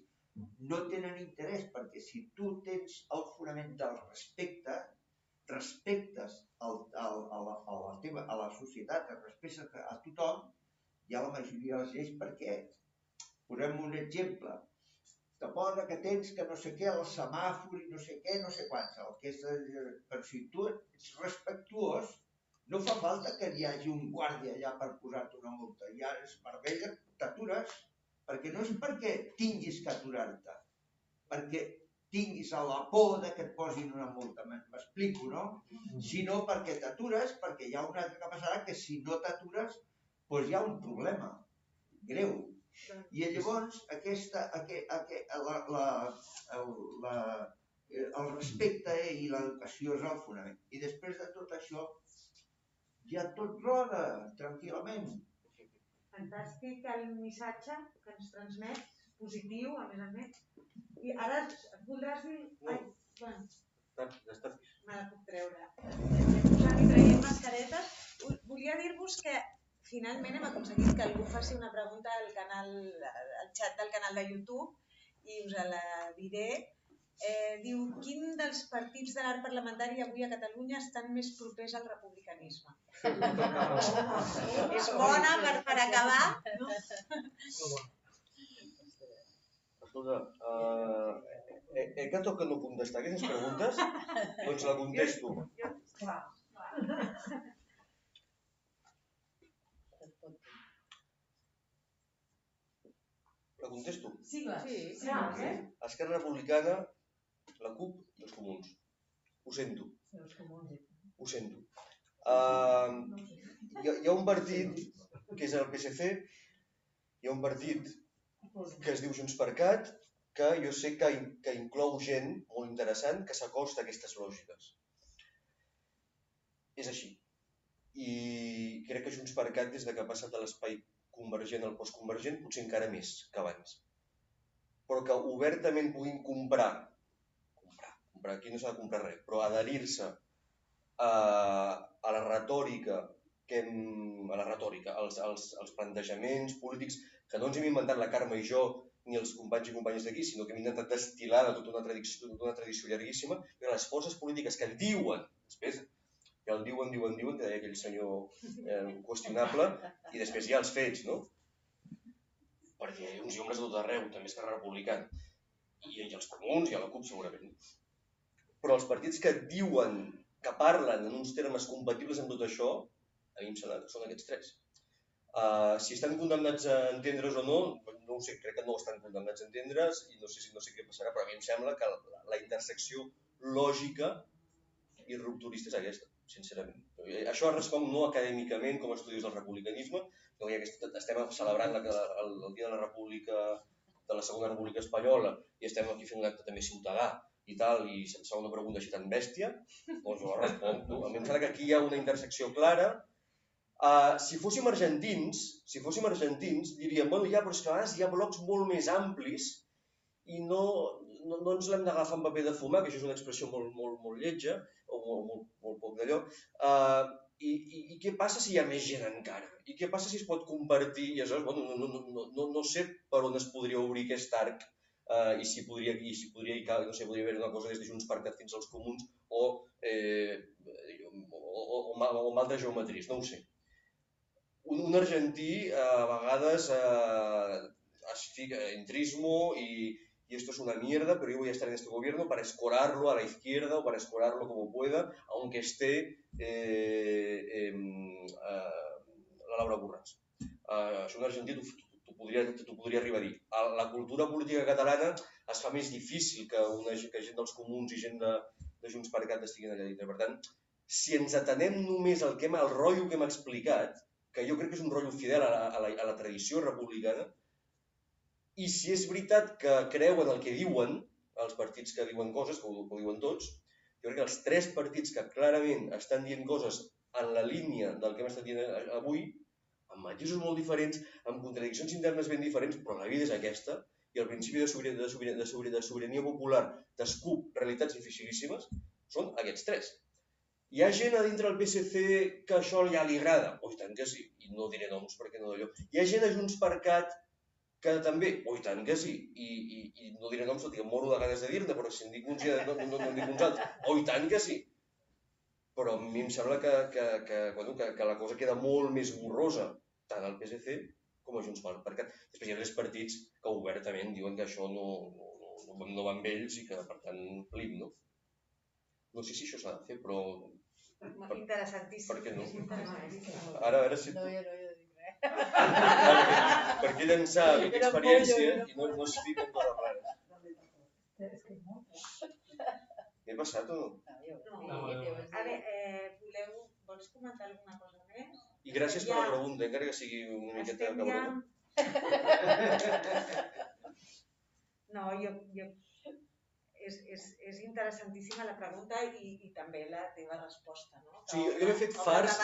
no tenen interès, perquè si tu tens el fonament del respecte, respectes el, el, a, la, a, la teva, a la societat, respectes a tothom, hi ha la majoria de les lleis perquè, posem un exemple, te posa que tens que no sé què, el semàfor i no sé què, no sé quants, el que és, però si tu ets respectuós, no fa falta que hi hagi un guàrdia allà per posar-te una multa. Ja és per vella, t'atures, perquè no és perquè tinguis que aturar-te, perquè tinguis a la por de que et posin una multa. M'explico, no? Sinó perquè t'atures, perquè hi ha una altra que passarà que si no t'atures, doncs hi ha un problema greu. I llavors aquesta, aqu, aqu, la, la, el, la, el respecte i l'educació és el fonament. I després de tot això, ja tot roda tranquil·lament. Fantàstic el missatge que ens transmet, positiu, a més a més. I ara voldràs dir... No. Ai, bueno, Ja està. me la puc treure. Posant i traient mascaretes. Vo- Volia dir-vos que finalment hem aconseguit que algú faci una pregunta al canal, al xat del canal de YouTube i us la diré. Eh, diu, quin dels partits de l'art parlamentari avui a Catalunya estan més propers al republicanisme? És bona per, per acabar, no? Escolta, uh, eh, eh, que toca no contestar aquestes preguntes? Doncs la contesto. Clar. La contesto. Sigles. Sí, Sigles, eh? Esquerra Republicana, la CUP i els comuns. Ho sento, Els comuns. ho sento. Uh, hi, ha, hi ha un partit que és el PSC, hi ha un partit que es diu Junts per Cat, que jo sé que, in- que inclou gent molt interessant que s'acosta a aquestes lògiques. És així. I crec que Junts per Cat, des de que ha passat de l'espai convergent al postconvergent, potser encara més que abans. Però que obertament puguin comprar, comprar, comprar aquí no s'ha de comprar res, però adherir-se a, a la retòrica que hem, a la retòrica, als, als, als plantejaments polítics que no ens hem inventat la Carme i jo, ni els companys i companyes d'aquí, sinó que hem intentat destil·lar de tota una tradició, tota una tradició llarguíssima, i les forces polítiques que diuen, després ja el diuen, diuen, diuen, que deia aquell senyor eh, qüestionable, i després hi ha els fets, no? Perquè uns i ombres a tot arreu, també Esquerra Republicana, i els comuns i a la CUP segurament. Però els partits que diuen, que parlen en uns termes compatibles amb tot això, a mi em sembla que són aquests tres. Uh, si estan condemnats a entendre's o no, no ho sé, crec que no estan condemnats a entendre's i no sé, si no sé què passarà, però a mi em sembla que la, la intersecció lògica i rupturista és aquesta, sincerament. Això es respon no acadèmicament com a estudis del republicanisme, no, ja que est- estem celebrant la, el, el Dia de la República, de la Segona República Espanyola, i estem aquí fent un acte també ciutadà i tal, i fa una pregunta així tan bèstia, doncs la responc. A mi em sembla que aquí hi ha una intersecció clara, Uh, si fóssim argentins, si fóssim argentins, diríem, bueno, ja, però és que a vegades hi ha blocs molt més amplis i no, no, no ens l'hem d'agafar en paper de fumar, que això és una expressió molt, molt, molt lletja, o molt, molt, molt poc d'allò. Uh, i, i, I què passa si hi ha més gent encara? I què passa si es pot compartir? I aleshores, bueno, no, no, no, no, no sé per on es podria obrir aquest arc uh, i si podria, i si podria, i cal, no sé, podria haver una cosa des de Junts per Cat fins als comuns o, eh, o, o, o, o, amb altres geometries, no ho sé un, un argentí eh, a vegades eh, es fica en trismo y, y esto es una mierda, pero yo voy a estar en este gobierno para escorarlo a la izquierda o para escorarlo como pueda, aunque esté eh, eh, la Laura Borràs. Eh, això un argentí t'ho t'ho podria, podria arribar a dir. A la cultura política catalana es fa més difícil que, una, que gent dels comuns i gent de, de Junts per Cat estiguin allà dintre. Per tant, si ens atenem només al, que hem, al rotllo que hem explicat, que jo crec que és un rotllo fidel a la, a la, a la tradició republicana, i si és veritat que creuen el que diuen, els partits que diuen coses, que ho, ho diuen tots, jo crec que els tres partits que clarament estan dient coses en la línia del que hem estat dient avui, amb matisos molt diferents, amb contradiccions internes ben diferents, però la vida és aquesta, i el principi de sobirania, de sobirania, de sobirania, de sobirania popular t'escup realitats dificilíssimes, són aquests tres. Hi ha gent a dintre del PSC que això ja li agrada? Oh, i tant que sí, i no diré noms perquè no d'allò. Hi ha gent a Junts per Cat que també, oh, i tant que sí, i, i, i no diré noms, tot i que em moro de ganes de dir-ne, però si en dic uns ja no, no, no en dic uns altres. Oh, i tant que sí. Però a mi em sembla que, que, que, bueno, que, que la cosa queda molt més borrosa, tant al PSC com a Junts per Cat. Després hi ha tres partits que obertament diuen que això no, no, no, no va amb ells i que, per tant, plim, no? No sé si això s'ha de fer, però Interessantíssim. Per què no? Ara a veure si No, tu... jo no, jo no dic res. Per què llençar aquesta Era experiència i no, no es fiquen coses rares? És que és molt M'he passat o no? A veure, eh, voleu, vols comentar alguna cosa més? I gràcies per la pregunta, encara que sigui una miqueta Estem ja... cabrona. No, jo, jo... És, és, és interessantíssima la pregunta i, i també la teva resposta, no? Que Sí, jo- m'he fet posteriors.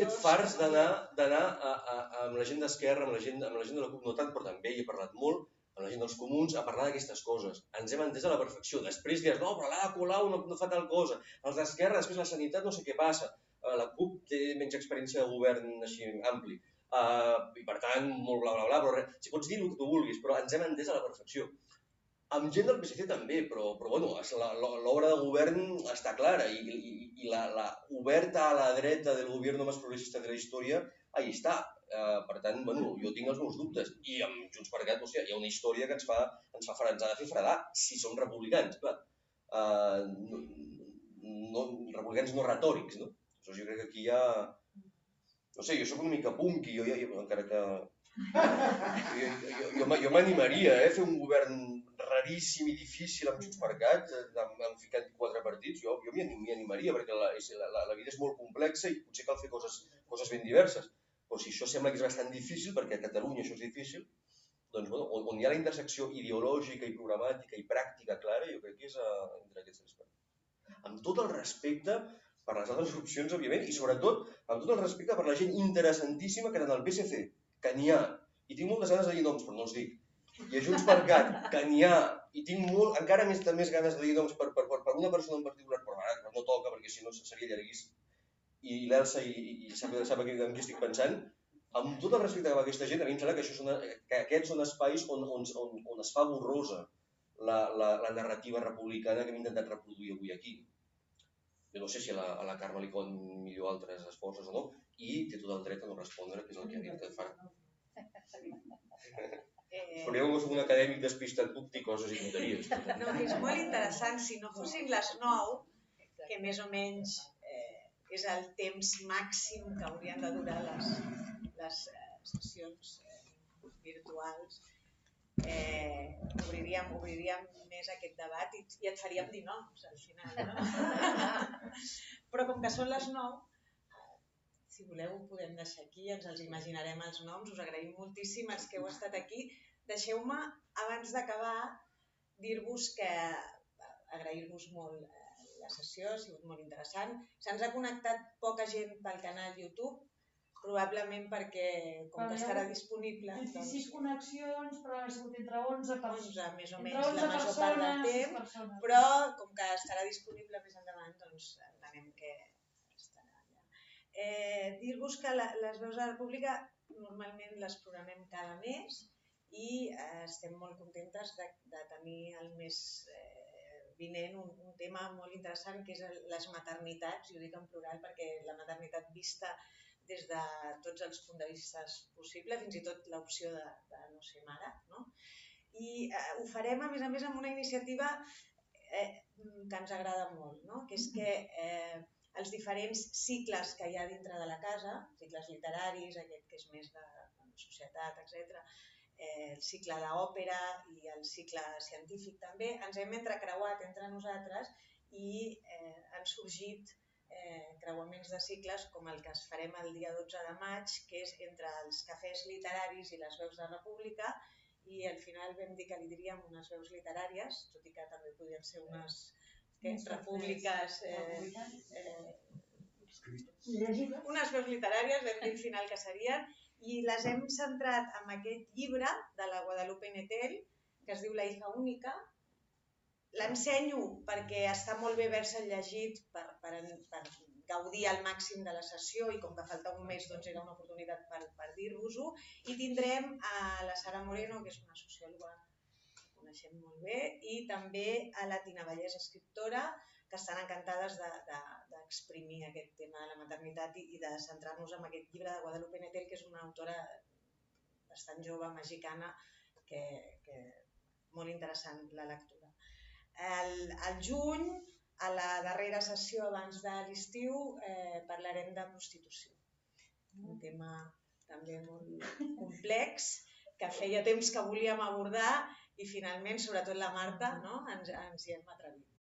fet farts d'anar d'anar a, a, a, amb la gent d'Esquerra, amb, la gent, amb la gent de la CUP, no tant, però també hi he parlat molt, amb la gent dels comuns, a parlar d'aquestes coses. Ens hem entès a la perfecció. Després dius, no, però l'Ada Colau no, no fa tal cosa. Els d'Esquerra, després la sanitat, no sé què passa. Eh, La CUP té menys experiència de govern així ampli. Uh, I per tant, molt bla bla bla, però res. Si pots dir el que tu vulguis, però ens hem entès a la perfecció. Amb gent del PSC també, però, però bueno, l'obra de govern està clara i, i, i la, la oberta a la dreta del govern més progressista de la història, ahí està. Uh, per tant, bueno, jo tinc els meus dubtes. I amb Junts per Cat, hòstia, hi ha una història que ens fa, ens fa ha de fer fredar, si som republicans, clar. Uh, no, no, republicans no retòrics, no? Aleshores, jo crec que aquí hi ha... No sé, jo sóc una mica punky, jo, ja, jo encara que... Jo, jo, jo, m'a- jo m'animaria eh, a fer un govern raríssim i difícil amb Junts per Cat, eh, amb, amb ficar quatre partits, jo, jo m'hi anim- m'hi animaria, perquè la, la, la, vida és molt complexa i potser cal fer coses, coses ben diverses. Però si això sembla que és bastant difícil, perquè a Catalunya això és difícil, doncs bueno, on, on hi ha la intersecció ideològica i programàtica i pràctica clara, jo crec que és uh, entre aquests tres partits. Amb tot el respecte per les altres opcions, òbviament, i sobretot amb tot el respecte per la gent interessantíssima que en el PSC, que n'hi ha, i tinc moltes ganes de dir noms, però no els dic, i a Junts per Cat, que n'hi ha, i tinc molt, encara més, més ganes de dir noms per, per, per, per una persona en particular, però ara no toca perquè si no seria llarguíssim, i l'Elsa i, i, i sap, sap en qui estic pensant, amb tot el respecte a aquesta gent, a mi em sembla que, això són, que aquests són espais on, on, on, on es fa borrosa la, la, la narrativa republicana que hem intentat reproduir avui aquí. Jo no sé si a la, a la Carme li poden millor altres esforços o no, i té tot el dret a no respondre, que és el que ha dit que fa. Eh, Però jo com que soc un acadèmic despistat puc dir coses i tonteries. no, és molt interessant. Si no fossin les 9, que més o menys eh, és el temps màxim que haurien de durar les, les eh, sessions eh, virtuals, eh, obriríem, obriríem més aquest debat i, i et faríem dir noms al final. No? Però com que són les 9, si voleu ho podem deixar aquí, ens els imaginarem els noms, us agraïm moltíssim els que heu estat aquí. Deixeu-me, abans d'acabar, dir-vos que agrair-vos molt eh, la sessió, ha sigut molt interessant. Se'ns ha connectat poca gent pel canal YouTube, probablement perquè, com que estarà disponible, 26 connexions, però ha sigut entre 11 persones. 11 més o menys 11 la major part del temps, persones. però com que estarà disponible més endavant, doncs entenem que estarà allà. Eh, Dir-vos que la, les veus de la República normalment les programem cada mes i eh, estem molt contentes de, de tenir el mes eh, vinent un, un tema molt interessant que és les maternitats, i ho dic en plural perquè la maternitat vista des de tots els punts de vista possibles, fins i tot l'opció de, de no ser mare, no? I eh, ho farem, a més a més, amb una iniciativa eh, que ens agrada molt, no? que és que eh, els diferents cicles que hi ha dintre de la casa, cicles literaris, aquest que és més de, de societat, etc, eh, el cicle d'òpera i el cicle científic també, ens hem entrecreuat entre nosaltres i eh, han sorgit eh, creuaments de cicles com el que es farem el dia 12 de maig, que és entre els cafès literaris i les veus de República, i al final vam dir que li diríem unes veus literàries, tot i que també podien ser unes cafès repúbliques, eh, eh, unes veus literàries, vam dir al final que serien, i les hem centrat en aquest llibre de la Guadalupe Netel, que es diu La hija única. L'ensenyo perquè està molt bé haver-se llegit per, per, per gaudir al màxim de la sessió i com que falta un mes doncs era una oportunitat per, per dir-vos-ho. I tindrem a la Sara Moreno, que és una sociòloga que coneixem molt bé, i també a la Tina Vallès, escriptora, que estan encantades d'exprimir de, de aquest tema de la maternitat i, i de centrar-nos en aquest llibre de Guadalupe Netel, que és una autora bastant jove, mexicana, que, que molt interessant la lectura. El, el juny, a la darrera sessió abans de l'estiu, eh, parlarem de prostitució. Un tema també molt complex, que feia temps que volíem abordar i finalment, sobretot la Marta, no? ens, ens hi hem atrevit.